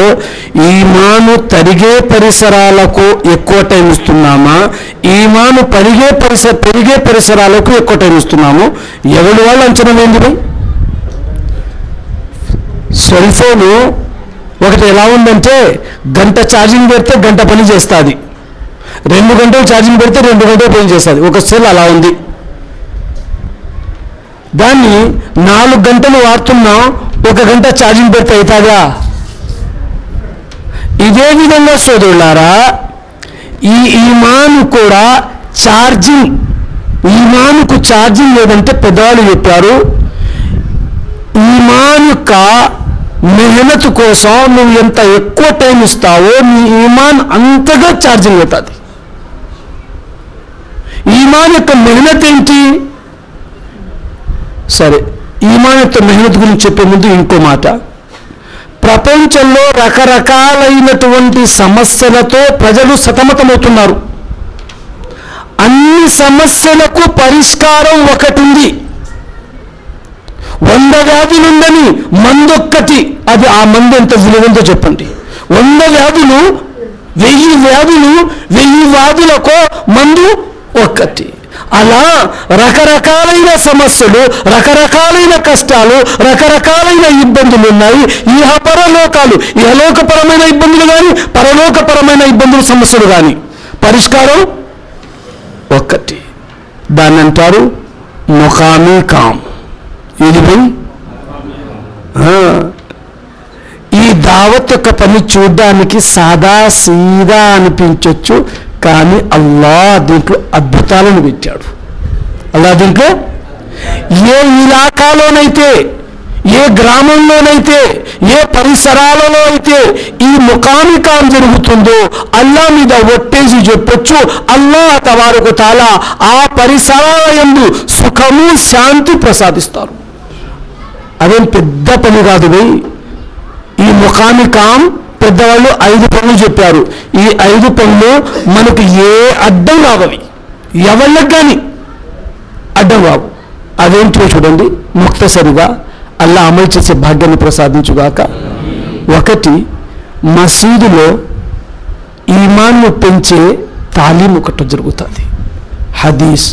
ఈమాను తరిగే పరిసరాలకు ఎక్కువ టైం ఇస్తున్నామా? ఈమాను పరిగే పరిసర పెరిగే పరిసరాలకు ఎక్కువ టైం ఇస్తున్నాము? ఎవరి వాళ్ళు అంచనా ఏంది సెల్ ఫోను ఒకటి ఎలా ఉందంటే గంట ఛార్జింగ్ పెడితే గంట పని చేస్తుంది. రెండు గంటలు ఛార్జింగ్ పెడితే రెండు గంటలు పని చేస్తుంది. ఒక సెల్ అలా ఉంది. దాన్ని నాలుగు గంటలు వాడుతున్నాం ఒక గంట ఛార్జింగ్ పెడితే అవుతుందా ఇదే విధంగా సోదరులారా ఈ ఈమాన్ కూడా ఛార్జింగ్ ఈమానుకు ఛార్జింగ్ లేదంటే పెద్దవాళ్ళు చెప్పారు. ఈమాన్ యొక్క మెహనత్ కోసం నువ్వు ఎంత ఎక్కువ టైం ఇస్తావో నీ ఈమాన్ అంతగా ఛార్జింగ్ అవుతుంది. ఈమాన్ యొక్క మెహనత్ ఏంటి? సరే ఈమాన్ యొక్క మెహనత్ గురించి చెప్పే ముందు ఇంకో మాట. ప్రపంచంలో రకరకాలైనటువంటి సమస్యలతో ప్రజలు సతమతమవుతున్నారు. అన్ని సమస్యలకు పరిష్కారం ఒకటి ఉంది. వంద వ్యాధులుందని మందొక్కటి అది ఆ మందు ఎంత విలువందో చెప్పండి. వంద వ్యాధులు వెయ్యి వ్యాధులు వెయ్యి వ్యాధులకు మందు ఒక్కటి. అలా రకరకాలైన సమస్యలు రకరకాలైన కష్టాలు రకరకాలైన ఇబ్బందులు ఉన్నాయి. ఇహ పరలోకాలు ఇహలోకపరమైన ఇబ్బందులు కానీ పరలోకపరమైన ఇబ్బందులు సమస్యలు కానీ పరిష్కారం ఒక్కటి. దాన్ని అంటారు ముఖామి కామ్ ఇది ఈ దావత్ యొక్క పని చూడడానికి సాదా సీదా అనిపించవచ్చు కానీ అల్లా దీంట్లో అద్భుతాలను పెట్టాడు. అల్లా దీంట్లో ఏ ఇలాకాలోనైతే ఏ గ్రామంలోనైతే ఏ పరిసరాలలో అయితే ఈ ముఖామికాం జరుగుతుందో అల్లా మీద ఒట్టేసి చెప్పొచ్చు అల్లా తవారకు తాలా ఆ పరిసరాల ఎందు సుఖము శాంతి ప్రసాదిస్తారు. అదేం పెద్ద పని కాదు ఈ ముఖామి కాం పెద్దవాళ్ళు ఐదు పనులు చెప్పారు. ఈ ఐదు పనులు మనకు ఏ అడ్డం రావవి ఎవళ్ళకి కానీ అడ్డం రావు. అదేంటో చూడండి ముక్తసరిగా అల్లా అమలు చేసే భాగ్యాన్ని ప్రసాదించుగాక. ఒకటి మసీదులో ఈమాన్ను పెంచే తాలీం ఒకటి జరుగుతుంది. హదీస్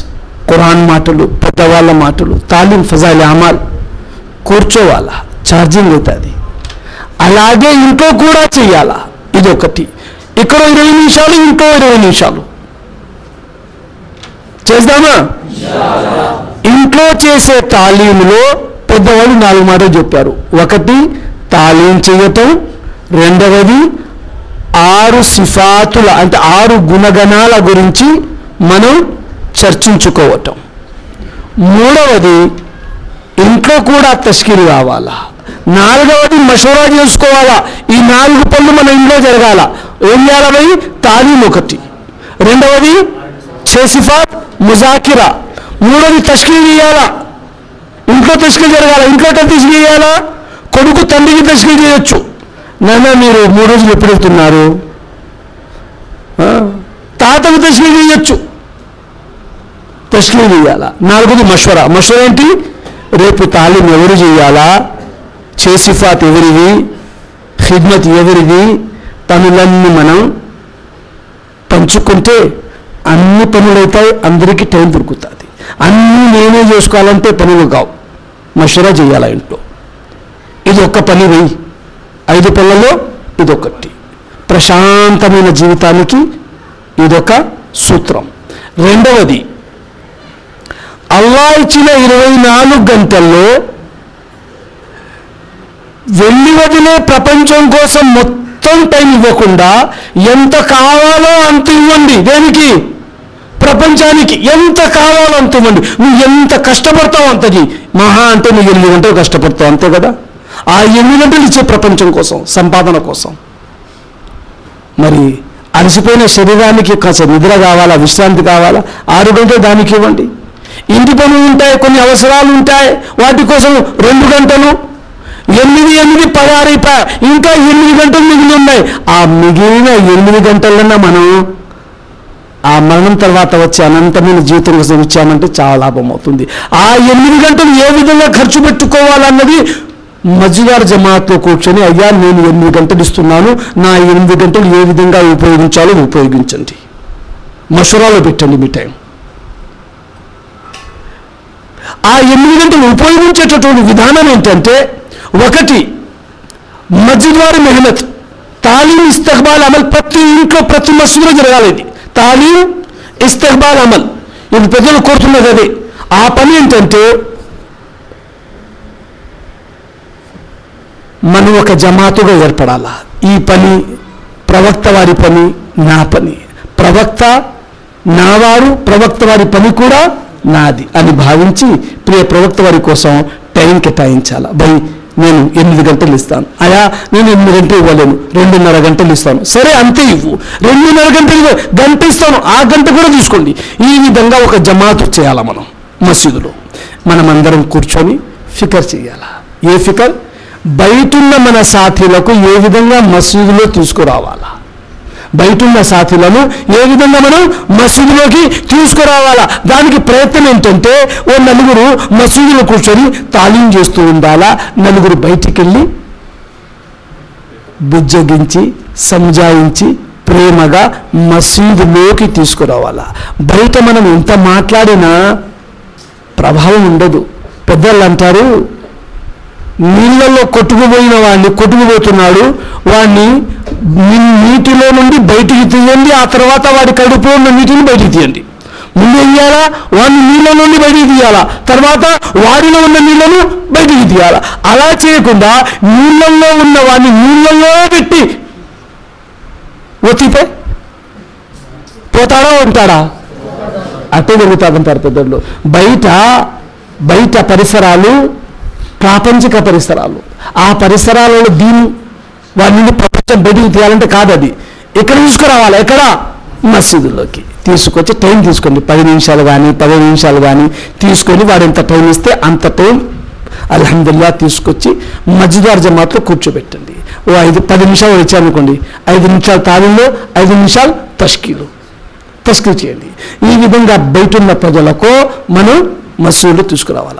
ఖురాన్ మాటలు పెద్దవాళ్ళ మాటలు తాలీం ఫజాయిల్ అమాల్ కూర్చోవాలా? ఛార్జింగ్ అవుతుంది. అలాగే ఇంట్లో కూడా చెయ్యాలా? ఇది ఒకటి ఇక్కడ ఇరవై నిమిషాలు ఇంట్లో ఇరవై నిమిషాలు. చేద్దామా? ఇంట్లో చేసే తాలీములో పెద్దవాళ్ళు నాలుగు మాటలు చెప్పారు. ఒకటి తాలీం చేయటం రెండవది ఆరు సిఫాతుల అంటే ఆరు గుణగణాల గురించి మనం చర్చించుకోవటం. మూడవది ఇంట్లో కూడా తస్కిరి కావాలా? నాలుగవది మషూరా చేసుకోవాలా? ఈ నాలుగు పనులు మన ఇంట్లో జరగాల? ఏం చేయాలి తాలీం ఒకటి. రెండవది చేసిఫాత్ ముజాకిరా. మూడవది తస్కిరి చేయాలా? ఇంట్లో తస్కిరి జరగాల? ఇంట్లో తస్కిరి చేయాలా? కొడుకు తండ్రికి తస్కిరి చేయొచ్చు. నాన్న మీరు మూడు రోజులు ఎప్పుడు వెళ్తున్నారు? తాతకు తస్కిరి చేయొచ్చు. తస్లీం చేయాలా? నాలుగోది మషవరా మషూరా ఏంటి? రేపు తాలీం ఎవరు చేయాలా? చేసిఫాత్ ఎవరిది? ఖిద్మత్ ఎవరిది? పనులన్నీ మనం పంచుకుంటే అన్ని పనులైతే అందరికీ టైం దొరుకుతుంది. అన్నీ నేనే చేసుకోవాలంటే పనులు కావు. మషరా చేయాలా ఇంట్లో? ఇది ఒక్క పని వెయ్యి. ఐదు పనులలో ఇదొకటి. ప్రశాంతమైన జీవితానికి ఇదొక సూత్రం. రెండవది అల్లా ఇచ్చిన ఇరవై నాలుగు గంటల్లో వెళ్ళి వదిలే ప్రపంచం కోసం మొత్తం టైం ఇవ్వకుండా ఎంత కావాలో అంత ఇవ్వండి. దేనికి? ప్రపంచానికి ఎంత కావాలో అంత ఇవ్వండి. నువ్వు ఎంత కష్టపడతావు అంతది మహా అంటే నువ్వు ఎనిమిది గంటలు కష్టపడతావు అంతే కదా? ఆ ఎనిమిది గంటలు ఇచ్చే ప్రపంచం కోసం సంపాదన కోసం. మరి అలసిపోయిన శరీరానికి కాస్త నిద్ర కావాలా? విశ్రాంతి కావాలా? ఆరు గంటలు దానికి ఇవ్వండి. ఇంటి పనులు ఉంటాయి కొన్ని అవసరాలు ఉంటాయి. వాటి కోసం రెండు గంటలు ఎనిమిది ఎనిమిది పదహారు ఇంకా ఎనిమిది గంటలు మిగిలి ఉన్నాయి. ఆ మిగిలిన ఎనిమిది గంటలన్నా మనం ఆ మరణం తర్వాత వచ్చే అనంతమైన జీవితం కోసం ఇచ్చామంటే చాలా లాభం అవుతుంది. ఆ ఎనిమిది గంటలు ఏ విధంగా ఖర్చు పెట్టుకోవాలన్నది మజ్జిగారు జమాత్లో కూర్చొని అయ్యా నేను ఎనిమిది గంటలు ఇస్తున్నాను. నా ఎనిమిది గంటలు ఏ విధంగా ఉపయోగించాలో ఉపయోగించండి. మషురాలో పెట్టండి మీ టైం. ఆ ఎనిమిది గంటలు ఉపయోగించేటటువంటి విధానం ఏంటంటే ఒకటి మస్జిద్ వారి మెహనత్ తాలీం ఇస్తక్బాల్ అమల్ ప్రతి ఇంట్లో ప్రతి మసీదులో జరగాలి ఇది. తాలీం ఇస్తక్బాల్ అమల్. ఇది ప్రజలు కోరుతున్నది అదే. ఆ పని ఏంటంటే మనం ఒక జమాతుగా ఏర్పడాలా? ఈ పని ప్రవక్త వారి పని నా పని. ప్రవక్త నా వారు ప్రవక్త వారి పని కూడా నాది అని భావించి ప్రియ ప్రవక్త వారి కోసం టైం కేటాయించాలా? బై నేను ఎనిమిది గంటలు ఇస్తాను. అయా నేను ఎనిమిది గంటలు ఇవ్వలేను. రెండున్నర గంటలు ఇస్తాను. సరే అంతే ఇవ్వు. రెండున్నర గంటలు ఇవ్వ. గంట ఇస్తాను. ఆ గంట కూడా తీసుకోండి. ఈ విధంగా ఒక జమాతు చేయాలా మనం? మసీదులో మనం అందరం కూర్చొని ఫికర్ చేయాలా? ఏ ఫికర్? బయటున్న మన సాథీలకు ఏ విధంగా మసీదులో తీసుకురావాలా? బయటున్న సాథీలను ఏ విధంగా మనం మసీదులోకి తీసుకురావాలా? దానికి ప్రయత్నం ఏంటంటే ఓ నలుగురు మసీదులో కూర్చొని తాలీం చేస్తూ ఉండాలా? నలుగురు బయటికి వెళ్ళి బుజ్జగించి సంజాయించి ప్రేమగా మసీదులోకి తీసుకురావాలా? బయట మనం ఎంత మాట్లాడినా ప్రభావం ఉండదు. పెద్దలు అంటారు నీళ్ళల్లో కొట్టుకుపోయిన వాడిని కొట్టుకుపోతున్నాడు. వాడిని నీటిలో నుండి బయటికి తీయండి ఆ తర్వాత వాడి కడుపులో ఉన్న నీటిని బయటికి తీయండి. ముందు ఏం చేయాలా? వాడిని నీళ్ళ నుండి బయటికి తీయాలా? తర్వాత వాడిలో ఉన్న నీళ్ళను బయటికి తీయాలా? అలా చేయకుండా నీళ్ళల్లో ఉన్న వాడిని నీళ్ళల్లో పెట్టి ఒత్తిపే పోతాడా ఉంటాడా? అట్టే జరుగుతాదంటారు పెద్దలు బయట బయట పరిసరాలు ప్రాపంచిక పరిసరాలు ఆ పరిసరాలలో దీని వాటి నుండి ప్రపంచం బయటికి తీయాలంటే కాదు అది. ఎక్కడ తీసుకురావాలి? ఎక్కడ? మసీదులోకి. తీసుకొచ్చి టైం తీసుకోండి పది నిమిషాలు కానీ పదిహేను నిమిషాలు కానీ తీసుకొని వాడు ఎంత టైం ఇస్తే అంత టైం అల్హమ్దుల్లా తీసుకొచ్చి మజ్జిదార్ జమాత్లో కూర్చోబెట్టండి. ఓ ఐదు పది నిమిషాలు వచ్చారనుకోండి ఐదు నిమిషాలు తాళీలో ఐదు నిమిషాలు తష్కీలు. తస్కీ చేయండి. ఈ విధంగా బయట ఉన్న ప్రజలకు మనం మసూలు తీసుకురావాలి.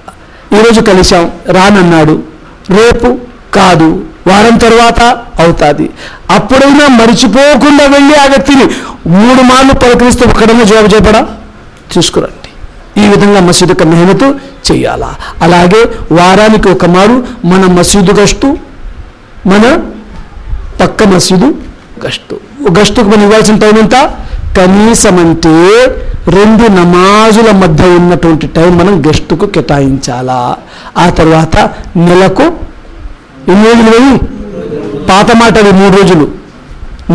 ఈరోజు కలిశాం. రానన్నాడు. రేపు కాదు. వారం తర్వాత అవుతుంది. అప్పుడైనా మరిచిపోకుండా వెళ్ళి ఆ వ్యక్తిని మూడు మార్లు పలకరిస్తూ ఒక్కడమే జవాబు చెప్పడా? చూసుకురండి ఈ విధంగా మసీదు యొక్క మెహనతు చేయాలా? అలాగే వారానికి ఒక మారు మన మసీదు గస్తు మన పక్క మసీదు గస్తు. గస్తుకు మనం ఇవ్వాల్సిన టైం ఎంత? కనీసం అంటే రెండు నమాజుల మధ్య ఉన్నటువంటి టైం మనం గెస్టుకు కేటాయించాలా? ఆ తర్వాత నెలకు ఎన్ని రోజులు పోయి? పాత మాట మూడు రోజులు.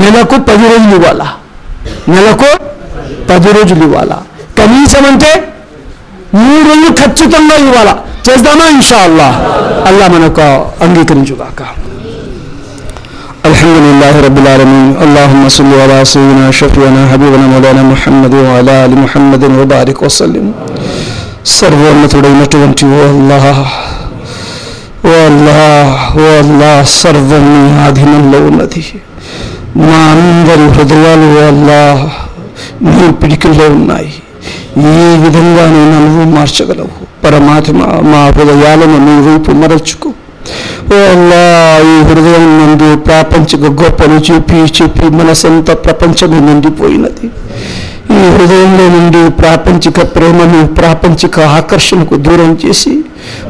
నెలకు పది రోజులు ఇవ్వాలా? నెలకు పది రోజులు ఇవ్వాలా? కనీసం అంటే మూడు రోజులు ఖచ్చితంగా ఇవ్వాలా? చేద్దామా ఇన్షా అల్లా అల్లా మనకు అంగీకరించుగాక. الحمد لله رب العالمين اللهم صل على سيدنا شفيعنا حبيبنا مولانا محمد وعلى ال محمد وبارك وسلم సర్వోన్నతుడైనటువంటి ఓ అల్లాహ్ ఓ అల్లాహ్ ఓ అల్లాహ్ సర్వం నీ ఆధీనంలో ఉన్నది మా అందరి హృదయాలు ఓ అల్లాహ్ నీ పిడికిల్లో ఉన్నాయి ఏ విధంగా నేను నువ్వు మార్చగలవు పరమాత్మ మా హృదయాలను నీ వైపు మరచుకో ఓ అల్లా ఈ హృదయం నుండి ప్రాపంచిక గొప్పలు చూపి చూపి మనసంతా ప్రపంచము నిండిపోయినది. ఈ హృదయంలో నుండి ప్రాపంచిక ప్రేమను ప్రాపంచిక ఆకర్షణకు దూరం చేసి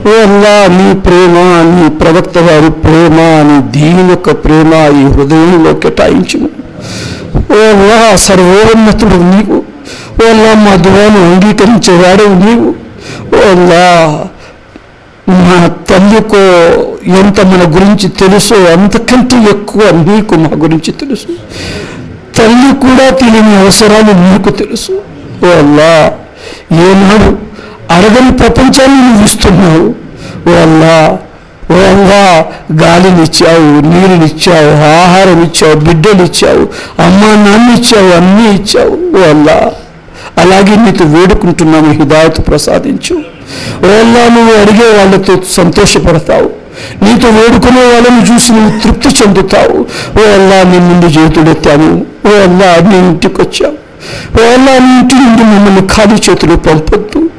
ఓ అల్లా నీ ప్రేమ నీ ప్రవక్త వారి ప్రేమ నీ దీని యొక్క ప్రేమ ఈ హృదయంలో కేటాయించును ఓ అల్లా సర్వోన్నతుడు నీవు. ఓ అల్లా మా దువాను అంగీకరించేవాడు నీవు. ఓ అల్లా మా తల్లికో ఎంత మన గురించి తెలుసో అంతకంటే ఎక్కువ నీకు మా గురించి తెలుసు. తల్లి కూడా తెలియని అవసరాలు నీకు తెలుసు. ఓ అల్లా ఏనాడు అడగని ప్రపంచాన్ని నువ్వు ఇస్తున్నావు. ఓ అల్లా ఓ అల్లా గాలినిచ్చావు నీరునిచ్చావు ఆహారం ఇచ్చావు బిడ్డలు ఇచ్చావు అమ్మ నాన్న ఇచ్చావు అన్నీ ఇచ్చావు ఓ అల్లా. అలాగే నీకు వేడుకుంటున్నాము హిదాయత్ ప్రసాదించు. ఓ అల్లా నువ్వు అడిగే వాళ్ళతో సంతోషపడతావు. నీతో వేడుకునే వాళ్ళని చూసి నువ్వు తృప్తి చెందుతావు. ఓ అల్లా నీ నుండి చేతులెత్తాము. ఓ అల్లా నీ ఇంటికి వచ్చావు ఓ అల్లా నీ ఇంటి నుండి మమ్మల్ని ఖాళీ చేతులు పంపొద్దు.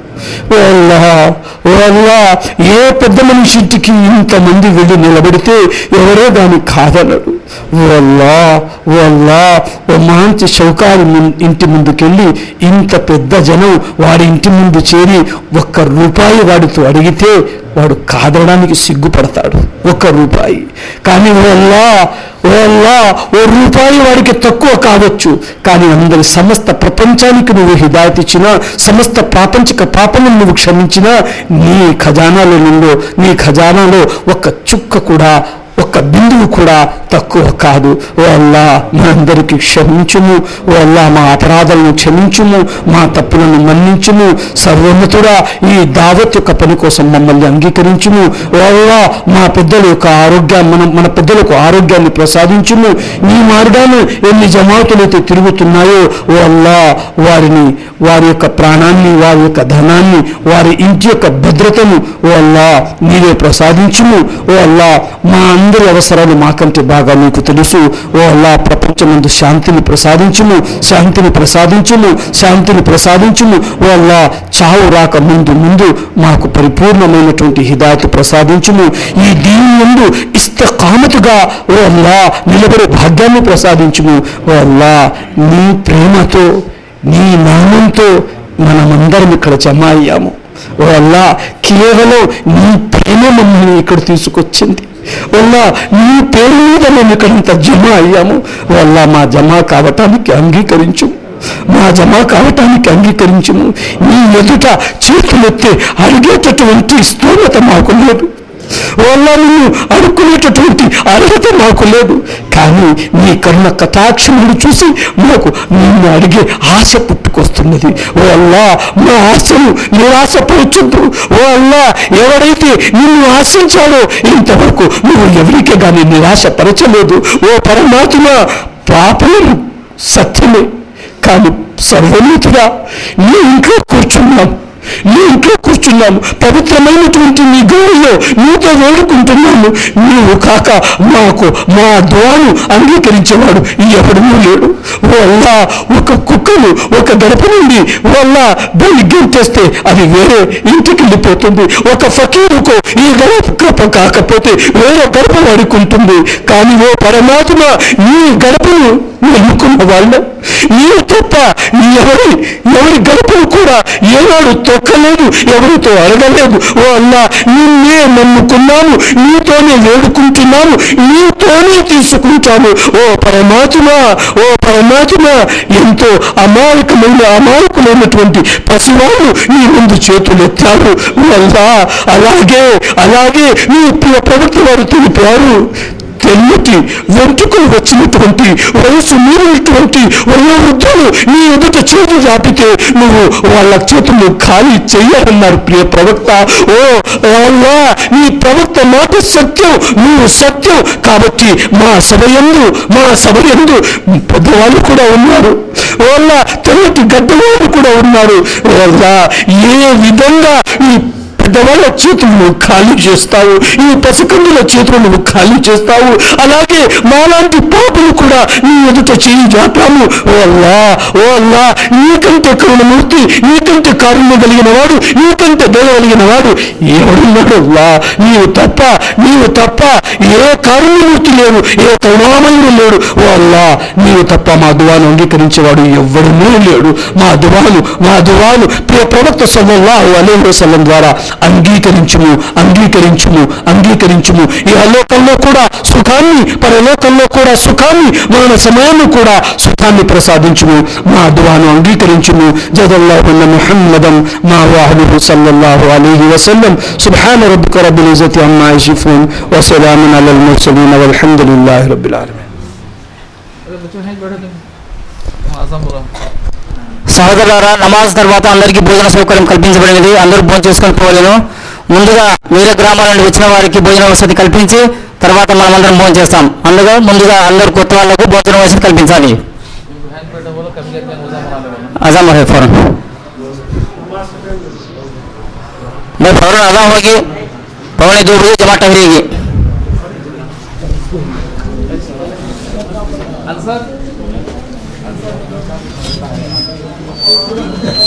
ఏ పెద్ద మనిషి ఇంటికి ఇంతమంది వెళ్ళి నిలబడితే ఎవరో దాన్ని కాదనడు ఓ అల్లా ఓ మంచి షౌకారి ఇంటి ముందుకెళ్ళి ఇంత పెద్ద జనం వాడి ఇంటి ముందు చేరి ఒక్క రూపాయి వాడితో అడిగితే వాడు కాదడానికి సిగ్గుపడతాడు. ఒక్క రూపాయి. కానీ ఓల్లా ఓల్లా ఓ రూపాయి వాడికి తక్కువ కావచ్చు. కానీ అందరి సమస్త ప్రపంచానికి నువ్వు హిదాయత్ ఇచ్చినా సమస్త ప్రాపంచిక పాపలను నువ్వు క్షమించినా నీ ఖజానాలో నుండి నీ ఖజానాలో ఒక చుక్క కూడా ఒక్క బిందువు కూడా తక్కువ కాదు. ఓ అల్లా మనందరికీ క్షమించుము. ఓ అల్లా మా అపరాధాలను క్షమించుము. మా తప్పులను మన్నించుము. సర్వోన్నతుడా ఈ దావత్ యొక్క పని కోసం మమ్మల్ని అంగీకరించుము. ఓ అల్లా మా పెద్దల యొక్క ఆరోగ్యాన్ని మన మన పెద్దలకు ఆరోగ్యాన్ని ప్రసాదించుము. నీ మార్గాన్ని ఎన్ని జమాతులైతే తిరుగుతున్నాయో ఓ అల్లా వారిని వారి యొక్క ప్రాణాన్ని వారి యొక్క ధనాన్ని వారి ఇంటి యొక్క భద్రతను ఓ అల్లా నీవే ప్రసాదించుము. ఓ అల్లా మా అందరి అవసరాలు మాకంటే బాగా నీకు తెలుసు. ఓ అల్లా ప్రపంచమందు శాంతిని ప్రసాదించుము శాంతిని ప్రసాదించుము శాంతిని ప్రసాదించుము. ఓ అల్లా చావు రాక ముందు ముందు మాకు పరిపూర్ణమైనటువంటి హిదాయత్ ప్రసాదించుము. ఈ దీని ముందు ఇస్తకామతుగా ఓ అల్లా నిలబడే భాగ్యాన్ని ప్రసాదించుము. ఓ అల్లా నీ ప్రేమతో నీ నామంతో మనమందరం ఇక్కడ జమ అయ్యాము. ఓ అల్లా కేవలం నీ ప్రేమ మమ్మల్ని ఇక్కడ తీసుకొచ్చింది. వల్ల నీ పేరు మీద మేము ఇక్కడంత జమ అయ్యాము. వల్ల మా జమ కావటానికి అంగీకరించు. మా జమ కావటానికి అంగీకరించుము నీ ఎదుట చేతులెత్తి అడిగేటటువంటి స్థూలత మాకు లేదు. వాళ్ళ నిన్ను అడుక్కునేటటువంటి అర్హత మాకు లేదు. కానీ నీ కరుణ కటాక్షములు చూసి మాకు నిన్ను అడిగే ఆశ పుట్టుకొస్తున్నది. ఓ అల్లా మా ఆశను నిరాశపరచొద్దు ఓ అల్లా ఎవరైతే నిన్ను ఆశించాడో ఇంతవరకు నువ్వు ఎవరికే కానీ నిరాశపరచలేదు. ఓ పరమాత్మ పాపము సత్యమే. కానీ సర్వోన్నతుగా నీ ఇంట్లో కూర్చున్నాం. నీ ఇంట్లో కూర్చున్నాము. పవిత్రమైనటువంటి నీ గౌరలో నీతో వేడుకుంటున్నాము. నీవు కాక మాకు మా ద్వాను అంగీకరించేవాడు ఎవడనూ లేడు. వల్ల ఒక కుక్కను ఒక గడప నుండి వల్ల దాన్ని గెంతేస్తే అది వేరే ఇంటికి వెళ్ళిపోతుంది ఒక ఫకీరుకు ఈ గడప కాకపోతే వేరే గడప వాడుకుంటుంది. కానీ ఓ పరమాత్మ నీ గడపను నమ్ముకున్న వాళ్ళ. నీ తప్ప ఎవరి ఎవరి గడపను కూడా ఏనాడు తొక్కలేదు ఎవరితో అడగలేదు. ఓ అల్లా నిన్నే నమ్ముకున్నాము నీతోనే వేడుకుంటున్నాము నీతోనే తీసుకుంటాము ఓ పరమాత్మ ఓ పరమాత్మ ఎంతో అమాయకమైన అమాయకులైనటువంటి పసివాళ్ళు నీ ముందు చేతులెత్తారు. ఓ అల్లా అలాగే అలాగే నీ ప్రియ ప్రవక్త వారు తెలిపారు. తెల్లటి వెంట్రుకలు వచ్చినటువంటి వయసు మీరినటువంటి వయోవృద్ధులు నీ ఎదుట చేతులు చాపితే నువ్వు వాళ్ళ చేతులు ఖాళీ చెయ్యాలన్నారు ప్రియ ప్రవక్త. ఓ అల్లా నీ ప్రవక్త మాట సత్యం నువ్వు సత్యం. కాబట్టి మా సభయందు మా సభయందు పెద్దవాళ్ళు కూడా ఉన్నారు. వాళ్ళ తెల్లటి గడ్డవాళ్ళు కూడా ఉన్నారు. వాళ్ళ ఏ విధంగా ఈ పెద్దవాళ్ళ చేతులు నువ్వు ఖాళీ చేస్తావు. ఈ పసికందుల చేతులు నువ్వు ఖాళీ చేస్తావు. అలాగే మాలాంటి పాపులు కూడా నీ ఎదుట చేయి జాతాము ఓ అల్లా ఓ అల్లా నీకంటే కరుణమూర్తి నీకంటే కారుణ్యం కలిగిన వాడు నీకంటే దయ కలిగిన వాడు ఎవడున్నాడు అల్లా? నీవు తప్ప నీవు తప్ప ఏ కారుణ్యమూర్తి లేడు ఏ కరుణామయుడు లేడు. ఓ అల్లా నీవు తప్ప మా దువాను అంగీకరించేవాడు ఎవడనూ లేడు. మా దువాను మా దువాను ప్రియ ప్రవక్త సల్లల్లాహు అలైహి వసల్లం ద్వారా అంగీకరించుము అంగీకరించుము అంగీకరించుము ఈ అలోకంలో కూడా సుఖాన్ని పరలోకంలో కూడా సుఖాన్ని మరణ సమయంలో కూడా సుఖాన్ని ప్రసాదించుము మా దువాను అంగీకరించుము జదల్లాహు ఉన్న ముహమ్మదం మా వాహను సల్లల్లాహు అలీహి వసల్లం సుభాన రబ్బుక రబ్బుల్ ఇజతి అమ్మాయి షిఫూన్ వసలామున్ అలల్ ముర్సలీన్ వల్హమ్దులిల్లాహి రబ్బిల్ ఆలమీన్ అలా బచ్చు హై బడ దం మా అజం బరా సహోదరులారా నమాజ్ తర్వాత అందరికీ భోజన సౌకర్యం కల్పించబడినది అందరూ భోజనం చేసుకొని పోలేను ముందుగా వేరే గ్రామాల నుండి వచ్చిన వారికి భోజన వసతి కల్పించి తర్వాత మనం అందరం భోజనం చేస్తాం అందులో ముందుగా అందరు కొత్త వాళ్ళకు భోజన వసతి కల్పించాలి बहन बेटा बोलो कभी कहते हैं रोजा बना लेना अजाम है फौरन मैं फौरन अजाम होगी पौने दो बजे जमा टहरेगी आंसर Thank you.